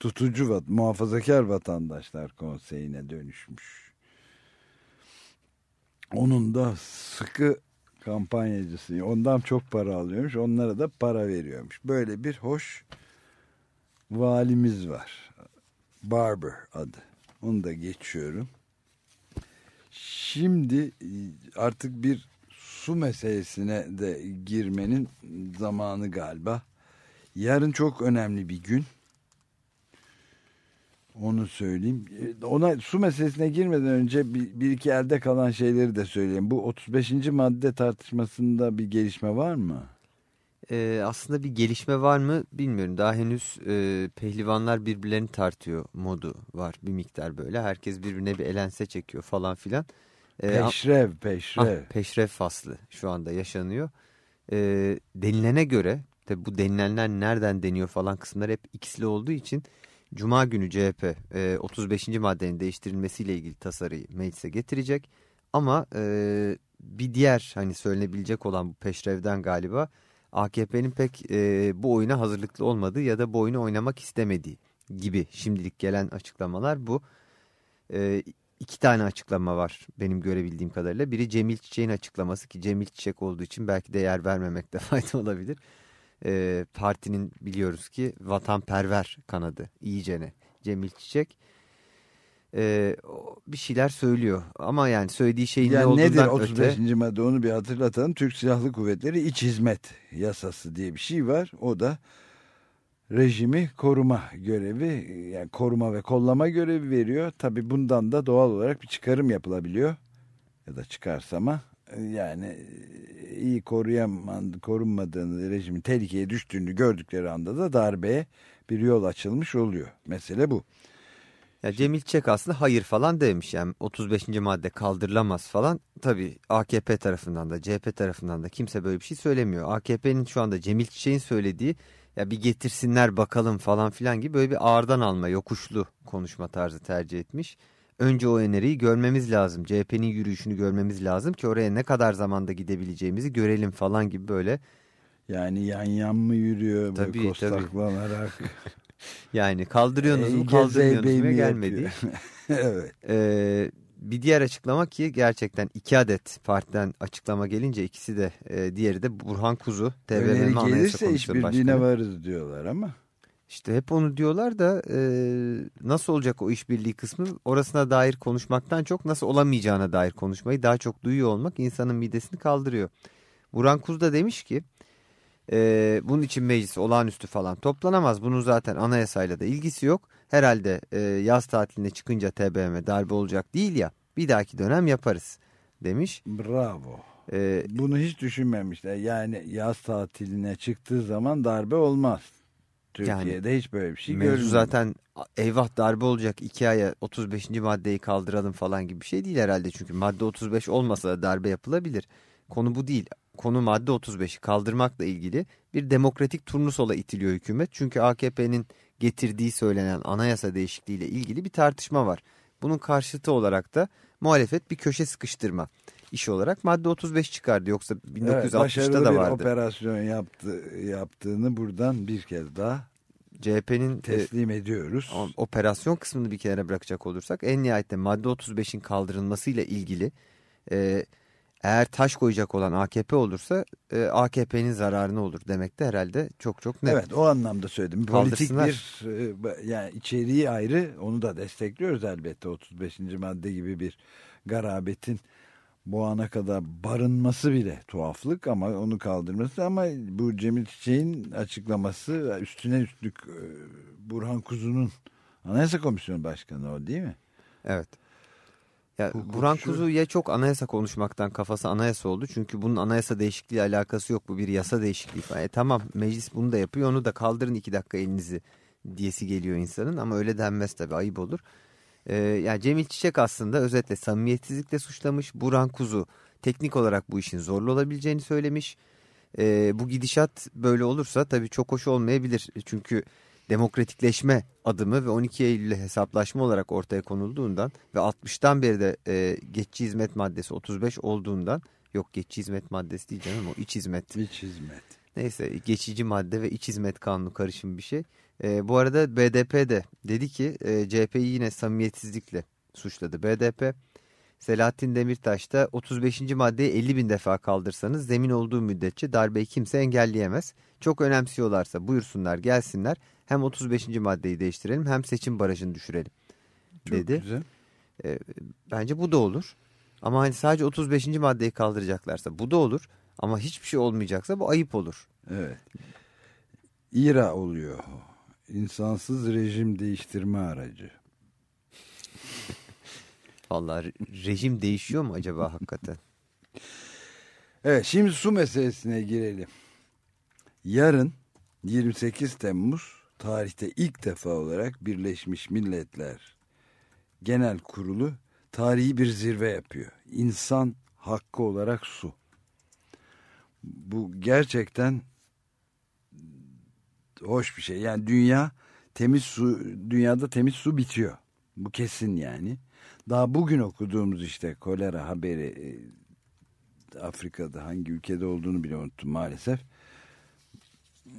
Speaker 2: tutucu vat muhafazakar vatandaşlar konseyine dönüşmüş. Onun da sıkı kampanyacısı ondan çok para alıyormuş onlara da para veriyormuş. Böyle bir hoş valimiz var. Barber adı. Onu da geçiyorum. Şimdi e, artık bir su meselesine de girmenin zamanı galiba. Yarın çok önemli bir gün. Onu söyleyeyim. E, Ona su meselesine girmeden önce bir, bir iki elde kalan şeyleri de söyleyeyim. Bu 35. madde tartışmasında bir gelişme var mı?
Speaker 3: Ee, aslında bir gelişme var mı bilmiyorum. Daha henüz e, pehlivanlar birbirlerini tartıyor modu var bir miktar böyle. Herkes birbirine bir elense çekiyor falan filan. Ee,
Speaker 2: Peşrev,
Speaker 3: Ah,
Speaker 2: peşrev.
Speaker 3: peşrev faslı şu anda yaşanıyor. Ee, denilene göre tabi bu denilenler nereden deniyor falan kısımlar hep ikisli olduğu için Cuma günü CHP e, 35. maddenin değiştirilmesiyle ilgili tasarıyı meclise getirecek. Ama e, bir diğer hani söylenebilecek olan bu peşrevden galiba AKP'nin pek e, bu oyuna hazırlıklı olmadığı ya da bu oyunu oynamak istemediği gibi şimdilik gelen açıklamalar bu. E, iki tane açıklama var benim görebildiğim kadarıyla. Biri Cemil Çiçek'in açıklaması ki Cemil Çiçek olduğu için belki de yer vermemekte <laughs> fayda olabilir. Ee, partinin biliyoruz ki vatanperver kanadı iyicene Cemil Çiçek o bir şeyler söylüyor ama yani söylediği şeyin ne
Speaker 2: Yani nedir
Speaker 3: olduğundan
Speaker 2: 35.
Speaker 3: öte
Speaker 2: madde onu bir hatırlatalım. Türk Silahlı Kuvvetleri İç Hizmet Yasası diye bir şey var. O da rejimi koruma görevi yani koruma ve kollama görevi veriyor. Tabi bundan da doğal olarak bir çıkarım yapılabiliyor. Ya da çıkarsama yani iyi koruyamam, korunmadığını rejimin tehlikeye düştüğünü gördükleri anda da darbeye bir yol açılmış oluyor. Mesele bu.
Speaker 3: Ya Cemil Çiçek aslında hayır falan demiş yani 35. madde kaldırılamaz falan. Tabii AKP tarafından da CHP tarafından da kimse böyle bir şey söylemiyor. AKP'nin şu anda Cemil Çiçek'in söylediği ya bir getirsinler bakalım falan filan gibi böyle bir ağırdan alma yokuşlu konuşma tarzı tercih etmiş. Önce o öneriyi görmemiz lazım. CHP'nin yürüyüşünü görmemiz lazım ki oraya ne kadar zamanda gidebileceğimizi görelim falan gibi böyle.
Speaker 2: Yani yan yan mı yürüyor
Speaker 3: Tabii,
Speaker 2: böyle kostaklanarak. <laughs>
Speaker 3: Yani kaldırıyorsunuz mu
Speaker 2: Ege
Speaker 3: kaldırmıyorsunuz mu gelmedi. <laughs>
Speaker 2: evet.
Speaker 3: Ee, bir diğer açıklama ki gerçekten iki adet partiden açıklama gelince ikisi de e, diğeri de Burhan Kuzu
Speaker 2: Öneri
Speaker 3: TBMM Anayasa
Speaker 2: gelirse işbirliğine varız diyorlar ama.
Speaker 3: İşte hep onu diyorlar da e, nasıl olacak o işbirliği kısmı orasına dair konuşmaktan çok nasıl olamayacağına dair konuşmayı daha çok duyuyor olmak insanın midesini kaldırıyor. Burhan Kuzu da demiş ki e, bunun için meclis olağanüstü falan toplanamaz. Bunun zaten anayasayla da ilgisi yok. Herhalde e, yaz tatiline çıkınca TBMM darbe olacak değil ya bir dahaki dönem yaparız demiş.
Speaker 2: Bravo.
Speaker 3: E,
Speaker 2: Bunu hiç düşünmemişler. Yani yaz tatiline çıktığı zaman darbe olmaz. Türkiye'de hiç böyle bir şey görülmedi.
Speaker 3: zaten eyvah darbe olacak iki aya 35. maddeyi kaldıralım falan gibi bir şey değil herhalde. Çünkü madde 35 olmasa da darbe yapılabilir. Konu bu değil. Konu madde 35'i kaldırmakla ilgili bir demokratik turnusola itiliyor hükümet. Çünkü AKP'nin getirdiği söylenen anayasa değişikliğiyle ilgili bir tartışma var. Bunun karşıtı olarak da muhalefet bir köşe sıkıştırma işi olarak madde 35 çıkardı. Yoksa
Speaker 2: Evet,
Speaker 3: 1960'ta
Speaker 2: başarılı
Speaker 3: da
Speaker 2: bir
Speaker 3: vardı.
Speaker 2: operasyon yaptı, yaptığını buradan bir kez daha
Speaker 3: CHP'nin
Speaker 2: teslim ediyoruz.
Speaker 3: Operasyon kısmını bir kenara bırakacak olursak en nihayetinde madde 35'in kaldırılmasıyla ilgili e, eğer taş koyacak olan AKP olursa e, AKP'nin zararına olur demek de herhalde çok çok net.
Speaker 2: Evet o anlamda söyledim. Politik bir e, yani içeriği ayrı onu da destekliyoruz elbette 35. madde gibi bir garabetin bu ana kadar barınması bile tuhaflık ama onu kaldırması ama bu Cemil Çiçek'in açıklaması üstüne üstlük e, Burhan Kuzu'nun Anayasa Komisyonu Başkanı o değil mi?
Speaker 3: Evet. Ya
Speaker 2: Hukukçu.
Speaker 3: Burhan Kuzu ya çok anayasa konuşmaktan kafası anayasa oldu. Çünkü bunun anayasa değişikliği alakası yok. Bu bir yasa değişikliği falan. E tamam meclis bunu da yapıyor. Onu da kaldırın iki dakika elinizi diyesi geliyor insanın. Ama öyle denmez tabii ayıp olur. Ee, yani Cemil Çiçek aslında özetle samimiyetsizlikle suçlamış. Burhan Kuzu teknik olarak bu işin zorlu olabileceğini söylemiş. Ee, bu gidişat böyle olursa tabii çok hoş olmayabilir. Çünkü demokratikleşme adımı ve 12 Eylül'e hesaplaşma olarak ortaya konulduğundan ve 60'tan beri de e, geçici hizmet maddesi 35 olduğundan yok geçici hizmet maddesi canım o iç hizmet.
Speaker 2: İç hizmet.
Speaker 3: Neyse geçici madde ve iç hizmet kanunu karışım bir şey. E, bu arada BDP de dedi ki e, CHP'yi yine samimiyetsizlikle suçladı. BDP Selahattin Demirtaş da 35. maddeyi 50 bin defa kaldırsanız zemin olduğu müddetçe darbeyi kimse engelleyemez. Çok önemsiyorlarsa buyursunlar gelsinler hem 35. maddeyi değiştirelim hem seçim barajını düşürelim
Speaker 2: Çok
Speaker 3: dedi.
Speaker 2: güzel.
Speaker 3: E, bence bu da olur. Ama hani sadece 35. maddeyi kaldıracaklarsa bu da olur. Ama hiçbir şey olmayacaksa bu ayıp olur.
Speaker 2: Evet. İRA oluyor. İnsansız rejim değiştirme aracı. <laughs>
Speaker 3: Vallahi re- rejim değişiyor mu acaba hakikaten?
Speaker 2: Evet şimdi su meselesine girelim. Yarın 28 Temmuz tarihte ilk defa olarak Birleşmiş Milletler Genel Kurulu tarihi bir zirve yapıyor. İnsan hakkı olarak su. Bu gerçekten hoş bir şey. Yani dünya temiz su dünyada temiz su bitiyor. Bu kesin yani. Daha bugün okuduğumuz işte kolera haberi e, Afrika'da hangi ülkede olduğunu bile unuttum maalesef.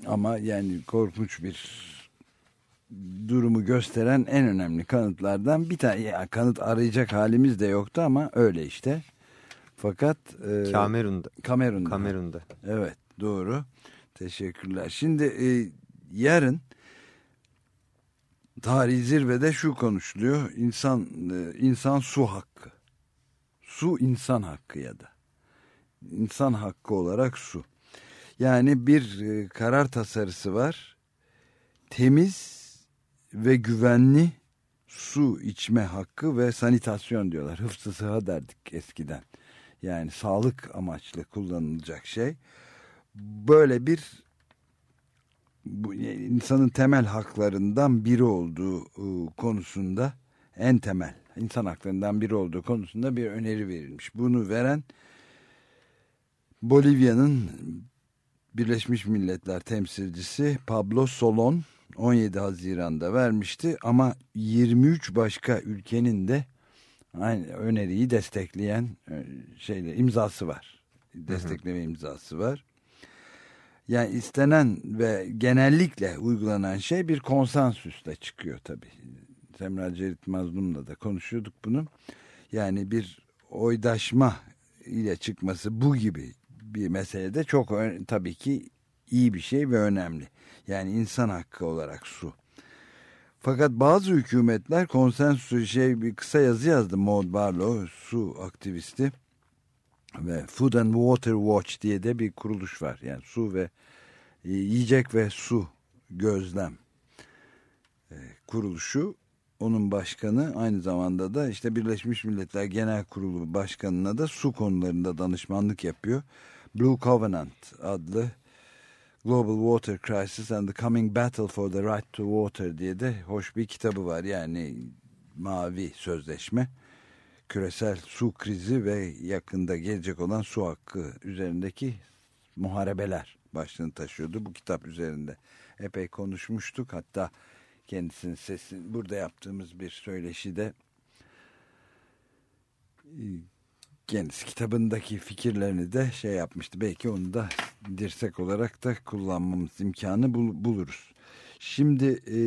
Speaker 2: Ama yani korkunç bir durumu gösteren en önemli kanıtlardan bir tane ya kanıt arayacak halimiz de yoktu ama öyle işte. Fakat e,
Speaker 3: Kamerun'da.
Speaker 2: Kamerun'da.
Speaker 3: Kamerun'da.
Speaker 2: Evet doğru. Teşekkürler. Şimdi e, yarın tarihi zirvede şu konuşuluyor. İnsan e, insan su hakkı. Su insan hakkı ya da. İnsan hakkı olarak su. Yani bir e, karar tasarısı var. Temiz ve güvenli su içme hakkı ve sanitasyon diyorlar. Hıfzı sıha derdik eskiden. Yani sağlık amaçlı kullanılacak şey. Böyle bir bu insanın temel haklarından biri olduğu e, konusunda en temel insan haklarından biri olduğu konusunda bir öneri verilmiş. Bunu veren Bolivya'nın Birleşmiş Milletler temsilcisi Pablo Solon 17 Haziran'da vermişti ama 23 başka ülkenin de aynı öneriyi destekleyen e, şeyle imzası var. Destekleme imzası var. Yani istenen ve genellikle uygulanan şey bir konsensüsle çıkıyor tabii. Semra Cerit Mazlum'la da konuşuyorduk bunu. Yani bir oydaşma ile çıkması bu gibi bir meselede çok tabii ki iyi bir şey ve önemli. Yani insan hakkı olarak su. Fakat bazı hükümetler konsensüsü şey bir kısa yazı yazdı Maud Barlow su aktivisti ve Food and Water Watch diye de bir kuruluş var. Yani su ve e, yiyecek ve su gözlem e, kuruluşu onun başkanı aynı zamanda da işte Birleşmiş Milletler Genel Kurulu Başkanı'na da su konularında danışmanlık yapıyor. Blue Covenant adlı Global Water Crisis and the Coming Battle for the Right to Water diye de hoş bir kitabı var. Yani mavi sözleşme, küresel su krizi ve yakında gelecek olan su hakkı üzerindeki muharebeler başlığını taşıyordu. Bu kitap üzerinde epey konuşmuştuk. Hatta kendisinin sesini burada yaptığımız bir söyleşide kendisi kitabındaki fikirlerini de şey yapmıştı. Belki onu da dirsek olarak da kullanmamız imkanı bul buluruz. Şimdi e,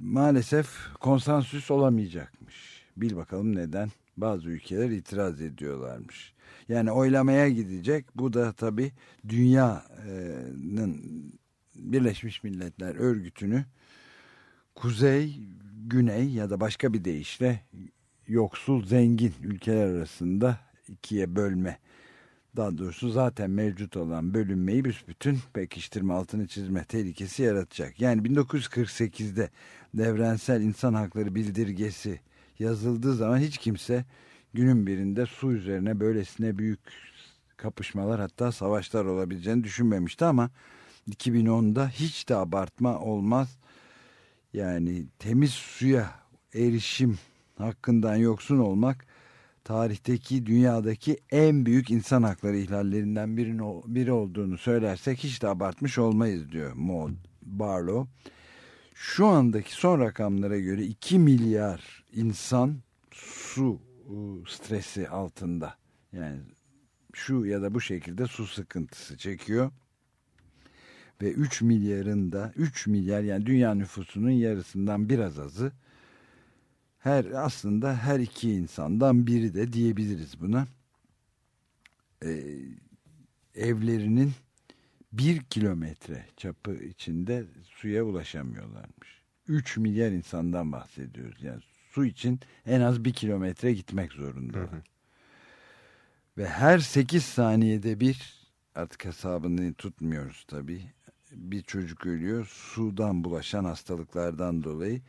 Speaker 2: maalesef konsensüs olamayacakmış. Bil bakalım neden bazı ülkeler itiraz ediyorlarmış. Yani oylamaya gidecek. Bu da tabii dünyanın Birleşmiş Milletler örgütünü kuzey, güney ya da başka bir deyişle yoksul zengin ülkeler arasında ikiye bölme daha doğrusu zaten mevcut olan bölünmeyi büsbütün pekiştirme altını çizme tehlikesi yaratacak. Yani 1948'de devrensel insan hakları bildirgesi yazıldığı zaman hiç kimse günün birinde su üzerine böylesine büyük kapışmalar hatta savaşlar olabileceğini düşünmemişti ama 2010'da hiç de abartma olmaz. Yani temiz suya erişim hakkından yoksun olmak tarihteki dünyadaki en büyük insan hakları ihlallerinden birinin, biri olduğunu söylersek hiç de abartmış olmayız diyor Maud Barlow. Şu andaki son rakamlara göre 2 milyar insan su stresi altında. Yani şu ya da bu şekilde su sıkıntısı çekiyor. Ve 3 milyarın da 3 milyar yani dünya nüfusunun yarısından biraz azı her aslında her iki insandan biri de diyebiliriz buna. Ee, evlerinin bir kilometre çapı içinde suya ulaşamıyorlarmış. 3 milyar insandan bahsediyoruz. Yani su için en az bir kilometre gitmek zorundalar. Hı hı. Ve her 8 saniyede bir artık hesabını tutmuyoruz tabii. Bir çocuk ölüyor sudan bulaşan hastalıklardan dolayı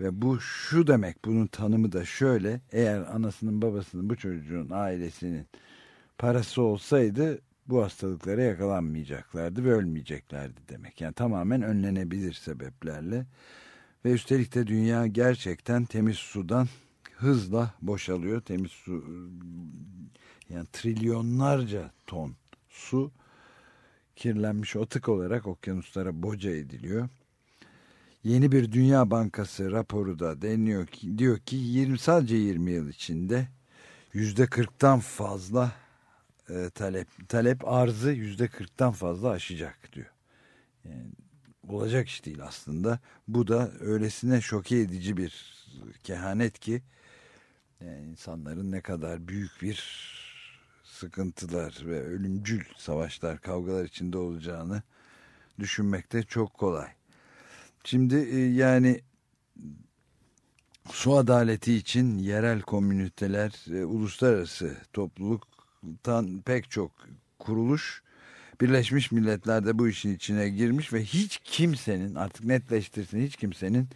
Speaker 2: ve bu şu demek bunun tanımı da şöyle eğer anasının babasının bu çocuğun ailesinin parası olsaydı bu hastalıklara yakalanmayacaklardı ve ölmeyeceklerdi demek. Yani tamamen önlenebilir sebeplerle ve üstelik de dünya gerçekten temiz sudan hızla boşalıyor. Temiz su yani trilyonlarca ton su kirlenmiş atık olarak okyanuslara boca ediliyor. Yeni bir Dünya Bankası raporu da deniyor ki, diyor ki 20, sadece 20 yıl içinde yüzde 40'tan fazla e, talep talep arzı yüzde 40'tan fazla aşacak diyor. Yani olacak iş değil aslında. Bu da öylesine şoke edici bir kehanet ki yani insanların ne kadar büyük bir sıkıntılar ve ölümcül savaşlar, kavgalar içinde olacağını düşünmekte çok kolay. Şimdi e, yani su adaleti için yerel komüniteler, e, uluslararası topluluktan pek çok kuruluş Birleşmiş Milletler de bu işin içine girmiş ve hiç kimsenin artık netleştirsin hiç kimsenin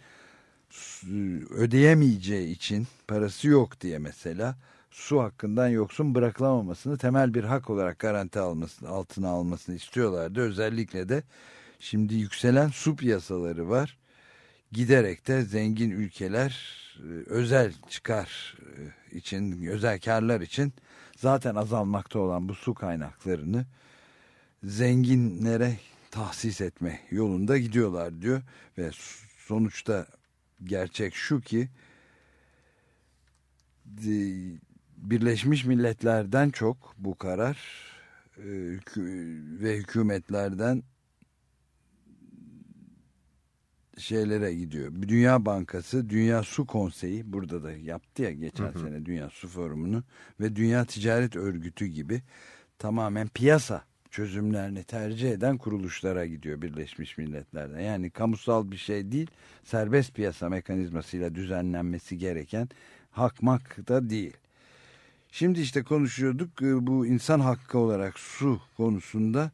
Speaker 2: ödeyemeyeceği için parası yok diye mesela su hakkından yoksun bırakılamamasını temel bir hak olarak garanti almasını altına almasını istiyorlardı. Özellikle de Şimdi yükselen su piyasaları var. giderek de zengin ülkeler e, özel çıkar e, için, özel karlar için zaten azalmakta olan bu su kaynaklarını zenginlere tahsis etme yolunda gidiyorlar diyor ve sonuçta gerçek şu ki Birleşmiş Milletler'den çok bu karar e, ve hükümetlerden şeylere gidiyor. Dünya Bankası, Dünya Su Konseyi burada da yaptı ya geçen hı hı. sene Dünya Su Forumu'nu ve Dünya Ticaret Örgütü gibi tamamen piyasa çözümlerini tercih eden kuruluşlara gidiyor Birleşmiş Milletler'den. Yani kamusal bir şey değil, serbest piyasa mekanizmasıyla düzenlenmesi gereken hakmak da değil. Şimdi işte konuşuyorduk e, bu insan hakkı olarak su konusunda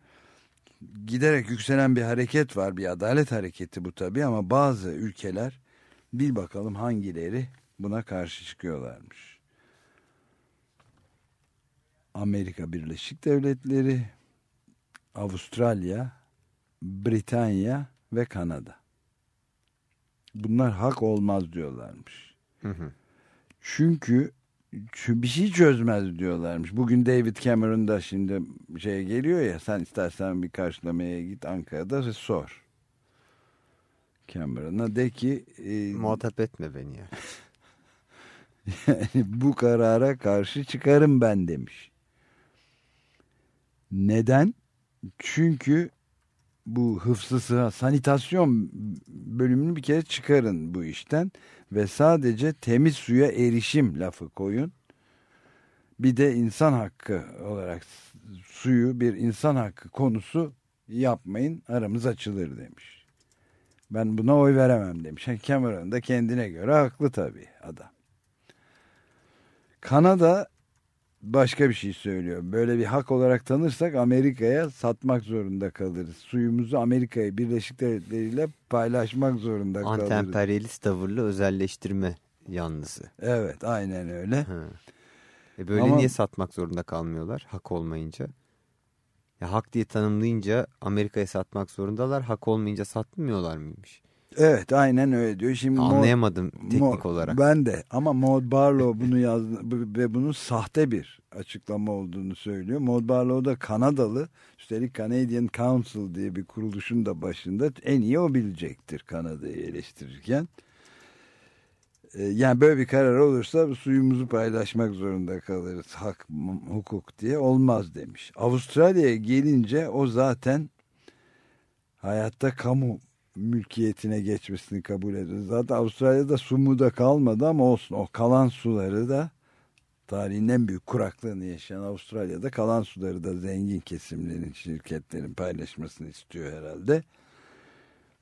Speaker 2: giderek yükselen bir hareket var. Bir adalet hareketi bu tabii ama bazı ülkeler bir bakalım hangileri buna karşı çıkıyorlarmış. Amerika Birleşik Devletleri, Avustralya, Britanya ve Kanada. Bunlar hak olmaz diyorlarmış. Hı hı. Çünkü bir şey çözmez diyorlarmış. Bugün David Cameron da şimdi şeye geliyor ya sen istersen bir karşılamaya git Ankara'da ve sor. Cameron'a de ki
Speaker 3: e, muhatap etme beni ya. <laughs>
Speaker 2: yani bu karara karşı çıkarım ben demiş. Neden? Çünkü bu hıfzı sanitasyon bölümünü bir kere çıkarın bu işten ve sadece temiz suya erişim lafı koyun. Bir de insan hakkı olarak suyu bir insan hakkı konusu yapmayın aramız açılır demiş. Ben buna oy veremem demiş. Cameron da kendine göre haklı tabii adam. Kanada başka bir şey söylüyor. Böyle bir hak olarak tanırsak Amerika'ya satmak zorunda kalırız. Suyumuzu Amerika'ya Birleşik Devletleri ile paylaşmak zorunda kalırız.
Speaker 3: Antemperyalist tavırlı özelleştirme yanlısı.
Speaker 2: Evet aynen öyle.
Speaker 3: E böyle Ama, niye satmak zorunda kalmıyorlar hak olmayınca? Ya hak diye tanımlayınca Amerika'ya satmak zorundalar. Hak olmayınca satmıyorlar mıymış?
Speaker 2: Evet aynen öyle diyor. Şimdi
Speaker 3: Anlayamadım Maud, teknik Maud, olarak.
Speaker 2: Ben de ama Maud Barlow bunu yazdı ve bunun sahte bir açıklama olduğunu söylüyor. Maud Barlow da Kanadalı. Üstelik Canadian Council diye bir kuruluşun da başında en iyi o bilecektir Kanada'yı eleştirirken. Ee, yani böyle bir karar olursa suyumuzu paylaşmak zorunda kalırız. Hak, hukuk diye olmaz demiş. Avustralya'ya gelince o zaten hayatta kamu mülkiyetine geçmesini kabul ediyor. Zaten Avustralya'da su mu da kalmadı ama olsun o kalan suları da tarihin en büyük kuraklığını yaşayan Avustralya'da kalan suları da zengin kesimlerin, şirketlerin paylaşmasını istiyor herhalde.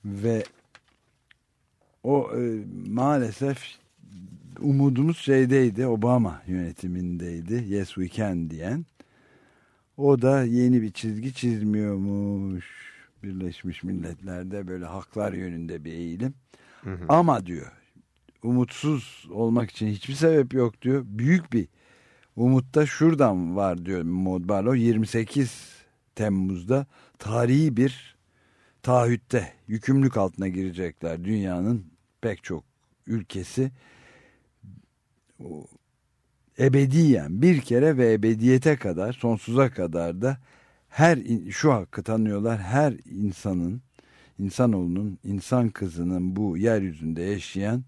Speaker 2: Ve o e, maalesef umudumuz şeydeydi, Obama yönetimindeydi. Yes we can diyen. O da yeni bir çizgi çizmiyormuş Birleşmiş Milletler'de böyle haklar yönünde bir eğilim. Hı hı. Ama diyor umutsuz olmak için hiçbir sebep yok diyor. Büyük bir umutta şuradan var diyor Modbalo 28 Temmuz'da tarihi bir taahhütte yükümlülük altına girecekler. Dünyanın pek çok ülkesi ebediyen bir kere ve ebediyete kadar sonsuza kadar da her şu hakkı tanıyorlar her insanın insanoğlunun insan kızının bu yeryüzünde yaşayan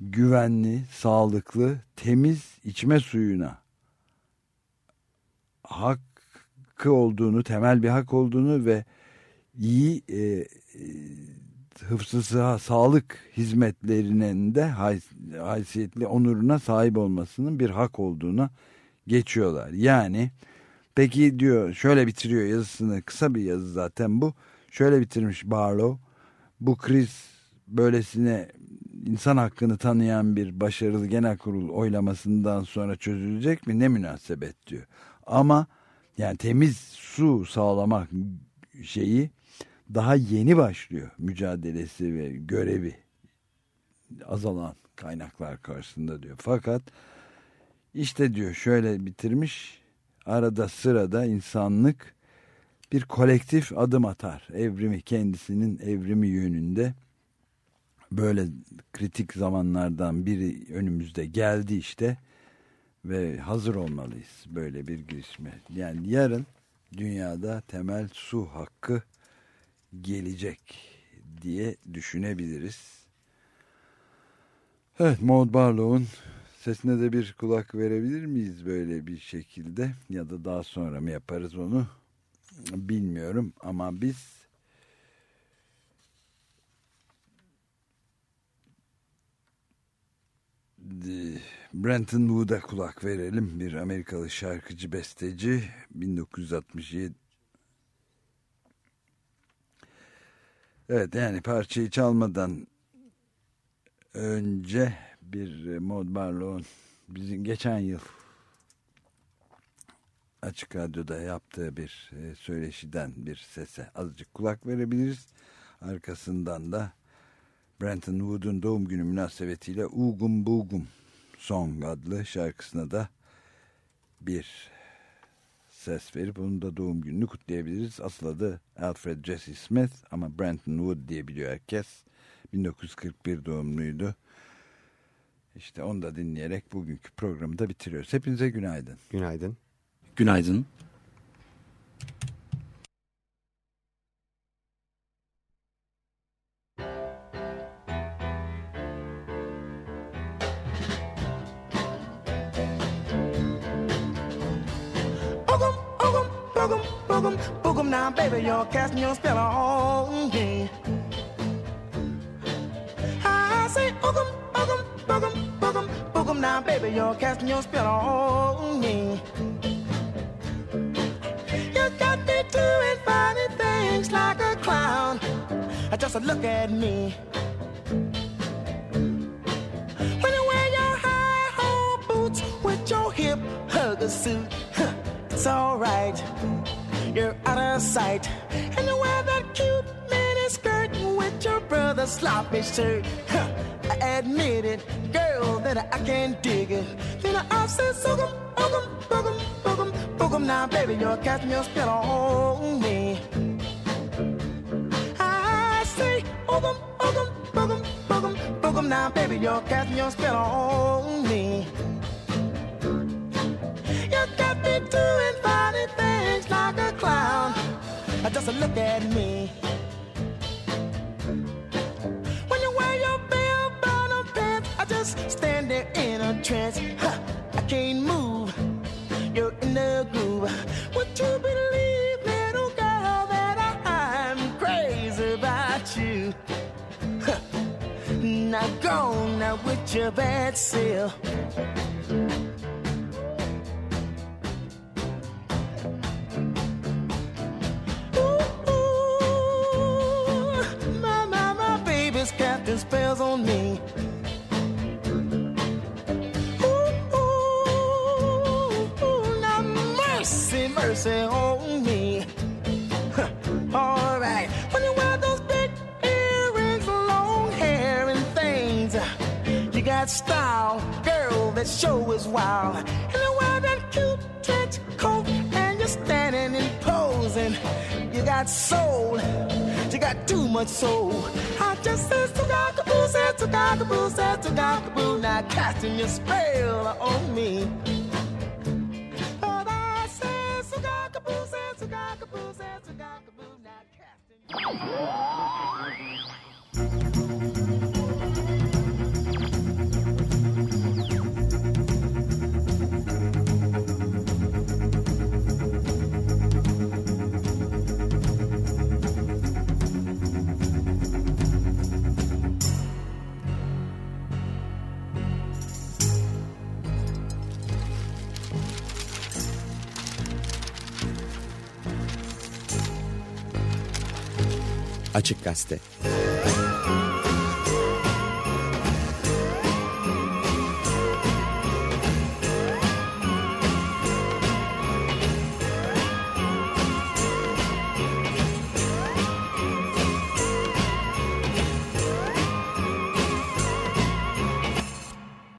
Speaker 2: güvenli, sağlıklı, temiz içme suyuna hakkı olduğunu, temel bir hak olduğunu ve iyi e, e, hıfzı sağlık hizmetlerinin de haysiyetli onuruna sahip olmasının bir hak olduğuna geçiyorlar. Yani Peki diyor şöyle bitiriyor yazısını kısa bir yazı zaten bu. Şöyle bitirmiş Barlow. Bu kriz böylesine insan hakkını tanıyan bir başarılı genel kurul oylamasından sonra çözülecek mi? Ne münasebet diyor. Ama yani temiz su sağlamak şeyi daha yeni başlıyor mücadelesi ve görevi azalan kaynaklar karşısında diyor. Fakat işte diyor şöyle bitirmiş arada sırada insanlık bir kolektif adım atar. Evrimi kendisinin evrimi yönünde böyle kritik zamanlardan biri önümüzde geldi işte ve hazır olmalıyız böyle bir girişime. Yani yarın dünyada temel su hakkı gelecek diye düşünebiliriz. Evet Maud Barlow'un sesine de bir kulak verebilir miyiz böyle bir şekilde ya da daha sonra mı yaparız onu bilmiyorum ama biz Brenton Wood'a kulak verelim. Bir Amerikalı şarkıcı, besteci. 1967 Evet yani parçayı çalmadan önce bir Maud Barlow'un bizim geçen yıl Açık Radyo'da yaptığı bir e, söyleşiden bir sese azıcık kulak verebiliriz. Arkasından da Brenton Wood'un doğum günü münasebetiyle Ugum Bugum Song adlı şarkısına da bir ses verip onun da doğum gününü kutlayabiliriz. Asıl adı Alfred Jesse Smith ama Brenton Wood diye biliyor herkes. 1941 doğumluydu. İşte onu da dinleyerek bugünkü programı da bitiriyoruz. Hepinize günaydın.
Speaker 3: Günaydın.
Speaker 1: Günaydın.
Speaker 9: Boogum, boogum, boogum, boogum, boogum. Now, baby, you're casting your spell on me. I say, boogum, boogum, boogum, boogum, boogum. Now, baby, you're casting your spell on me. You got me doing funny things like a clown. Just a look at me. When you wear your high hole boots with your hip hugger suit, it's alright. You're out of sight. And you wear that cute mini skirt with your brother's sloppy shirt. I admit it, girl, that I can't dig it. Then I say, boogum, boogum, boogum, boogum, boogum. Now, baby, you're casting your spell on me. I say, boogum, boogum, boogum, boogum, boogum. Now, baby, you're casting your spell on me. You got me doing funny things like a clown. Just look at me. Just stand there in a trance. Huh, I can't move. You're in the groove. Would you believe, little girl, that I'm crazy about you? Huh, Now go now with your bad self. Ooh, my, my, my baby's casting spells on me. Mercy, on me. <laughs> All right, when you wear those big earrings, long hair, and things, you got style, girl. That show is wild. And you wear that cute trench coat, and you're standing and posing. You got soul, you got too much soul. I just said to cockaboo, said to cockaboo, said to cockaboo, now casting your spell on me. Cockaboo, said to cockaboo, said to cockaboo, now casting.
Speaker 1: Açık Gazete.